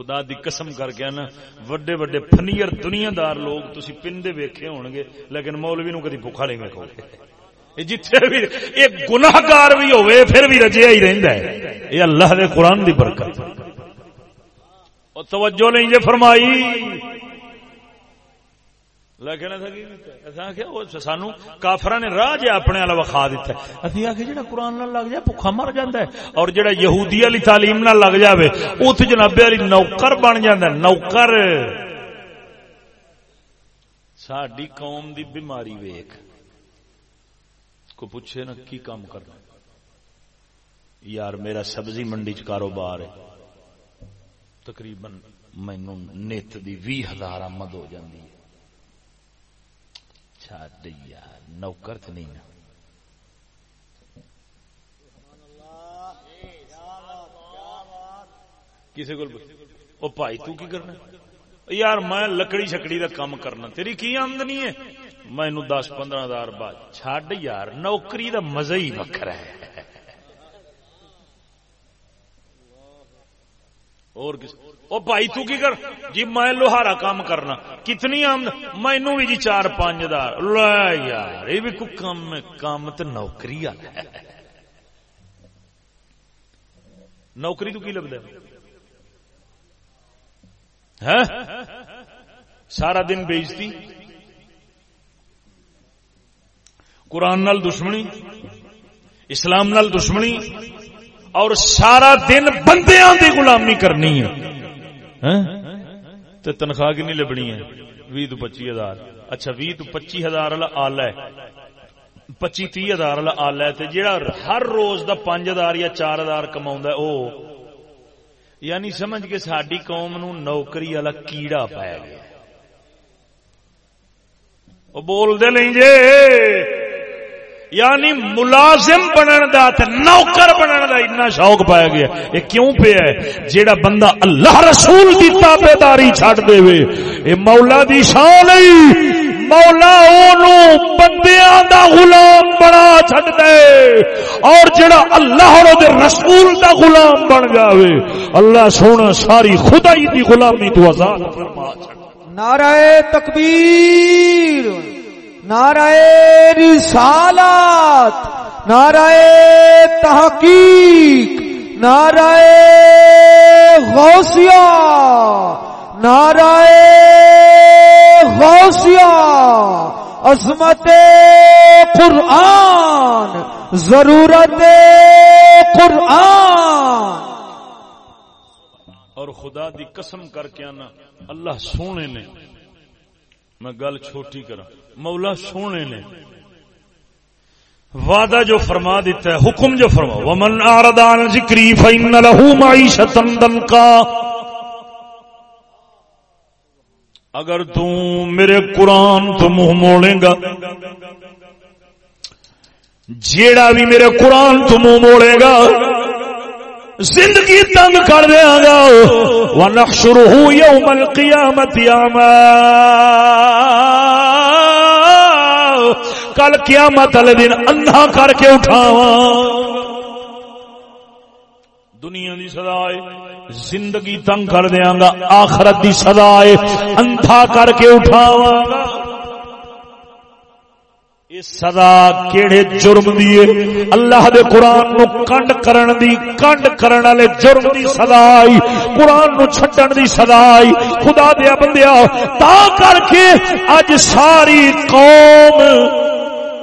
خدا دی قسم کر کے نا وڈے وڈے فنیر دنیا دار لوگ تسی پندے ویکھے ہون گے لیکن مولوی نو کدی بھوکا نہیں ویکھو گے جتھے بھی ایک گناہگار بھی ہوئے، پھر بھی رجیا ہی رہندا ہے۔ یہ اللہ دے قرآن دی برکت۔ اور توجہ نہیں جے فرمائی۔ لیکن سانو کافر نے راہ جہ اپنے والا وکھا دیتا ہے۔ اسی آخ جا قرآن لگ جائے بخا مر جا اور جہاں یہودی والی تعلیم نہ لگ جائے ات جنابے والی نوکر بن جا نوکر۔ ساری قوم دی بیماری ویخ کو پوچھے نا، کی کام کرنا یار، میرا سبزی منڈی چ کاروبار ہے۔ تقریباً مینو نت دی بھی ہزار آمد ہو جاتی ہے۔ اچھا یار نوکر تو نہیں نا۔ کسی کو بھائی تو کی کرنا یار میں لکڑی شکڑی کا کام کرنا، تیری کی آمدنی ہے؟ میں دس پندرہ ہزار بعد چڈ یار، نوکری دا مزہ ہی وکر ہے۔ اور کس او بھائی تو کی کر؟ جی میں لوہارا کام کرنا۔ کتنی آمد؟ مینو بھی جی چار پانچ ہزار۔ لے یار، یہ بھی کوئی کام کام تو نوکری آ نوکری تو کی لگتا ہے؟ ہاں؟ سارا دن بیچتی قرآن نال دشمنی، اسلام نال دشمنی، اور سارا دن بندیاں دی غلامی کرنی ہے۔ تو تنخواہ کنی لبنی ہے؟ بھی تو پچی ہزار۔ اچھا بھی تو پچی ہزار والا آلہ ہے۔ پچی تی ہزار والا آلہ ہے جہاں ہر روز دا پانچ ہزار یا چار ہزار کما او یعنی سمجھ کے ساری قوم نو نوکری والا کیڑا پایا گیا۔ وہ بول دے نہیں جے۔ یعنی ملازم بنن دا تے نوکر بنن دا اتنا شوق پایا گیا۔ یہ کیوں پیا ہے؟ جیڑا بندہ اللہ رسول دی تابعداری چھڈ دے وے اے مولا دی شان ہے۔ مولا اونوں بندیاں دا غلام بنا چھڈ دے۔ اور جڑا اللہ اور دے رسول دا غلام بن جاوے، اللہ سونا ساری خدائی دی غلامی تو آزاد فرما چھڈ۔ نعرہ تکبیر۔ نعرہ رسالات نعرہ تحقیق نعرہ غوثیہ نعرہ غوثیہ، عظمت قرآن، ضرورت قرآن۔ اور خدا دی قسم کر کے آنا، اللہ سونے نے میں گل چھوٹی کرا مولا سونے نے وعدہ جو فرما دیتا ہے، حکم جو فرما۔ ومن اعرض ذکری فإن له معیشتا ضنکا اگر تو میرے قرآن تو منہ موڑے گا، جیڑا بھی میرے قرآن تو منہ موڑے گا زندگی تنگ کر دیا گا وَنَحْشُرُهُ يَوْمَ الْقِيَامَةِ عَمَا کل قیامت والے دن اندھا کر کے اٹھاوا دنیا دی سزا ہے، زندگی تنگ کر دیاں گا آخرت دی سزا ہے، اندھا کر کے اٹھاوا گا یہ سزا کیڑے جرم دیے اللہ دے قرآن نو کنڈ کرن دی، کنڈ کرن والے جرم دی سزا آئی، قرآن نو چھڈن دی سزا آئی۔ خدا دیا بندیا تا کر کے اج ساری قوم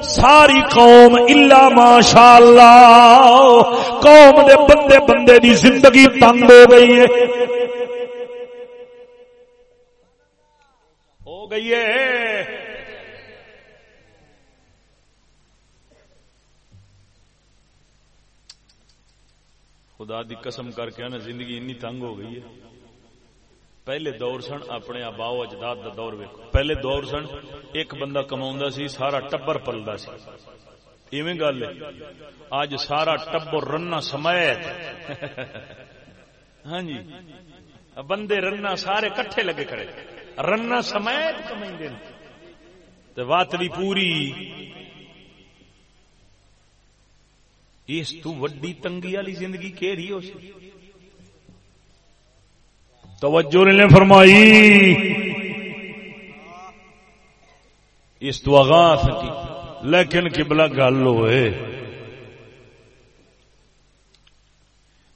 ساری قوم الا ماشاء اللہ قوم دے بندے بندے دی زندگی تنگ ہو گئی ہے۔ ہو گئی ہے۔ خدا دی قسم کر کے نا زندگی انی تنگ ہو گئی ہے۔ پہلے دور سن اپنے آباؤ اجداد دا دور ویکو پہلے دور سن ایک بندہ کما سی، سارا ٹبر پلدا سی۔ ایویں گل ہے۔ اج سارا ٹبر رنا سمیت۔ ہاں جی۔ بندے رنا سارے کٹھے لگے کھڑے۔ رنا سمیت کمائیں وات بھی پوری اس تو وڈی تنگی والی زندگی کہڑی ہو سی توجہ نے فرمائی۔ اس تو آغاز کی لیکن قبلہ گل ہوئے۔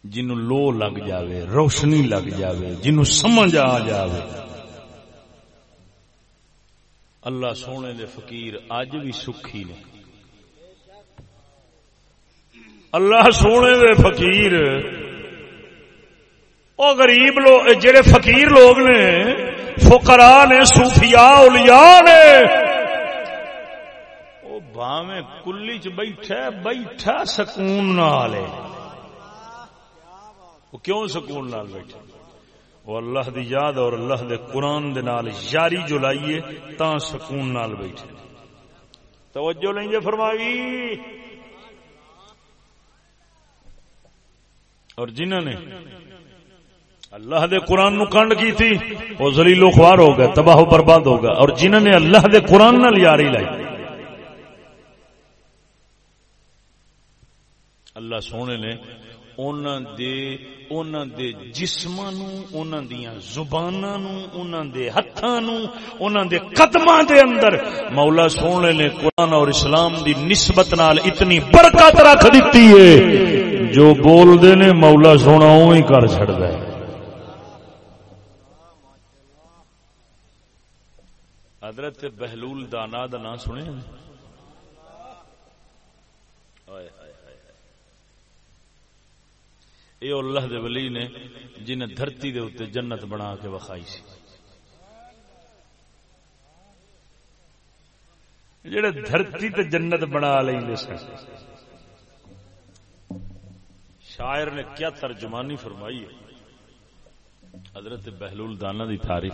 جنو لو لگ جاوے، روشنی لگ جاوے جنو سمجھ آ جاوے۔ اللہ سونے دے فقیر اج بھی سکھی نے۔ اللہ سونے دے فقیر۔ وہ غریب لوگ جڑے فقیر لوگ نے فقرا نے، صوفیاء، اولیاء نے۔ وہ باویں کلی چ بیٹھا بیٹھا سکون نال وہ کیوں سکون نال بیٹھا؟ وہ اللہ دی یاد اور اللہ دے قرآن دے نال یاری جو لائیے تا سکون نال بیٹھے۔ توجہ لیں گے فرمائی۔ اور جنہوں نے اللہ دے قرآن نو کنڈ کی تھی، وہ زلیل و خوار ہو گئے، تباہ و برباد ہو گیا اور جنہوں نے اللہ دے قرآن نال یاری لائی۔ اللہ سونے نے انہاں دے انہاں دے جسماں نو، انہاں دیاں زباناں دے ہتھاں نو دے قدماں دے اندر مولا سونے نے قرآن اور اسلام دی نسبت نال اتنی برکت رکھ دیتی ہے۔ جو بول دے نے مولا سونا اوہی کر چھڑدا ہے۔ حضرت بہلول دانا دا نام سنے یہ اللہ دے ولی نے جن دھرتی دے اتنے جنت بنا کے وکھائی سی۔ جڑے دھرتی تے جنت بنا لیں سن۔ شاعر نے کیا ترجمانی فرمائی ہے؟ حضرت بہلول دانا دی تاریخ۔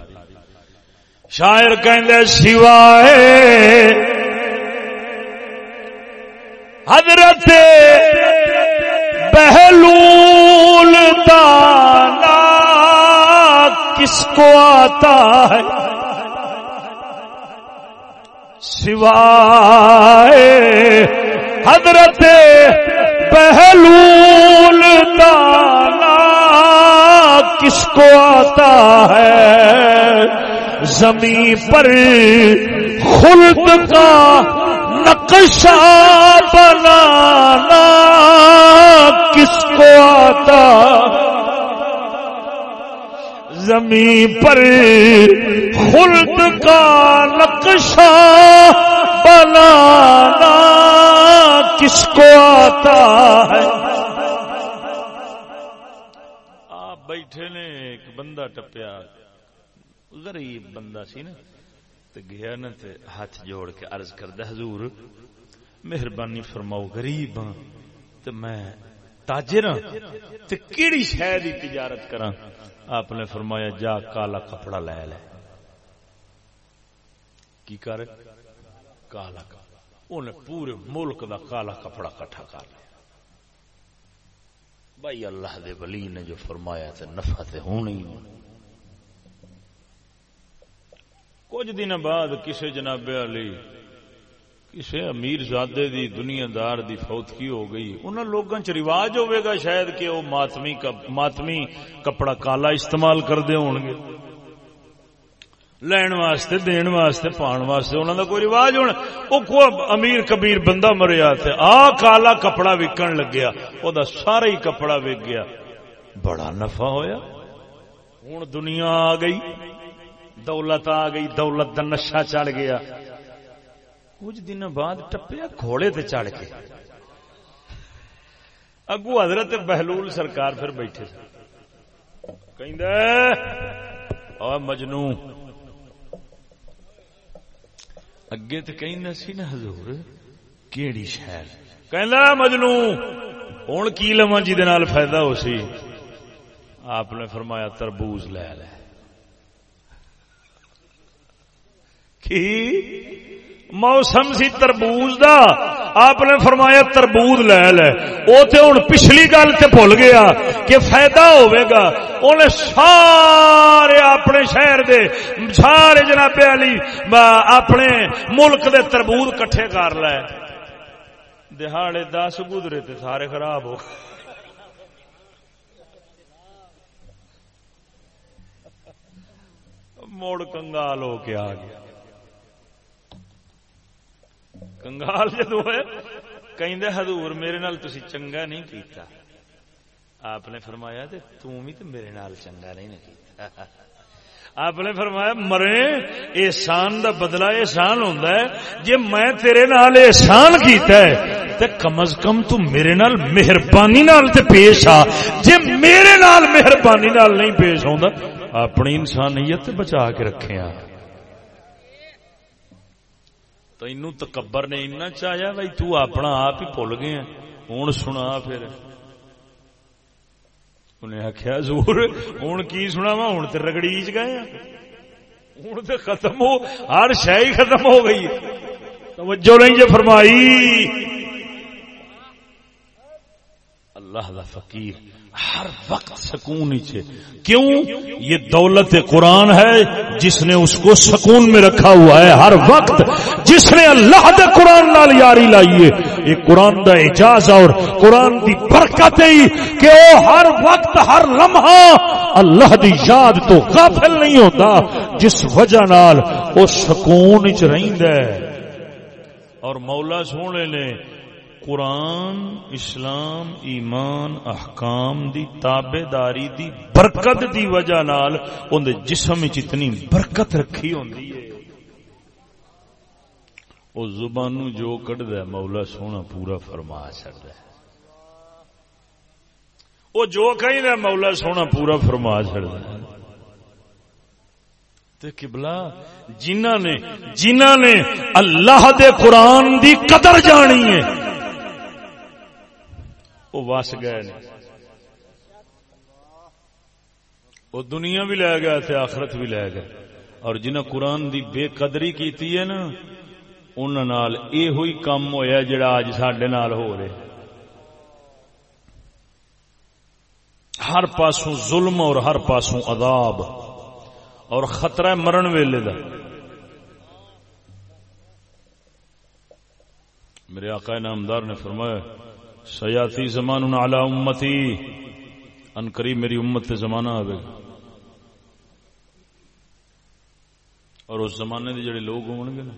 شاعر کہ سوائے حضرت بہلول دانا کس کو آتا ہے؟ سوائے حضرت بہلول دانا کس کو آتا ہے؟ زمین پر خلد کا نقشہ بنانا کس کو آتا زمین پر خلد کا نقشہ بنانا کس کو آتا ہے؟ آپ بیٹھے نے، ایک بندہ ٹپیا۔ غریب بندہ سی نا گیا نا تے ہاتھ جوڑ کے عرض کردہ حضور، مہربانی فرماؤ، غریب ہاں۔ تے میں تاجر ہاں۔ تے کیڑی شے دی تجارت کراں۔ آپ نے فرمایا، جا، کالا کپڑا لے لے۔ کی کر؟ کالا کپڑا۔ انہیں پورے ملک دا کالا کپڑا کٹھا کر لیا۔ بھائی اللہ دے ولی نے جو فرمایا تے نفع تے ہونی کچھ دن بعد کسی جناب علی کسی امیر زادے دی دنیا دار دی فوتگی ہو گئی۔ انہاں لوگاں چ رواج ہوئے گا شاید کہ وہ ماتمی ماتمی کپڑا کالا استعمال کرتے ہون گے لین واسطے، دین واسطے، پان واسطے انہوں دا کوئی رواج ہونا۔ وہ کو امیر کبیر بندہ مریا تھے آ کالا کپڑا وکن لگیا وہ دا سارا ہی کپڑا وک گیا۔ بڑا نفع ہویا۔ ہوں دنیا آ گئی، دولت آ گئی، دولت دا نشہ چڑھ گیا۔ کچھ دن بعد ٹپیا گھوڑے تے چڑھ کے۔ اگو حضرت بہلول سرکار پھر بیٹھے۔ کہ مجنو اگے تو کہیں سی نا حضور کیڑی شہر؟ کہ مجنو ہوں کی لوا جی فائدہ ہو سی؟ آپ نے فرمایا تربوز لے لے۔ کی؟ موسم سی تربوز دا۔ آپ نے فرمایا تربوز لے لے۔ وہ تو ہوں پچھلی گل سے بھول گیا کہ فائدہ ہوئے گا۔ انہیں سارے اپنے شہر دے، سارے جناب علی اپنے ملک دے تربوز کٹھے کر لے۔ دہاڑے دس گزرے تے سارے خراب ہو موڑ کنگال ہو کے آ گیا۔ کنگال جدو ہے کہیں حضور میرے نال تسی چنگا نہیں کیتا آپ نے فرمایا تے تم بھی تو میرے نال چنگا نہیں نہ کیتا آپ نے فرمایا مرے احسان دا بدلہ احسان ہوندا ہے جے میں تیرے نال احسان کیتا ہے تے کم از کم تو میرے نال مہربانی نال تے پیش آ جے میرے نال مہربانی نال نہیں پیش ہوندا اپنی انسانیت بچا کے رکھے آ تو انو تکبر نے اتنا چاہیا بھائی تو اپنا آپ ہی بھول گیا ہوں سنا پھر انہیں آخیا زور ہوں کی سنا وا ہوں تو رگڑی چ گئے ہوں تو ختم ہو ہر شہ ہی ختم ہو گئی توجہ نہیں جی فرمائی اللہ دا فقیر ہر وقت سکون نیچے۔ کیوں؟ یہ دولت قرآن ہے، جس نے اس کو سکون میں رکھا ہوا ہے ہر وقت۔ جس نے اللہ دے قرآن نال یاری لائیے یہ قرآن دا اجاز اور قرآن دی برکت ہی کہ وہ ہر وقت، ہر لمحہ اللہ دی یاد تو غافل نہیں ہوتا، جس وجہ نال وہ سکون چ رہندا ہے۔ اور مولا سونے نے قرآن، اسلام، ایمان، احکام دی تابے داری دی برکت دی وجہ نال اندر جسم اتنی برکت رکھی ہوندی ہے۔ او زبانو جو کٹ دے مولا سونا پورا فرما چڑھتا ہے۔ وہ جو کہیں دے مولا سونا پورا فرما چڑھتا ہے۔ تے قبلہ جنہ نے جنہ نے اللہ دے قرآن دی قدر جانی ہے وہ وس گئے وہ دنیا بھی لے گیا تھے آخرت بھی لے گئے۔ اور جنہیں قرآن دی بے قدری کیتی ہے نا انہوں یہ ہوئی کام ہویا جڑا اج سڈے نال ہو رہے۔ ہر پاسوں ظلم اور ہر پاسوں عذاب اور خطرہ مرن ویلے دا۔ میرے آقا نامدار نے فرمایا سیاتی زمان علی امتی، ان قریب میری امت سے زمانہ آئے گا اور اس زمانے کے جڑے لوگ ہون گے نا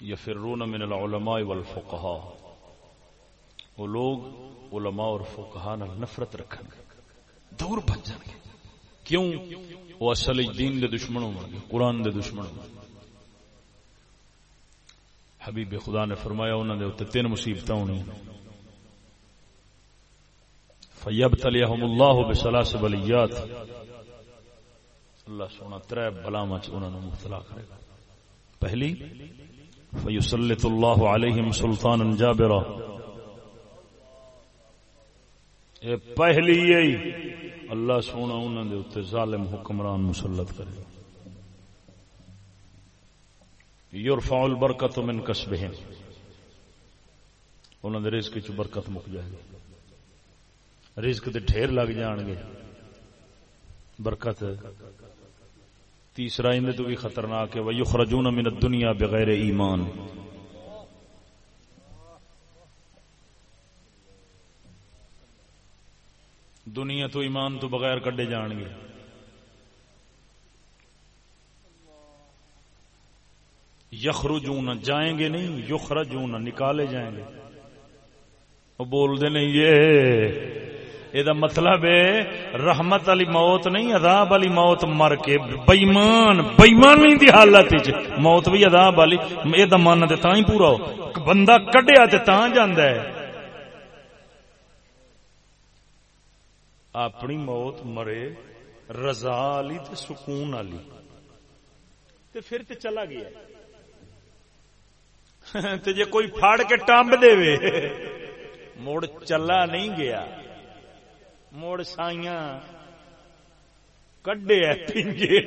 یا پھر من العلماء والفقہا وہ لوگ علماء اور فقہا نال نفرت رکھن گے۔ دور بچ جان گے۔ کیوں؟ وہ اصل دین دے دشمن ہوں گے، قرآن دے دشمن ہوں حبیب خدا نے فرمایا انہوں نے اتنے تین مصیبت ہونی۔ فیب تلیہم اللہ بسلا سے بلیات اللہ سونا تر بلاوا انہوں نے مبتلا کرے گا۔ پہلی فیوسلت اللہ علیہم سلطان جابرا۔ یہ پہلی یہی اللہ سونا انہوں نے اتنے ظالم حکمران مسلط کرے گا۔ یورفا البرکت من کسبہم۔ انہوں نے رزق چ برکت مک جائے گی۔ رزق دے ڈھیر لگ جان گے برکت۔ تیسرا اندر تو بھی خطرناک ہے۔ وَيُخْرَجُونَ مِنَ الدُّنْيَا بغیر ایمان دنیا تو ایمان تو بغیر کڈے جان گے یخرجون، جائیں گے نہیں، یخرجون، نکالے جائیں گے۔ وہ بول دے نہیں، یہ یہ مطلب ہے، رحمت علی موت نہیں، عذاب علی موت مر کے بےمان بےمانی دی حالت موت بھی عذاب والی یہ من تے تاں ہی پورا ہو۔ بندہ کڈیا تے تاں جاندا ہے۔ اپنی موت مرے، رضا علی تے سکون علی۔ تے پھر تے چلا گیا۔ تے جے کوئی پھاڑ کے ٹامب دے وے، مڑ چلا نہیں گیا۔ مڑ سائیاں کڈے پنجے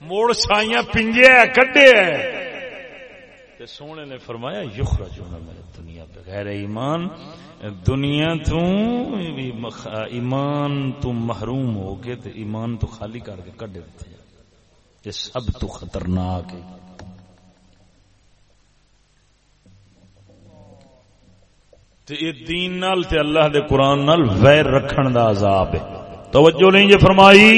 موڑ سائیاں پنجے کڈے تے سونے نے فرمایا، یخرجون من دنیا بغیر ایمان، دنیا تو ایمان تو محروم ہو کے تے ایمان تو خالی کر کے کڈے دیتے یہ سب تو خطرناک ہے۔ تے اے دین نال تے اللہ دے قرآن نال ویر رکھن دا عذاب ہے۔ توجہ نہیں جے فرمائی۔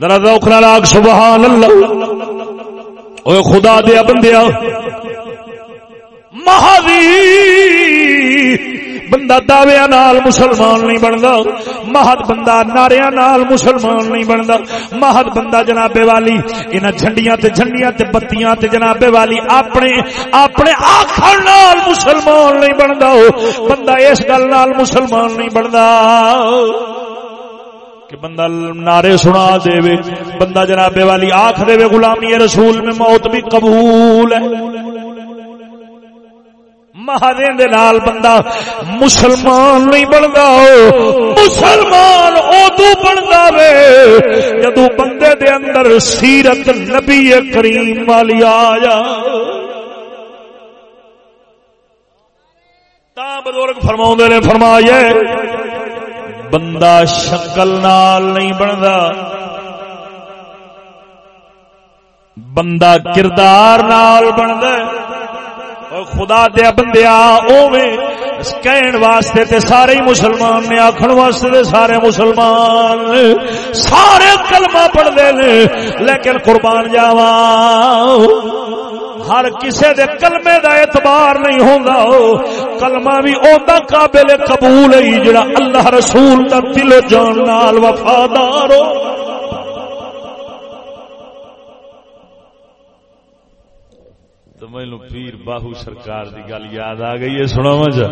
ذرا ذوق نال آگ سبحان اللہ اوے خدا دے بندیا مہدی بندہ دعوے نال مسلمان نہیں بنتا مہد بندہ نارے نال مسلمان نہیں بنتا مہد بندہ جنابے والی ان جھنڈیاں تے جھنڈیاں تے بتیاں تے جنابے والی اپنے اپنے آخر نال مسلمان نہیں بنتا بندہ اس گل نال مسلمان نہیں بنتا کہ بندہ نعرے سنا دے، بندہ جنابے والی آخ دے غلامی رسول میں موت بھی قبول ہے۔ مہادے نال بندہ مسلمان نہیں بنتا مسلمان ادو بنتا وے۔ جدو بندے دے اندر سیرت نبی کریم والی آ جا تا بزرگ فرما نے فرمایا، بندہ شکل نال نہیں بنتا بندہ کردار نال بنتا خدا دیا بندیا کہن واسطے تے سارے مسلمان نے آخر واسطے تے سارے مسلمان سارے کلمہ پڑھتے ہیں لیکن قربان جاوا ہر کسے دے کلمے دا اعتبار نہیں ہوگا کلمہ بھی اودا قابل قبول ہے، جڑا اللہ رسول دا دل و جان نال وفادار ہو۔ تو مینو پیر باہو سرکار دی گل یاد آ گئی ہے سنا مجھا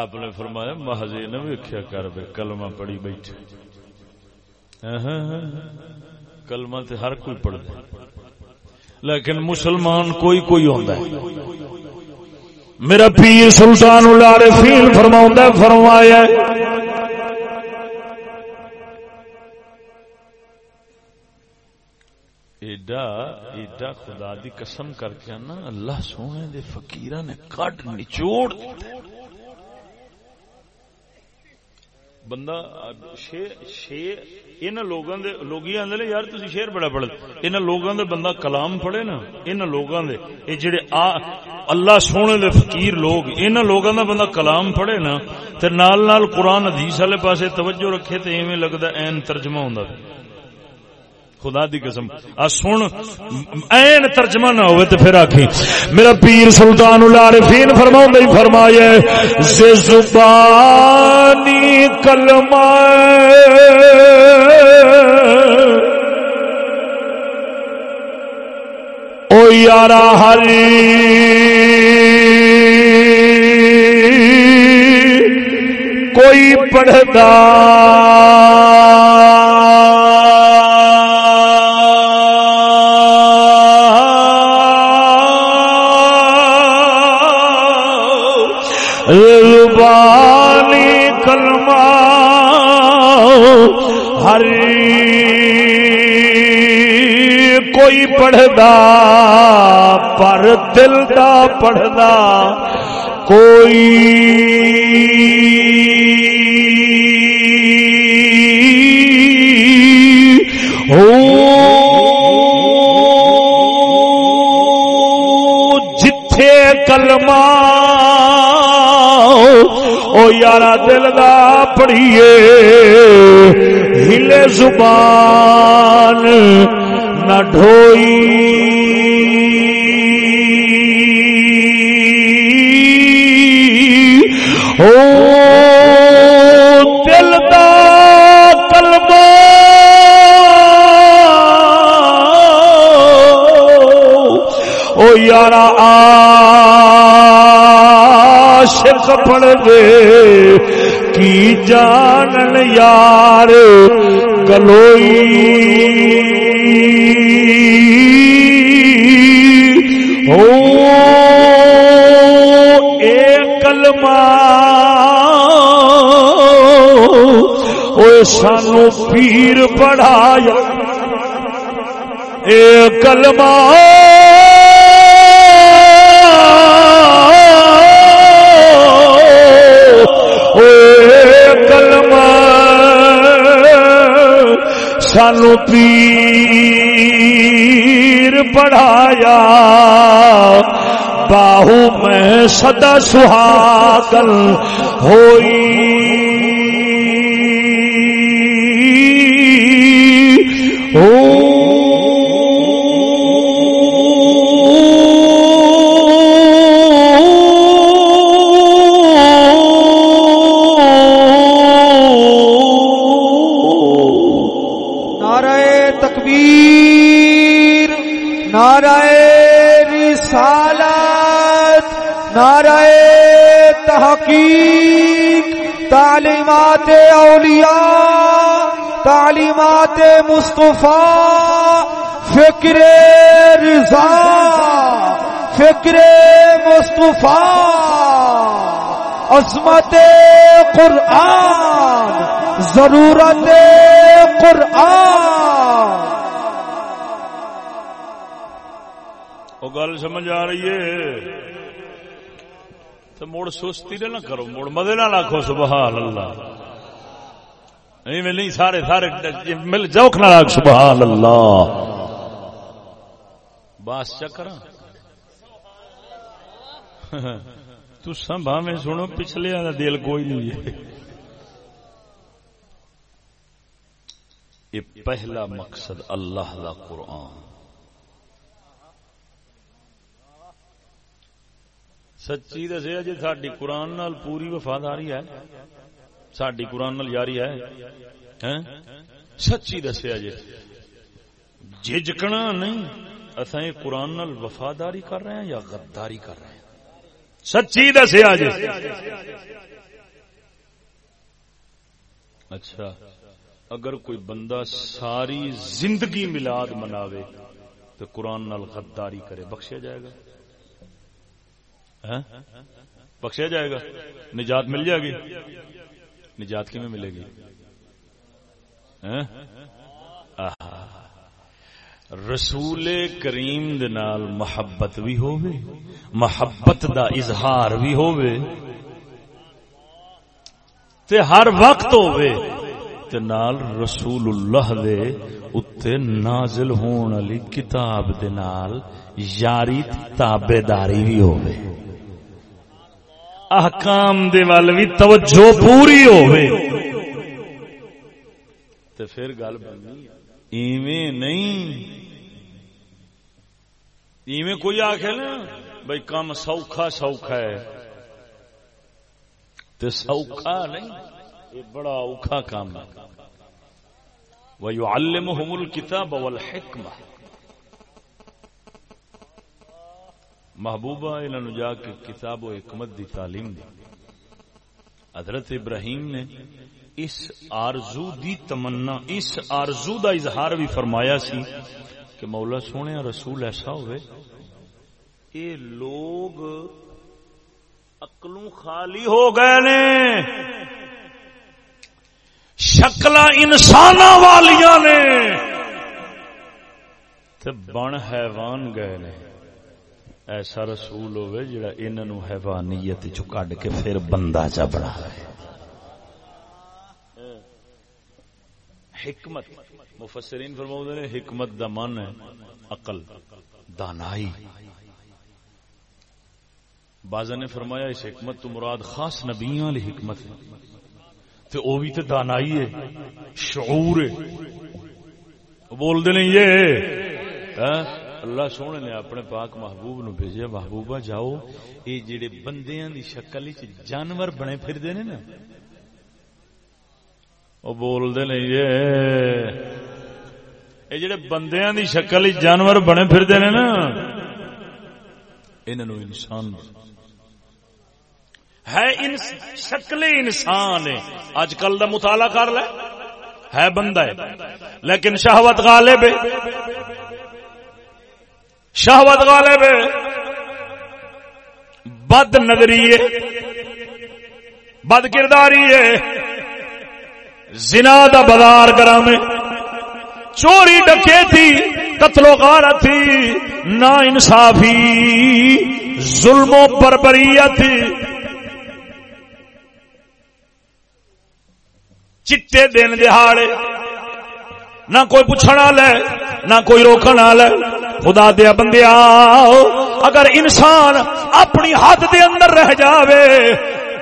آپ نے فرمایا مہجے نے ویکیا کر بے، کلمہ پڑھی بیٹھے۔ کلمہ تے ہر کوئی پڑھ دے لیکن مسلمان کوئی کوئی ہوتا ہے۔ میرا پیر سلطان العارفین فرماؤں فرمایا ایڈا ایڈا خدا دی قسم کر کے نا اللہ سونے دے فقیر نے کٹ نچوڑ دیتا بندہ شیر ان لوگوں دے، لوگی آندے نے یار تسی شیر بڑا پڑھ ان لوگوں دے بندہ کلام پڑھے نا، ان لوگوں دے۔ اے جڑے اللہ سونے دے فقیر لوگ، ان لوگوں دا بندہ کلام پڑھے نا، تے نال نال قرآن حدیث والے پاسے توجہ رکھے تے ایویں لگدا این ترجمہ ہوندا خدا دی قسم۔ سن، این ترجمہ نہ ہوئے تو پھر آکھیں۔ میرا پیر سلطان العارفین فرما ہی فرمایا سے زبانی کلمہ او یارا ہری کوئی پڑھتا پڑھدا، پر دل دا پڑھدا، کوئی ہو جتھے کلمہ، او یارا دل دا پڑھیے ہلے زبان نہ ڈھوئی۔ او دل دا کلمہ۔ او یارا عاشق پڑ دے۔ کی جانن یار گلوئی۔ او اے کلمہ او سانو پیر پڑھایا۔ اے کلمہ کلمہ سانو پیر پڑھایا باہو میں سدا سہاگل ہوئی۔ تحقیق، تعلیمات اولیاء، تعلیمات مصطفیٰ، فکر رضا، فکر مصطفیٰ، عظمت قرآن، ضرورت قرآن۔ وہ گل سمجھ آ رہی ہے۔ تو مڑ سستی نہ کرو، مڑ مدے نہ آخو سبحان اللہ نہیں نہیں، سارے سارے جی، مل جوک نہ آخ سبحان اللہ بس چکر۔ تو سنبھا سنو، پچھلے والا دل کوئی نہیں ہے۔ یہ پہلا مقصد اللہ دا قرآن۔ سچی دسیا جی ساری قرآن نال پوری وفاداری ہے؟ ساری قرآن نال یاری ہے؟ سچی دسیا جی جھجکنا نہیں اصا یہ قرآن نال وفاداری کر رہے ہیں یا غداری کر رہے ہیں؟ سچی دسیا جی اچھا اگر کوئی بندہ ساری زندگی ملاد مناوے تو قرآن نال غداری کرے، بخشیا جائے گا۔ بخشیا جائے گا؟ نجات مل جائے گی؟ نجات کی میں ملے گی؟ رسول کریم دے نال محبت بھی ہووے، محبت دا اظہار بھی ہووے، تے ہر وقت ہووے، تے نال رسول اللہ دے اتے نازل ہون والی کتاب دے نال یاری تابے داری بھی ہووے۔ احکام دے وال بھی توجہ پوری ہووے۔ تے پھر گل بننی ایویں نہیں۔ ایویں کوئی آخے نا بھائی کام سوکھا سوکھا ہے۔ تے سوکھا نہیں، یہ بڑا اوکھا کام ہے۔ وَيُعَلِّمُهُمُ الْكِتَابَ وَالْحِكْمَةِ۔ محبوبہ انہوں جا کے کتاب و حکمت دی تعلیم دی۔ حضرت ابراہیم نے اس آرزو دی تمنا، اس آرزو دا اظہار بھی فرمایا سی کہ مولا سونے رسول ایسا ہوئے اے لوگ اقلوں خالی ہو گئے نے۔ شکل انسان والیاں نے۔ تے بن حیوان گئے نے۔ ایسا رسول ہوئے جڑا انہوں حیوانیت چ کڈ کے پھر بندہ چا بنا حکمت، مفسرین فرماؤ نے حکمت دا من ہے عقل، دانائی۔ بازا نے فرمایا اس حکمت تو مراد خاص نبیاں والی حکمت تے او بھی تے دانائی ہے، شعور ہے۔ بول دے نہیں یہ ہاں؟ اللہ سونے نے اپنے پاک محبوب نو بھیجیا، محبوبہ جاؤ اے جڑے بندیاں دی شکل وچ جانور بنے پھر دے نے نا او بول دے نہیں یہ اے جڑے بندیاں دی شکل وچ جانور بنے پھر دے نے نا، انہاں نو انسان ہے ان شکل انسان ہے اج کل دا مطالعہ کر لے، ہے بندہ ہے، لیکن شہوت غالب ہے۔ شہوت غالب ہے۔ بد نظری ہے۔ بد کرداری ہے۔ زنا دا بازار گرام چوری ڈکے تھی، قتل و غارت تھی۔ نا انصافی ظلم و بربریت چٹے دن دہاڑے۔ نہ کوئی پوچھنا لے نہ کوئی روکنا لے خدا دیا بندیا اگر انسان اپنی حد دے اندر رہ جاوے،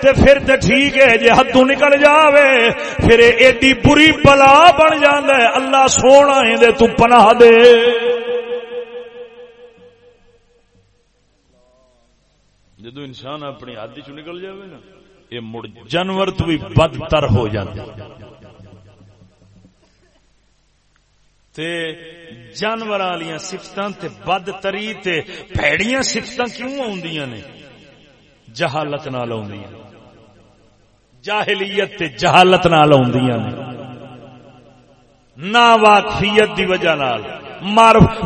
تے پھر تے ٹھیک ہے، جے حدوں نکل جاوے، پھر ایڈی بری بلا بن جاندا ہے، اللہ سونا دے تو پناہ دے۔ جدو انسان اپنی حد چ نکل جاوے نا یہ مڑ جانور تو بھی بدتر ہو جاتے تے جانور والی سفت بد تری تے پیڑیاں سفت کیوں آدی نے؟ جہالت نال آدی جاہلیت تے جہالت نال آدی نے۔ نہ واقفیت دی وجہ نال معرف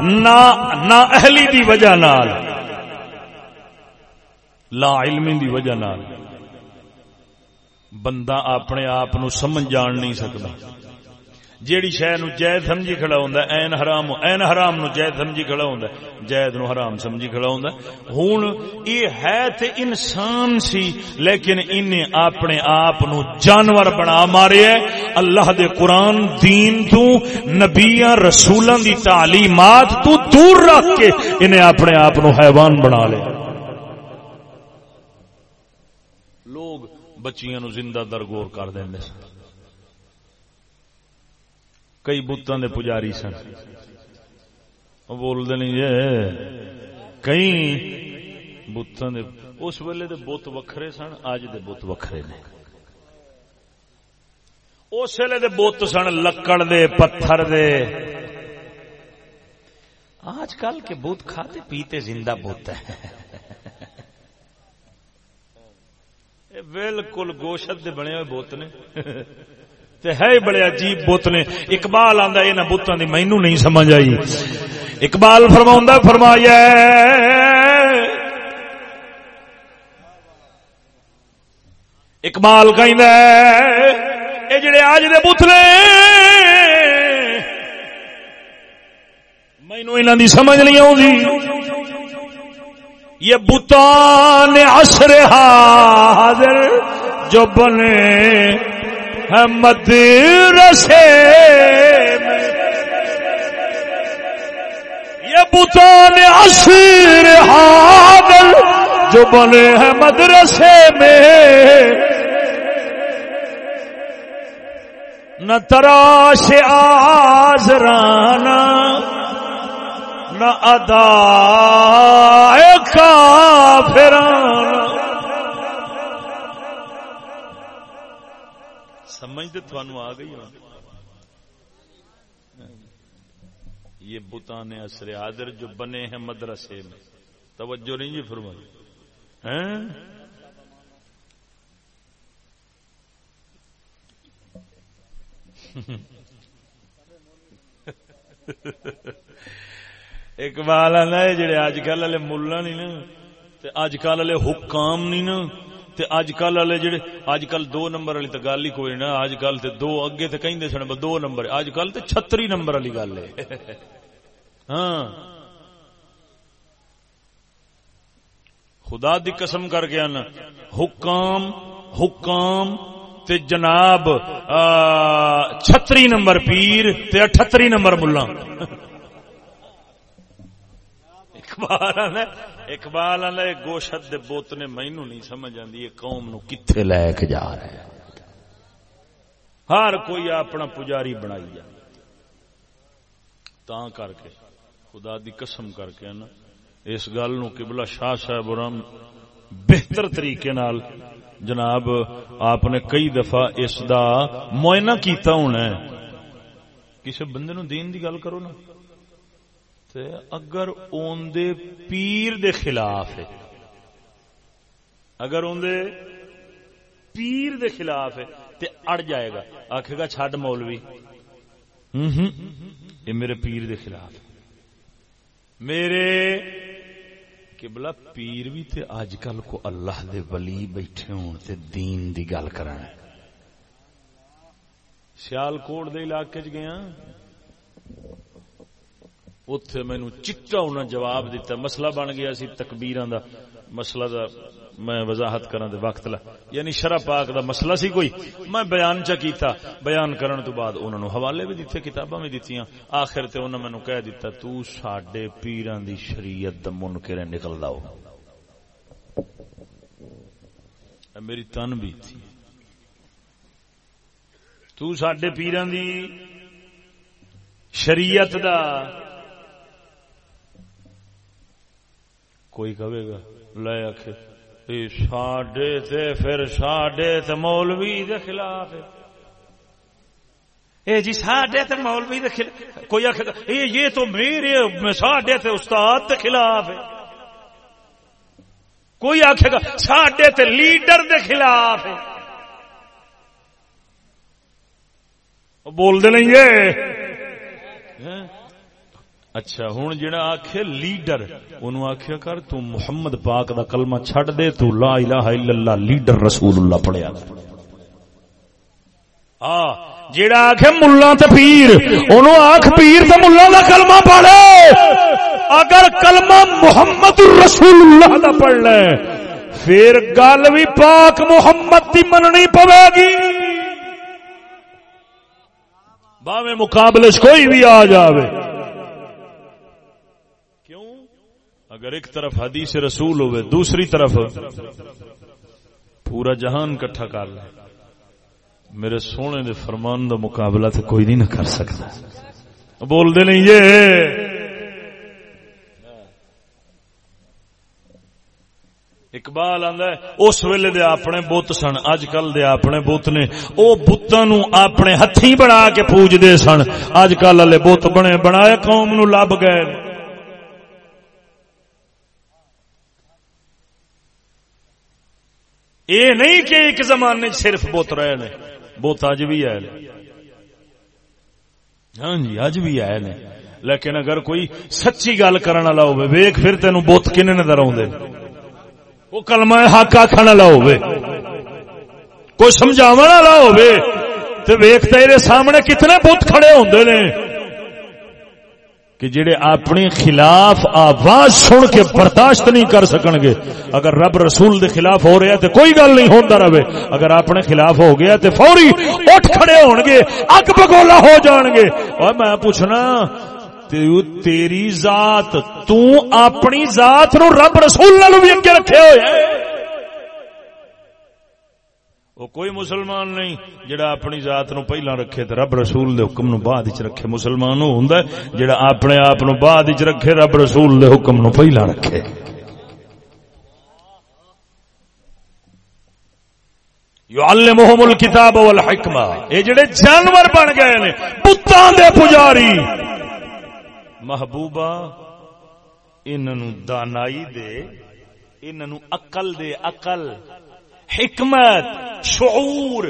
نہ اہلی دی وجہ نال، لا علمی دی وجہ نال۔ بندہ اپنے آپ سمجھ جان نہیں سکتا۔ جیڑی شہ نو جائز سمجھی کھڑا ہوندا این حرام این حرام نو جائز سمجھی کھڑا ہوندا جائز نو حرام سمجھی کھڑا ہوندا ہن یہ ہے تے انسان سی، لیکن انہیں اپنے آپ نو جانور بنا مارے اللہ دے قرآن دین تو، نبیاں رسولاں دی تعلیمات تو دور رکھ کے انہیں اپنے آپ نو حیوان بنا لے۔ لوگ بچیاں نو زندہ درگور کر دیں کئی بتان دے پجاری سن۔ بول دے نہیں یہ کئی بتان دے۔ اس ویلے دے بت وکھرے سن اج دے بت وکھرے نے۔ اس ویلے دے بت سن، لکڑ دے، پتھر دے۔ آج کل کے بت کھاتے پیتے زندہ بت ہے۔ بالکل گوشت دے بنے ہوئے بت نے۔ تے ہے بڑے عجیب بت نے۔ اقبال آندا یہ نہ بتاں دی مینوں نہیں سمجھ آئی۔ اقبال فرماوندا فرمایا اقبال کہندا اے جڑے اج دے بت نے، مینوں انہاں دی سمجھ نہیں آوندی۔ یہ بتان عصر حاضر جو بنے۔ مدرسے میں۔ یہ بتان عصر حاضر جو بنے ہیں مدرسے میں۔ نہ تراش آزرانا، نہ ادا کافران سمجھ تو تھانو آ گئی ہو یہ بتانے اثر آدر جو بنے ہیں مدرسے میں۔ توجہ نہیں جی فرمائی۔ ہیں؟ اقبال آنا جڑے اج کل والے ملا نہیں نا اج کل والے حکام نہیں نا۔ تے اج کل والے جڑے اج کل دو نمبر والی تو گل ہی کوئی نا اج کل تے دو اگے تے کہیں سن دو نمبر اج کل تے چھتری نمبر والی گل ہے۔ ہاں۔ خدا دی قسم کر کے آنا۔ حکام حکام تے جناب چھتری نمبر پیر تے اٹھتری نمبر ملا۔ اقبال آنا۔ اقبال آنا گوشت دے بوت نے مینو نہیں سمجھ آتی یہ قوم نو کتنے لے کے جا رہا ہے ہر کوئی اپنا پجاری بنائی جا تا کر کے، خدا دی قسم کر کے نا، اس گل نو قبلہ شاہ صاحب رحم بہتر طریقے نال جناب، آپ نے کئی دفعہ اس دا معائنہ کیتا ہونا ہے۔ کسی بندے نو دین دی گل کرو نا۔ تے اگر اون دے پیر دے خلاف ہے، اگر اون دے پیر دے خلاف ہے، تے اڑ جائے گا۔ آکھے گا، چھڈ مولوی۔ یہ میرے پیر دے خلاف۔ میرے قبلہ پیر بھی تے آج کل کو اللہ دے ولی بیٹھے ہون تے دین دی گل کرنا سیال کوٹ دے علاقے چ گیا اتے مینو چٹا انہیں جواب دیتا مسئلہ بن گیا سی تکبیر دا مسئلہ دا میں وضاحت کرنے دے وقت لا یعنی شرح پاک دا مسئلہ سی کوئی میں بیان چا کیتا بیان کرن تو بعد انہوں نے حوالے بھی دیتے کتاباں بھی دیتیاں آخر تے انہوں نے کہہ دیتا تو ساڈے پیران دی شریعت دا منکر نکل داؤ میری تن بھی تھی تو ساڈے پیران دی شریعت دا کوئی کہے گا، لے آخ ساڈے تے پھر ساڈے تے مولوی دے خلاف اے جی ساڈے تے مولوی دے خلاف، کوئی آخ اے یہ تو میرے ساڈے تے استاد دے خلاف ہے۔ کوئی آخے گا ساڈے تے لیڈر دے خلاف ہے۔ بول دے نہیں گے اچھا ہوں جڑا آخ لیڈر ان آخیا کر، تو محمد پاک دا کلمہ چھڈ دے، تو لا الہ الا اللہ لیڈر رسول اللہ پڑھیا ہاں جڑا آخ ملا تے پیر آخ پیر تے ملا دا کلمہ پڑھے۔ اگر کلمہ محمد رسول اللہ دا پڑھ لے، پھر گل بھی پاک محمد دی مننی پوے گی۔ باویں مقابلے کوئی بھی آ جاوے۔ اگر ایک طرف حدیث رسول ہوئے، دوسری طرف پورا جہان کٹھا کر لے۔ میرے سونے دے فرمان دا مقابلہ تو کوئی نہیں نہ کر سکتا۔ بول دے نہیں یہ۔ اقبال آندا ہے، اس ویلے دے اپنے بت سن اج کل دے اپنے بت نے۔ او بتاں نو اپنے ہتھی بنا کے پوج دے سن۔ اج کل والے بت بنے، بنائے قوم نو لب گئے۔ یہ نہیں کہ ایک زمانے صرف بت رہے نے، بت اج بھی ہے ہاں جی اج بھی ہے نے۔ لیکن اگر کوئی سچی گل کرنے والا ہوے ویکھ پھر تینو بت کنے نظر آوندے وہ کلمہ حق آکھن والا ہوے کوئی سمجھاون والا ہوے تے ویکھ تیرے سامنے کتنے بت کھڑے ہوندے نے۔ کہ جڑے اپنی خلاف آواز سن کے برداشت نہیں کر سکن گے، اگر رب رسول دے خلاف ہو رہا تو کوئی گل نہیں ہوتا رہے۔ اگر اپنے خلاف ہو گیا تو فوری اٹھ کھڑے ہون گے، اگ بگولا ہو جان گے۔ اور میں پوچھنا تیری ذات، تو اپنی ذات نو رب رسول نالو بھی اگے رکھے ہوئے وہ کوئی مسلمان نہیں، جڑا اپنی ذات نو پہلا رکھے تے رب رسول دے حکم نو بعد وچ رکھے، مسلمان وہ ہوندا ہے، جڑا اپنے آپ نو بعد وچ رکھے، رب رسول دے حکم نو پہلا رکھے۔ یعلمہم الکتاب والحکمہ۔ اے جڑے جانور بن گئے نے، بتاں دے پجاری۔ محبوبہ، انہوں دانائی دے، انہوں اقل دے اقل حکمت، شعور۔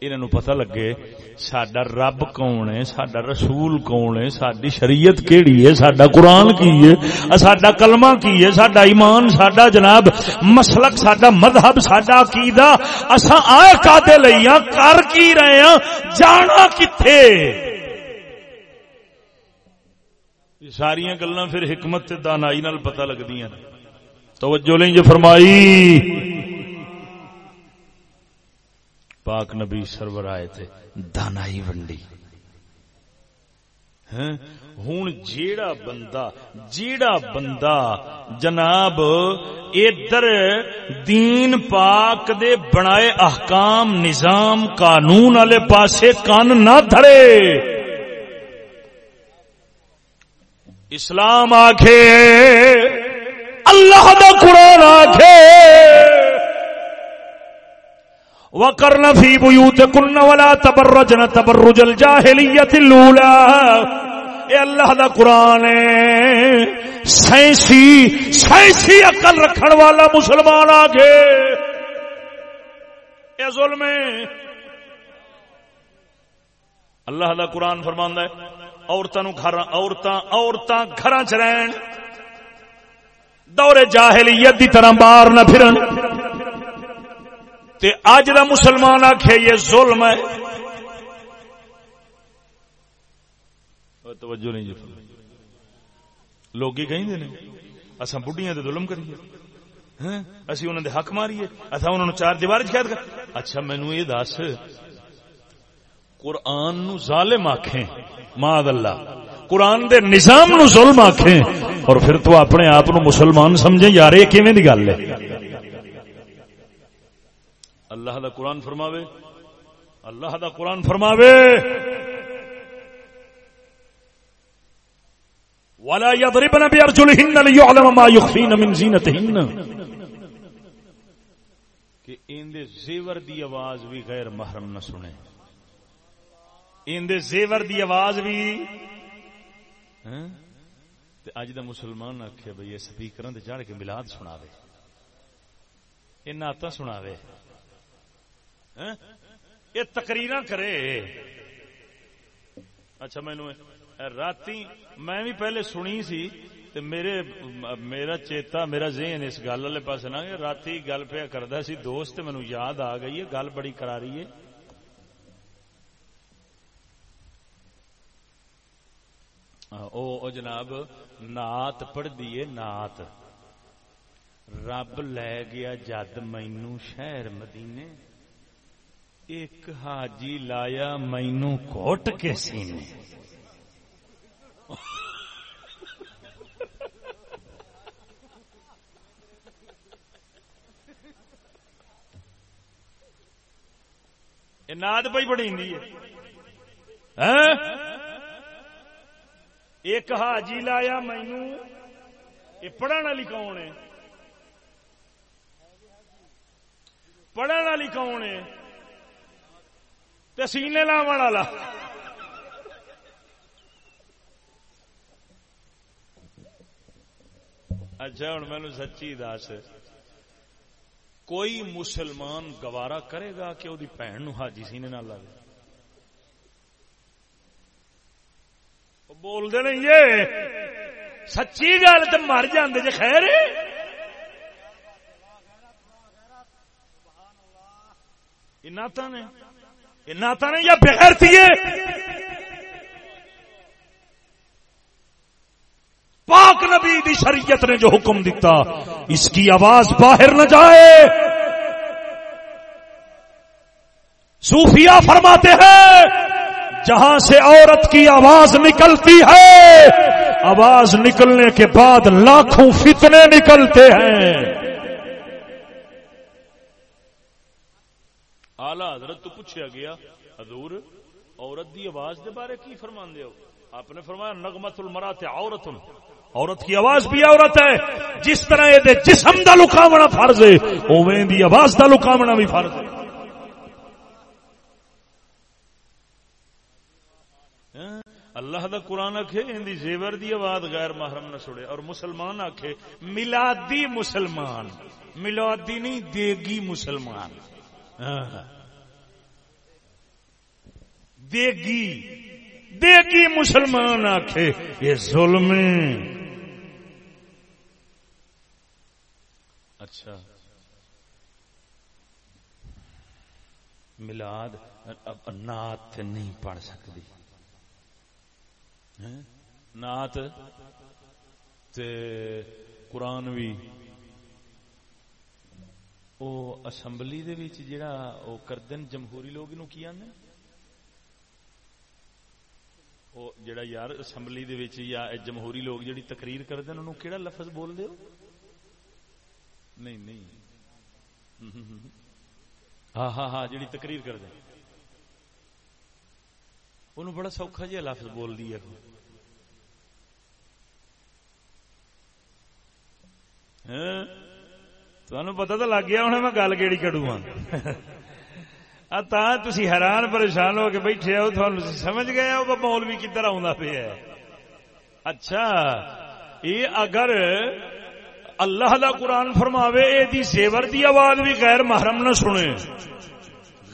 انہوں نے پتہ لگے سڈا رب کون ہے سڈا رسول کون ہے ساری شریعت کیڑی ہے سڈا قرآن کی ہے سڈا کلمہ کی ہے سڈا ایمان سڈا جناب مسلک سڈا مذہب سڈا عقیدہ۔ اسا آئے کادے لئیاں، کر کی رہے ہیں جانا کتھے؟ ساری گلا پھر حکمت دانائی نال پتہ لگدیاں۔ توجہ لیں جو فرمائی۔ پاک نبی سرور آئے تھے۔ دانائی ونڈی۔ ہاں، ہوں جیڑا بندہ جیڑا بندہ جناب، ادھر دین پاک دے بنائے احکام، نظام، قانون والے پاسے کان نہ دھڑے اسلام آخے اللہ دا قرآن آخے وکرن فی بیوتکن ولا تبرجن تبرج الجاہلیت الاولا اے اللہ دا قرآن ہے. سائنسی سائنسی عقل رکھن والا مسلمان آگے اے ظلم اللہ دا قرآن فرماندا ہے عورتوں گھر، عورتاں عورتاں گھراں چ رہن۔ دور جاہلیت دی طرح باہر نہ پھرن۔ تے اج دا مسلمان آکھے یہ ظلم ہے۔ توجہ نہیں جی۔ لوگ ہی کہیں نے اصا بڑھیاں تے ظلم کریے۔ ہاں اسی انہوں دے حق ماریے۔ اصا انہوں نے چار دیوار قید کر۔ اچھا مینو یہ دس، قرآن نو ظالم آکھیں۔ ماد اللہ۔ قرآن دے نظام نو ظلم آکھیں۔ اور پھر تو اپنے آپ نو مسلمان سمجھے یار، یہ کیویں دی گل ہے؟ اللہ دا قرآن فرماوے۔ اللہ دا قرآن فرماوے۔ ولا يضربن بارجلهن ليعلم ما يخفين من زينتهن۔ کہ ان دے زیور دی آواز بھی غیر محرم نہ سنے۔ ان دے زیور دی آواز بھی ہاں؟ اج دا مسلمان آخیا بھائی یہ سپیکر چڑھ کے ملاد سنا یہ نعت سنا یہ تقریر کرے۔ اچھا مینو رات میں بھی پہلے سنی سی تے میرے، میرا چیتا، میرا ذہن اس گل والے پاس نہ رات گل پہ کرتا سی دوست مینو یاد آ گئی ہے، گل بڑی کراری ہے۔ او جناب نات پڑھ دیے نات رب لے گیا جد مینو شہر مدینے۔ ایک حاجی لایا مینو کوٹ کے سینے۔ ناد پی بڑی ہاں؟ ایک حاجی لایا مینو یہ پڑھن والی کون ہے؟ پڑھن والی کون ہے؟ سینے لاو والا اچھا ہوں مینو سچی دس۔ کوئی مسلمان گوارا کرے گا کہ وہ بھن حاجی سینے نہ لگے بول دے نہیں یہ سچی گل تو مر جاندے جے خیر ناتا نے ناتا نے یا بغیر تھی پاک نبی دی شریعت نے جو حکم دیتا اس کی آواز باہر نہ جائے۔ صوفیہ فرماتے ہیں، جہاں سے عورت کی آواز نکلتی ہے، آواز نکلنے کے بعد لاکھوں فتنے نکلتے ہیں۔ آلہ حضرت تو پوچھا گیا، حضور، عورت دی آواز دے بارے کی فرمان دے آپ نے فرمایا نغمت المرات عورت عورت کی آواز بھی عورت ہے۔ جس طرح یہ جسم دا لکاونا فرض ہے اویں دی آواز دا لکاونا بھی فرض ہے۔ اللہ دا قرآن آخے ان دی زیور دی آواز غیر محرم نہ سڑے۔ اور مسلمان آخے ملادی مسلمان۔ ملادی نہیں، دیگی مسلمان۔ ہاں۔ دیگی دیگی مسلمان آخے یہ ظلم اچھا۔ ملاد نات نہیں پڑھ سکتی۔ ہاں؟ نات قرآن بھی وہ اسمبلی جڑا وہ کردن جمہوری لوگ کی آنے وہ جڑا یار اسمبلی یا جمہوری لوگ جڑی تقریر کرتے ہیں انہوں کہڑا لفظ بول دے نہیں نہیں ہاں ہاں ہاں جڑی تقریر کر دیں انہوں بڑا سوکھا جہا لفظ بول دیا ہاں؟ تمہیں پتا تو لگ گیا ہونا میں گل کہڑی تھی حیران پریشان ہو کے بیٹھے ہو، تھوڑا سمجھ گیا وہ مولوی کدھر آ اچھا یہ اگر اللہ دا قرآن فرماوے، اے دی سیور دی آواز بھی غیر محرم نہ سنے۔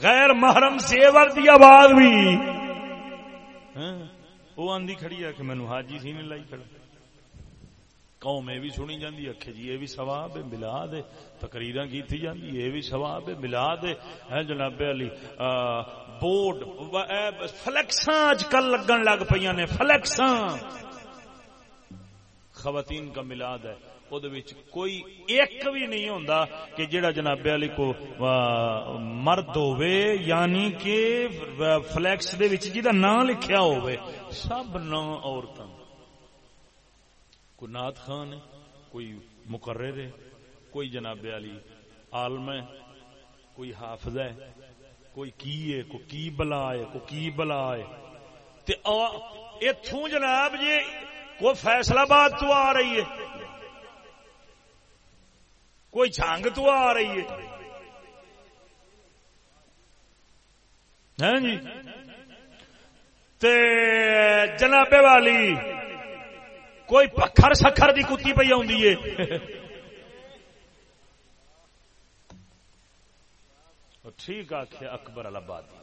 غیر محرم سیور دی آواز بھی۔ ہاں، وہ آندھی کھڑی ہے کہ مینو حاجی سی نے لائی کھڑا۔ قوم یہ بھی سنی جاندی اکھے جی یہ بھی ثواب ہے ملا دے تقریر کیتی جاندی یہ بھی ثواب ہے ملا دے ہے ہاں جناب علی بورڈ فلیکساں اج کل لگن لگ پئی نے، فلیکساں۔ خواتین کا ملاد ہے وچ کوئی ایک بھی نہیں ہوندا کہ جڑا جناب علی کو مرد ہوئے یعنی کہ فلیکس دے وچ جدا نام لکھیا ہوئے سب نام عورتاں۔ کوئی نات خان ہے، کوئی مقرر ہے، کوئی جناب علی عالم ہے، کوئی حافظ ہے، کوئی کی ہے، کوئی کی بلا ہے، کوئی کی بلا ہے۔ تے اتوں جناب جی کوئی فیصلہ باد تو آ رہی ہے۔ کوئی جنگ تو آ رہی ہے۔ ہاں جی۔ تے جنابے والی کوئی پکھر سکھر دی کتی پی آ ٹھیک آخ اکبر آبادی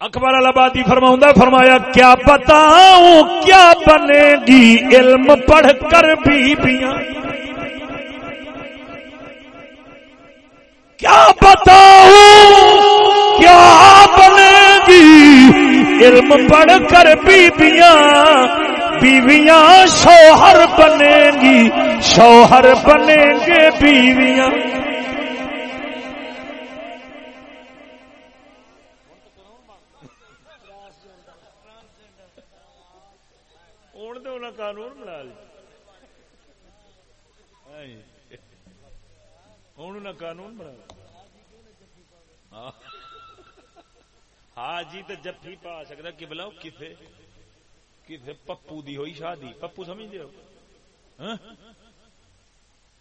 اکبر البادی فرماؤں فرمایا، کیا بتاؤں، کیا بنے گی علم پڑھ کر بیبیاں؟ کیا بتاؤں؟ علم پڑھ کر بیبیاں، بیویاں شوہر بنے گی، شوہر بنے گے بیویاں۔ قانون بنا لی ہوں قانون بنا ہاں جی تو جفی پا سکتا کہ بلاؤ کتنے کتنے پپو دی ہوئی شادی۔ پپو سمجھ دو ہاں؟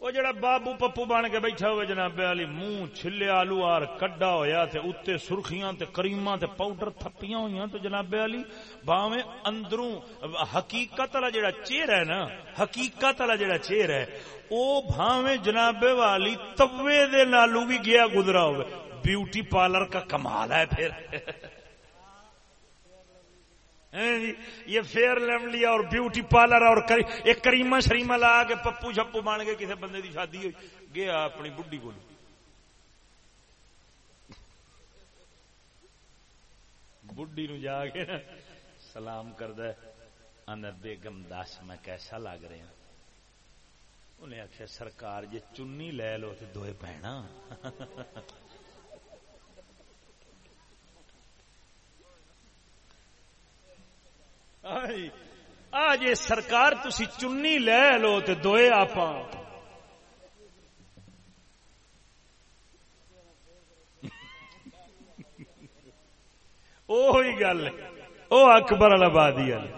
وہ جڑا بابو پپو بن کے بیٹھا ہوئے جناب علی، منہ چھلے آلو آر کڈا ہویا تے اتنے سرخیاں تے کریماں تے پاؤڈر تھپیاں ہوئی تو جناب علی۔ باویں اندروں حقیقت والا جڑا چہرہ ہے نا، حقیقت والا جڑا چہرہ ہے، او بھاویں جناب والی توے دے نالو بھی گیا گزرا ہوئے۔ بیوٹی پارلر کا کمال ہے پھر۔ ہاں جی، یہ فیئر لیملی اور بیوٹی پارلر اور ایک کریما شریما لا کے پپو چھپو بن کے کسی بندے دی شادی ہوئی۔ گیا اپنی بڈی کو بڈی نو جا کے سلام کرد بیگم دس میں کیسا لگ رہا انہیں آخیا سرکار جی چنی لے لو تو دوئے بہنا آج سرکار تسی چنی لے لو تو دوئے آپ گل وہ اکبر آبادی والے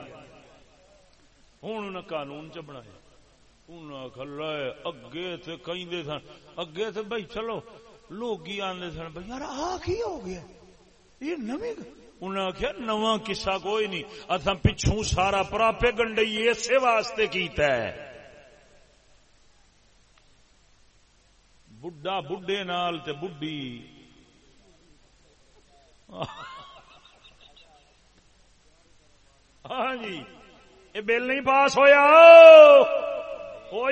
ہوں انہیں قانون چ بنایا کھلا اگے تھے کہیں سن۔ اگے تھے بھائی چلو، لوگ آدھے سن، بھائی یار، آ کی ہو گیا؟ یہ نویں انہیں آخیا نواں قصہ کوئی نہیں۔ اتنا پچھوں سارا پراپے گنڈی اسی واسطے کیتا ہے۔ بڈھا بڈھے نال تے بڈھی۔ ہاں جی یہ بل نہیں پاس ہویا۔ ہو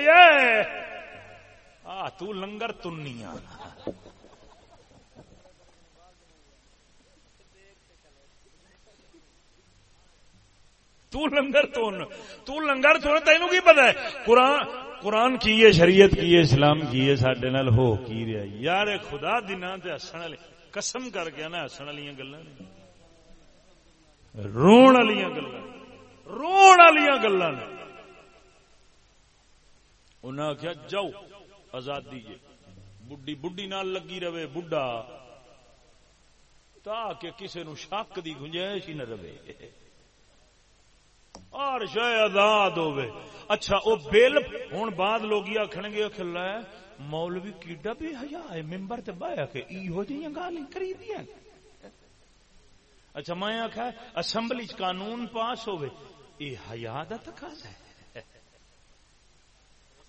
تو لنگر تنی تو لنگر تون تو لنگر تون تینوں کی پتا ہے؟ قرآن قرآن کی ہے، شریعت کی ہے، اسلام کی ہے سڈے نال ہو کی رہا یار خدا دن تے ہسن والے، قسم کر کے نا ہسن والی گلا رون والی گلا رون والی گلا انہیں آخیا جاؤ، آزادی جی بڈی بڈی نال لگی رہے، بڈھا۔ تاکہ کسی نو شک دی گنجائش ہی نہ رہے۔ اور شاید آزاد ہوے اچھا او بل ہوں بعد لوگ آخر گے کھلا ہے مولوی کیڈا بھی ہیا ہے؟ ممبر تے بایا کہ ایہو جی گال کری دیا اچھا میں آخا اسمبلی چ قانون پاس ہوے یہ حیا دا تقاضا ہے۔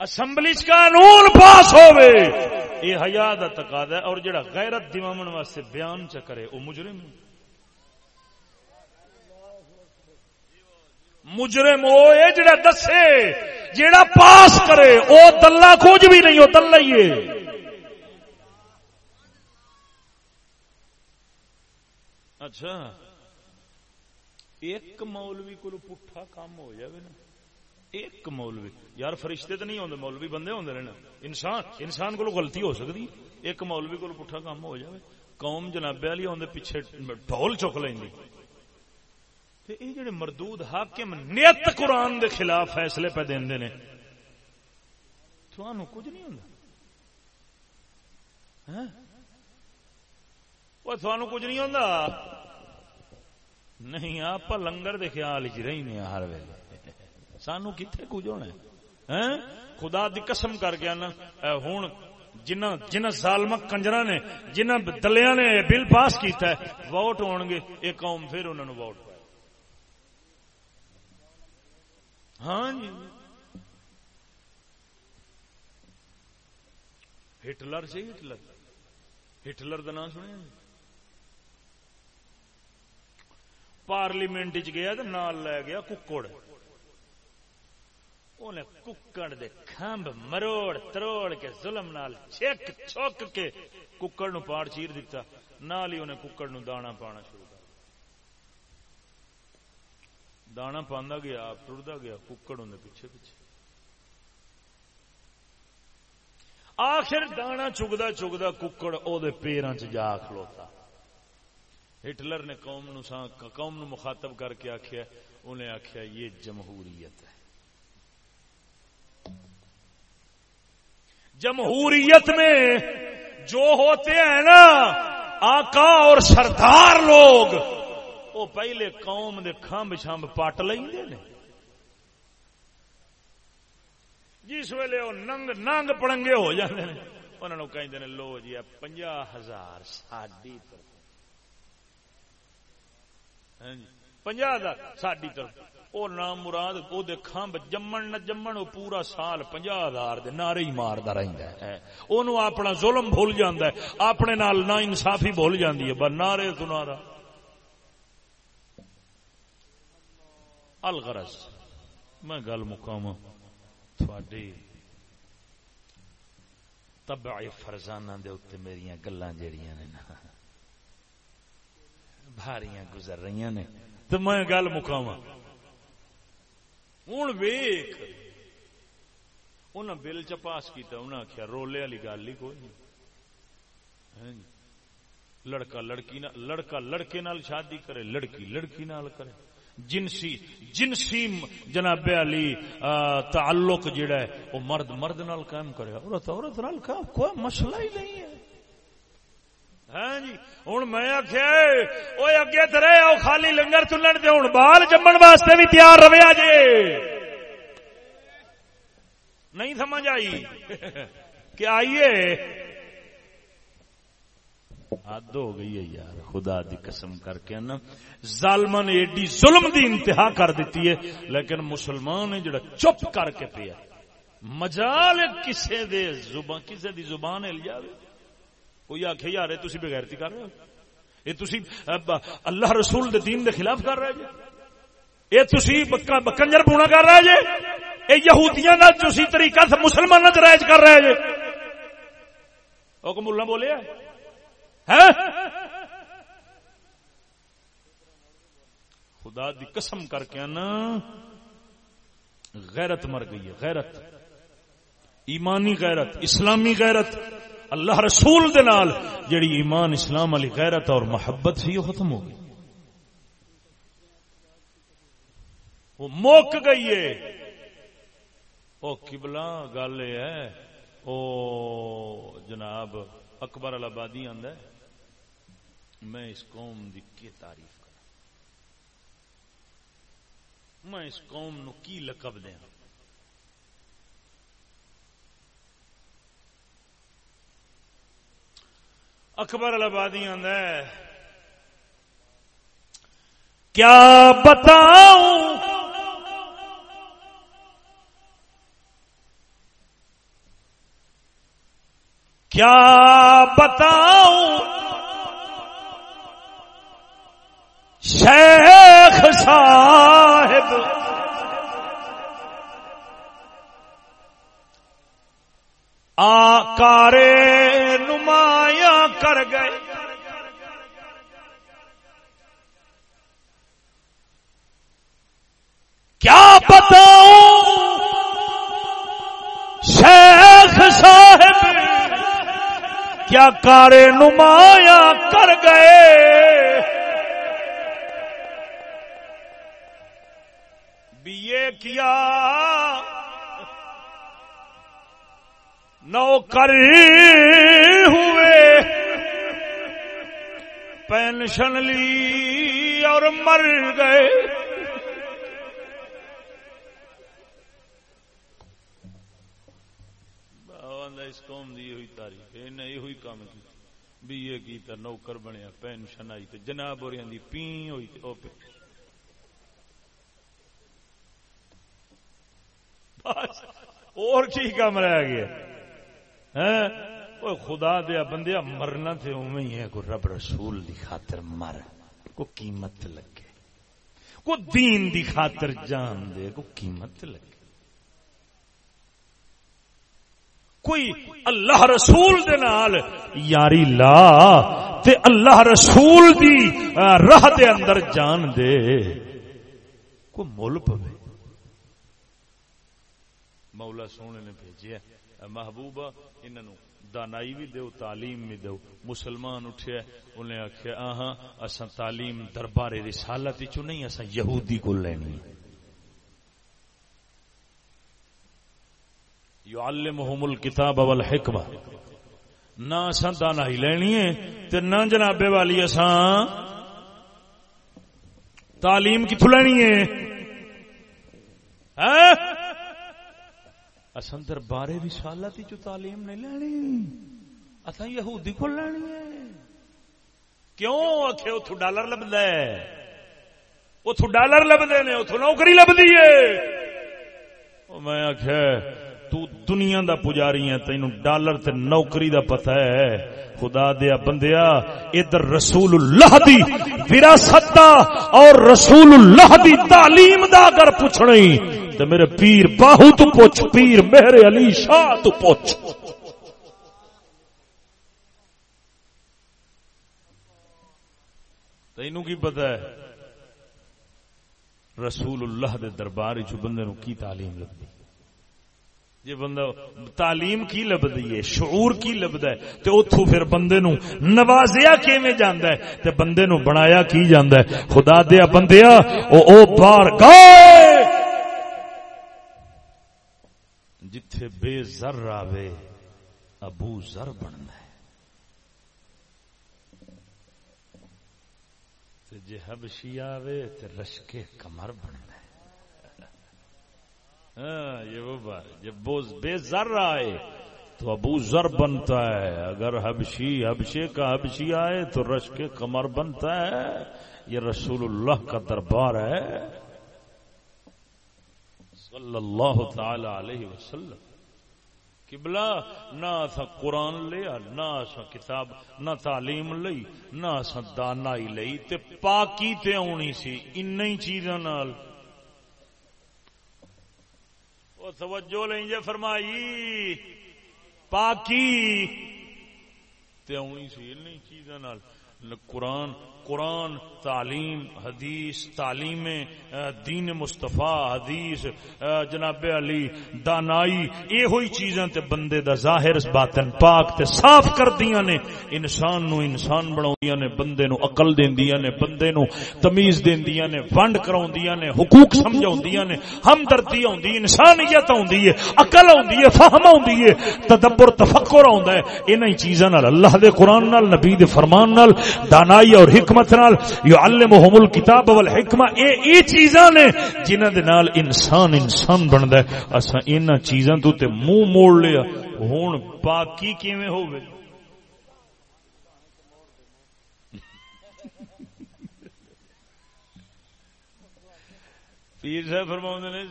اسمبلی چ قانون پاس ہوے یہ حیا دا تقاضا ہے۔ اور جڑا غیرت دیوامن واسطے بیان چ کرے، او مجرم ہے۔ مجرم وہ ہے جڑا دسے جڑا پاس کرے وہ تلا کچھ بھی نہیں وہ تلا ہی ہے۔ اچھا۔ ایک مولوی کو پٹھا کام ہو جائے نا۔ ایک مولوی۔ یار فرشتے تو نہیں ہوتے مولوی بندے ہوتے رہنا۔ انسان انسان کو غلطی ہو سکتی ایک مولوی کو پٹھا کام ہو جائے۔ قوم جنابے والی آدھے پیچھے ڈھول چک لیں یہ جڑے مردود حاکم نیت قرآن دے خلاف فیصلے پہ دے نے تھانو کچھ نہیں ہوں ہاں؟ وہ تھانو کچھ نہیں ہوں نہیں آپ لنگر دے خیال چ رہی ہاں ہر ویلے۔ سانو کتنے کچھ ہونا ہاں؟ خدا دی قسم کر گیا نا ہوں جنہ جنہ ظالم کنجرا نے، جنہ دلیا نے بل پاس کیتا ہے، ووٹ ہو گے یہ قوم پھر انہوں نے ووٹ۔ ہاں جی۔ ہٹلر سے ہٹلر۔ ہٹلر کا نام سنیا جی۔ پارلیمنٹ چ گیا تو نال لے گیا ککڑ۔ انہیں ککڑ دے کھمب مروڑ تروڑ کے ظلم نال چک چوک کے ککڑ نو پاڑ چیر دیتا نال ہی انہیں ککڑ نو دانا پانا شروع۔ دانا پانا گیا، آپ ٹرتا گیا، ککڑ ہوں پیچھے پیچھے۔ آخر دانا چگتا چگتا ککڑ وہ پیروں چ جا کھلوتا۔ ہٹلر نے قوم نو قوم نو مخاطب کر کے آخیا انہیں آخیا یہ جمہوریت ہے۔ جمہوریت میں جو ہوتے ہیں نا، آقا اور سردار لوگ وہ پہلے قوم دے کھمب چھمب پٹ لیں جس ویلے وہ ننگ ننگ پڑنگے ہو جاتے ہیں انہوں کہ لو جی پنجا ہزار ساڈی طرف۔ ہاں جی، پنجا ہزار ساڈی طرف۔ وہ نام مراد وہ کھمب جمن نہ جمن وہ پورا سال پنجا ہزار دے نعرے ہی مارتا رہتا ہے۔ ہاں، وہ اپنا ظلم بھول جاتا ہے۔ اپنے نال نا انصافی بھول جاتی ہے۔ بس نعرے تو الغرض میں گل مقام تھوڑی تبع فرزانہ دے اتنے میری گلا جڑیاں نے نا، بھاریاں گزر رہی نے۔ تو میں گل مقام ہوں ویخ انہیں بل چ پاس کیا انہیں آخیا رولے والی گل ہی کوئی نہیں۔ ہاں جی، لڑکا لڑکی لڑکا لڑکے نال شادی کرے، لڑکی لڑکی نال کرے۔ جنسی جنسی جناب علی تعلق جڑا ہے، وہ مرد مرد نال قائم کرے، عورت عورت نال کوئی مسئلہ ہی نہیں ہے۔ ہاں جی ہوں میں آخیا وہ اگے ترے آؤ خالی لنگر چلن دے ہوں بال جمن واسطے بھی تیار رہے جی نہیں سمجھ آئی کہ آئیے حد ہو گئی ہے یار، خدا دی قسم کر کے نا۔ ظالم نے ایڈی ظلم دی انتہا کر دیتی ہے، لیکن مسلمان نے جڑا چپ کر کے پیا مجال کسے دے زبان، کسے دی زبان ہل جاوے۔ کوئی آخے یار تھی بغیرتی کر رہے ہو۔ یہ تھی اللہ رسول دے دین دے خلاف کر رہے جی۔ یہ تھی کنجر پونا کر رہے جی۔ یہ یہودیاں تھی طریقہ سے مسلمان رائج کر رہے جی۔ وہ کو ملا خدا دی قسم کر کے نا، غیرت مر گئی ہے، غیرت۔ ایمانی غیرت، اسلامی غیرت۔ اللہ رسول دے نال جڑی ایمان اسلام علی غیرت اور محبت سی وہ ختم ہو گئی۔ وہ موک گئی ہے۔ وہ کبلا گل ہے، او جناب اکبر الابادی آدھا میں اس قوم دی کی تعریف کرا میں اس قوم نو کی لقب دیا؟ اکبر الابادی آدھا کیا بتاؤں؟ کیا بتاؤں؟ شیخ صاحب۔ آکارے نمایاں کر گئے۔ کیا بتاؤں شیخ صاحب۔ کیا کارے نمایاں کر گئے؟ بی اے کیا؟ نوکر ہوئے۔ پینشن لی اور مر گئے۔ اس قوم دی ہوئی تاریخ انہیں یہ ہوئی کام کی۔ بی اے کیتا نوکر بنیا، پینشن آئی تے جناب اور دی پی ہوئی تے، او پہ اور کی کام رہ گیا ہاں خدا دیا بندیا مرنا تے اوے ہی ہے کو رب رسول دی خاطر مر کو قیمت لگے کو دین دی خاطر جان دے کو قیمت لگے کوئی اللہ رسول دے نال یاری لا تے اللہ رسول دی راہ دے اندر جان دے کو مول پوے مولا سونے نے بھیجیا محبوبہ انہوں دانائی بھی دو، تعلیم بھی دو۔ مسلمان اٹھے انہیں آخیا آہاں اسا تعلیم دربار رسالت چ نہیں اسا یہودی کو لینی۔ یعلمہم الکتاب والحکمہ۔ نہ اساں دانائی لینی ہے، تے نہ جنابے والی اساں تعلیم کتھوں لینی ہے؟ ہاں؟ ہاں اصل دربار رسالت چ تعلیم نہیں لینی۔ اصا یہودی کو لینی ہے۔ کیوں آخے اتو ڈالر لبد ہے؟ اتو ڈالر لبدے نے اتو نوکری لبدی ہے۔ میں آخ تو دنیا دا پجاری ہے تین ڈالر تے نوکری دا پتہ ہے۔ خدا دیا بندیا، ادھر رسول اللہ دی وراثت دا اور رسول اللہ دی تعلیم دا اگر پوچھنا تو میرے پیر باہو تو پوچھ، پیر میرے علی شاہ تو پوچھ۔ تینوں کی پتا ہے؟ رسول اللہ دے دربار چ بندے نو کی تعلیم لگتی جی بندہ تعلیم کی لبدی ہے، شعور کی لبدا ہے، تے اوتھوں پھر بندے نو نوازیا کیویں جاندا ہے؟ تے بندے نو بنایا کی جاندا ہے؟ خدا دیا بندیا او او بار گئے جتھے بے زر آوے ابو زر بننا ہے۔ تے جے حبشی آوے تے رشکے کمر بننا ہے۔ ہاں یہ وہ بات جب بے زر آئے تو ابو ذر بنتا ہے۔ اگر حبشی، حبشے کا حبشی آئے تو رش کے کمر بنتا ہے۔ یہ رسول اللہ کا دربار ہے۔ صلی اللہ تعالی علیہ وسلم۔ قبلہ، نہ اسا قرآن لیا نہ اسا کتاب، نہ تعلیم لئی، نہ اسا دانائی لئی، تے پاکی تے آنی سی ان چیزاں نال۔ وہ توجہ لیں جے فرمائی، پاکی تے آنی سی ان چیزاں نال۔ قرآن قرآن، تعلیم، حدیث تعلیم دین مصطفیٰ، حدیث جناب علی، دانائی یہ ہوئی چیزاں تے بندے دا ظاہر باطن پاک تے صاف کر دیا نے، انسان نو انسان بنا نے، بندے نو اقل دیا نے، بندے نو تمیز دیا نے، ونڈ کرا نے، حقوق سمجھا نے، ہمدردی آدھی انسانیت آدھی ہے اقل آدھی ہے، فہم آدھی ہے، تدبر، تفکر آدھا ہے انہیں چیزاں اللہ دے قرآن نال، نبی دے فرمان نال، دانائی اور حکمت حکمت نال یعلمہم الکتاب والحکمہ۔ اے اے چیزاں نے جنہاں دے نال انسان انسان بندا ہے۔ اساں انہاں چیزاں تو تے منہ موڑ لیا۔ ہن باقی کیویں ہوے پیر صاحب فرماؤں نے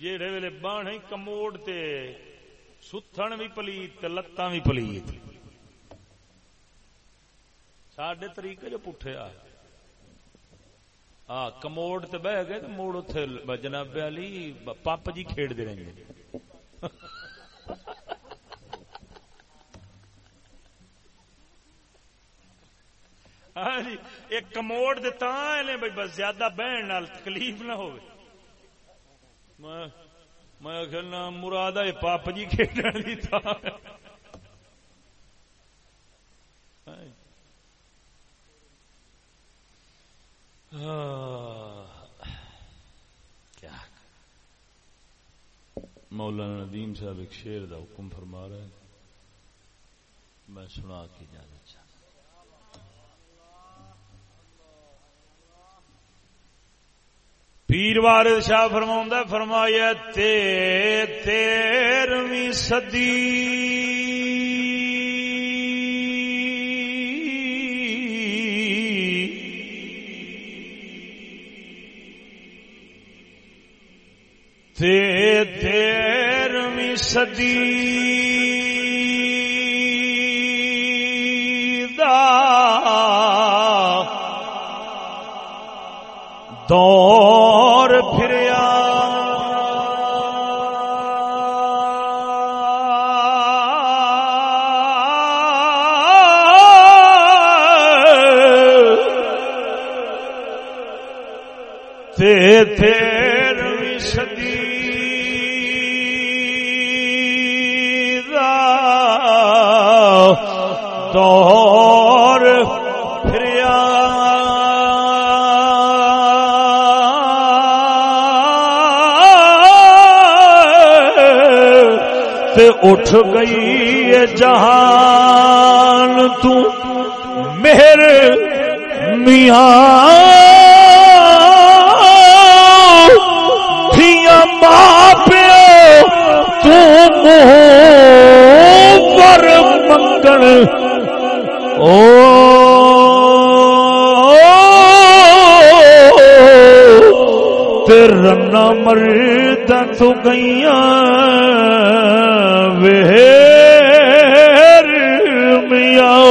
جیڑے ویلے باہن کموڑ تے ستھن بھی پلیت لتاں بھی پلیت۔ سڈے طریقے جو پٹھے آ۔ ہاں کموڑ تے بہ گئے موڑ اتے جناب علی پپ جی کھیڑ دے رہے ہاں جی ایک کموڑ دتا بھائی بس زیادہ بہن نال تکلیف نہ ہو میں میں کہنا مراد ہے پاپ جی کھیڈن دی تھا۔ کیا؟ مولانا ندیم صاحب ایک شیر دا حکم فرما رہے ہیں۔ میں سنا کے جانا چاہتا پیر وارد شاہ فرما فرمایا تے تیرویں صدی۔ تیرویں صدی دور پھریا۔ تے اٹھ گئی جہان، تو مہر میاں تھیا ماں پیو تو پر منگن۔ او تیرنا مرد تو گئیاں۔ ویر میاں۔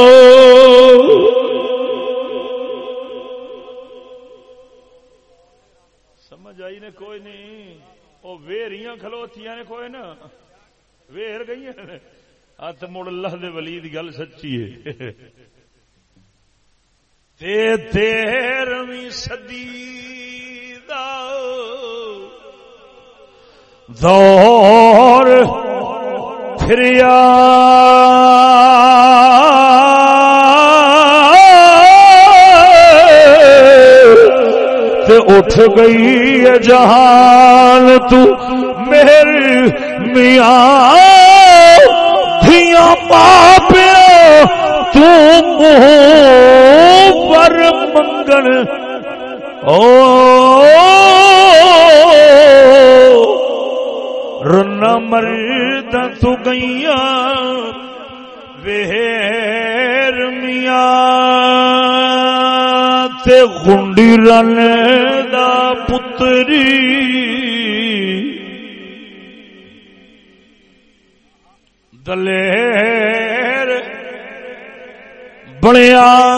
سمجھ آئی نے کوئی نہیں؟ وہ ویریاں کھلوتیاں نے کوئی نا؟ ویر گئی ہاتھ مڑ اللہ دے ولی دی گل سچی ہے۔ تے تیرویں صدی دا دور پھریا تے اٹھ گئی ہے جہان تو میری میاں دھیاں پاپیا تو پر منگن۔ او رنا مرد تو گئیاں ویر میاں تے گنڈی رن دا پتری۔ دلیر بڑیا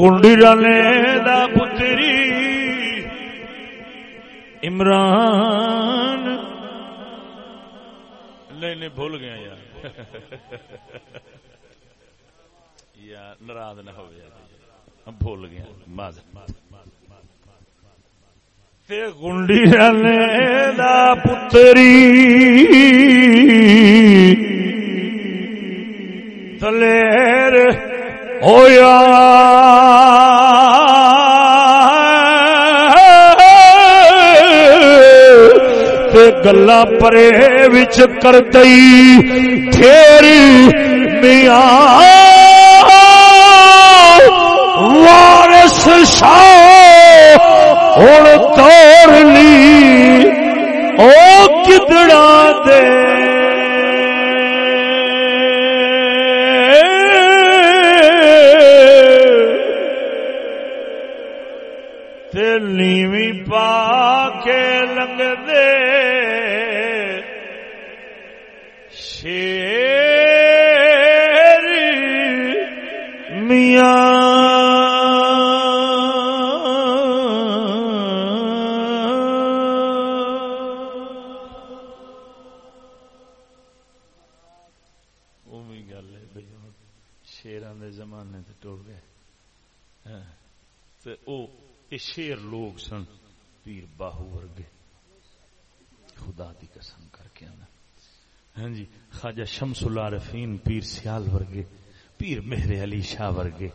گنڈی رانے دا پتری عمران نہیں نہیں بھول گیا یار یا ناراض نہ ہو جائے بھول گیا گنڈی رانے دا پتری دلیر ہویا گلا پرے وچ کر دئی۔ تیری میاں وارس شاہ ہوں توڑ لی۔ او کدڑا دے۔ نیوی پا کے لنگ دے۔ لوگ سن، پیر باہو ورگے۔ خدا دی قسم کر کے آنا۔ ہاں جی خواجہ شمس العارفین پیر سیال ورگے، پیر مہر علی شاہ ورگے۔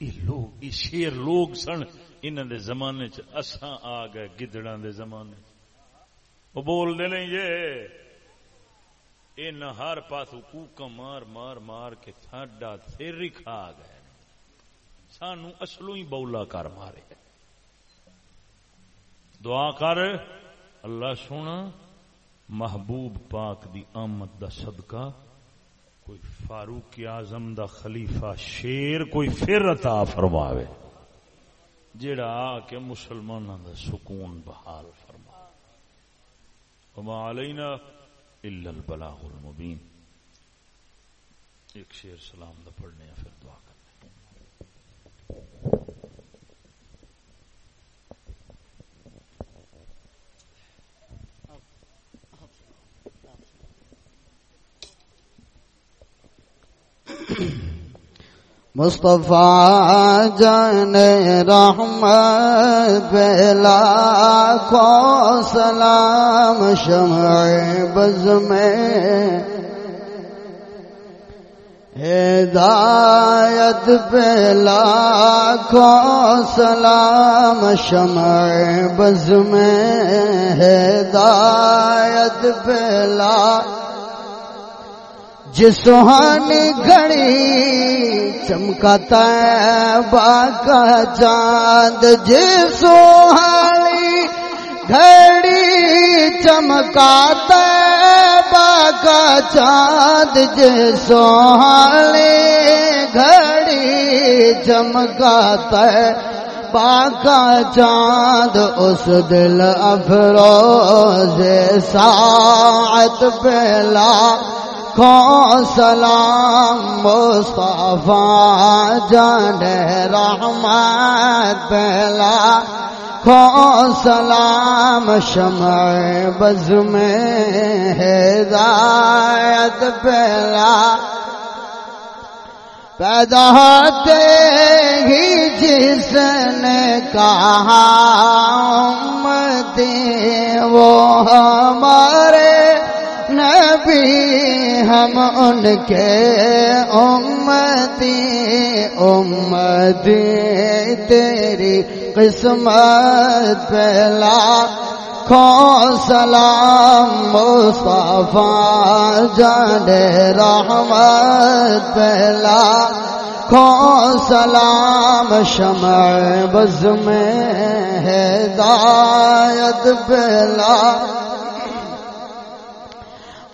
یہ لوگ، یہ شیر لوگ سن۔ انہوں دے زمانے چ اساں آ گئے، گدڑاں دے زمانے۔ وہ بول دے نہیں جے۔ یہ ہر پاس کوکا مار مار مار کے تھاڈا تھیری کھا گئے۔ سانو اصلوں ہی بولا کر مارے۔ دعا کر، اللہ سونا، محبوب پاک دی آمد دا صدقہ، کوئی فاروق اعظم دا خلیفہ شیر کوئی پھر عطا فرماوے جڑا آ کے مسلمانوں دا سکون بحال فرما۔ وما علینا الا البلاغ المبین۔ ایک شیر سلام دا پڑھنے پھر دعا کرنے مصطفیٰ جان رحمت بلا کو سلام شمع بز میں۔ ہدایت بلا کو سلام شمع بز میں۔ ہدایت بلا جس گھڑی چمکاتا ہے کا چاند، جس سہانی گھڑی چمکاتا ہے کا چاند، جس سہانی گھڑی چمکاتا ہے چاند، اس دل افروز ساعت پہلا کو سلام مصطفیٰ جان رحمت پہلا کو سلام شمع بز میں ہدایت پہلا پیدا ہوتے ہی جس نے کہا امتی وہ ہمارے نبی ہم ان کے امتی امتی تیری قسمت پہلا لاکھوں سلام مصطفیٰ جان رحمت پہلا لاکھوں سلام شمع بز میں ہدایت پہلا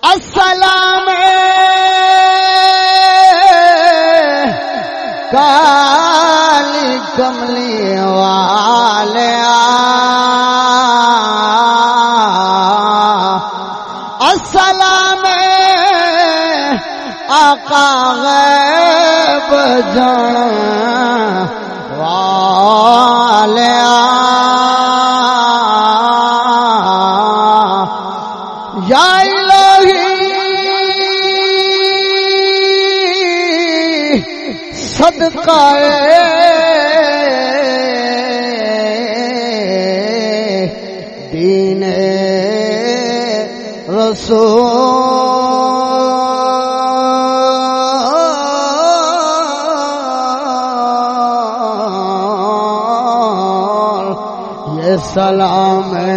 السلام کالی کملی والے السلام آقا غیب جان الہی صدقہ دین رسول۔ یہ سلام آج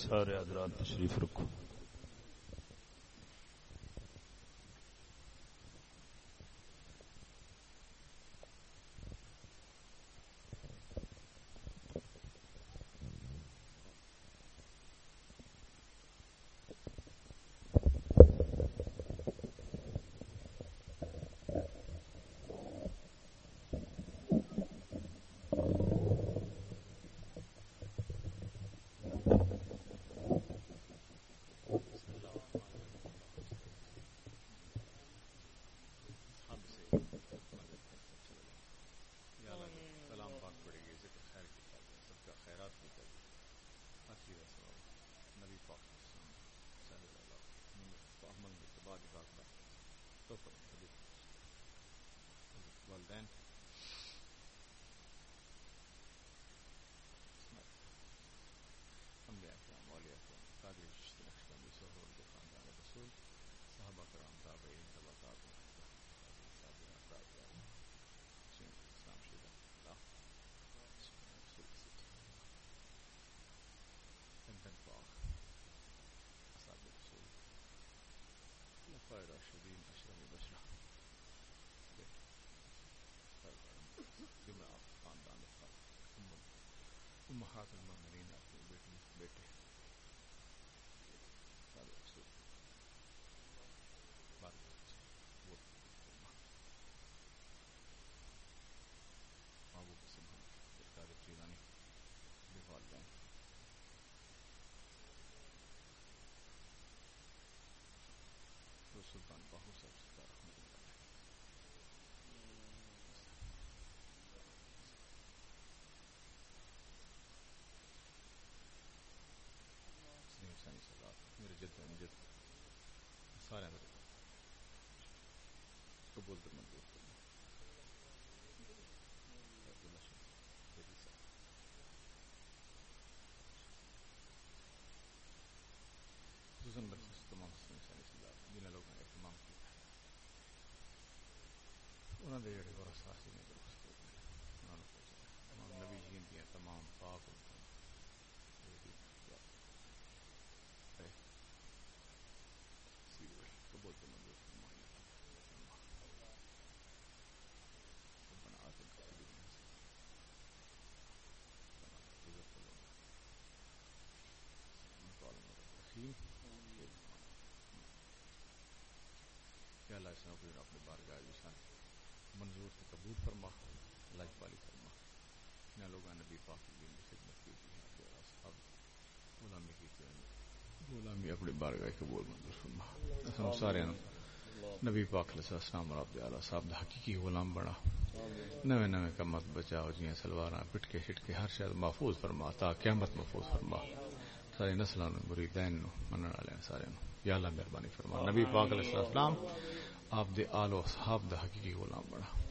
سارے حضرات تشریف رکھو۔ قبول فرما لائف والی فرما نہ لوگوں نبی پاک کی خدمت کی تھی اصحاب غلامی کی تھی غلامی اپنی بارگاہ قبول منظور فرما ہم سارے نبی پاک علیہ السلام اور عبد اعلی صاحب دا حقیقی غلام بنا۔ نوے نوے کمت بچاؤ، جیاں سلواراں پٹکے شٹکے ہر شاید محفوظ فرما، تا قیامت محفوظ فرما۔ سارے نسلاں نو، مریدین نو، منن والے سارے نو۔ یا اللہ مہربانی فرما۔ نبی پاک علیہ السلام، آپ دے آل و اصحاب دا حقیقی غلام بنا۔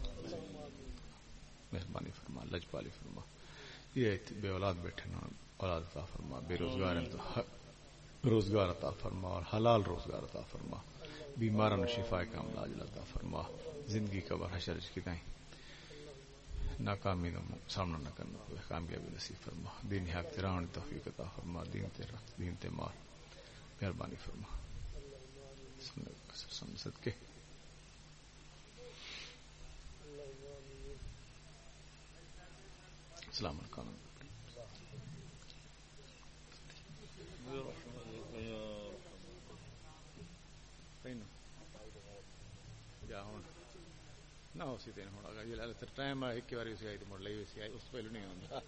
مہربانی فرما لجپالی فرما۔ یہ بے اولاد بیٹھے نا اولاد عطا فرما، بے روزگار روزگار عطا فرما اور حلال روزگار عطا فرما۔ بیماران شفا کا علاج عطا فرما۔ زندگی کا بڑا شرج کی دائیں۔ ناکامی کا سامنا نہ کرنا ہوئے کامیابی نصیب فرما۔ دین حق تیران توفیق عطا فرما، دین تیرا دین تے مار مہربانی فرما۔ صدقے السلام علیکم. نہ اسی دن ہونا ٹائم ایک بار اسی آئی تو مڑ لی اسی آئی، اس پہلو نہیں آتا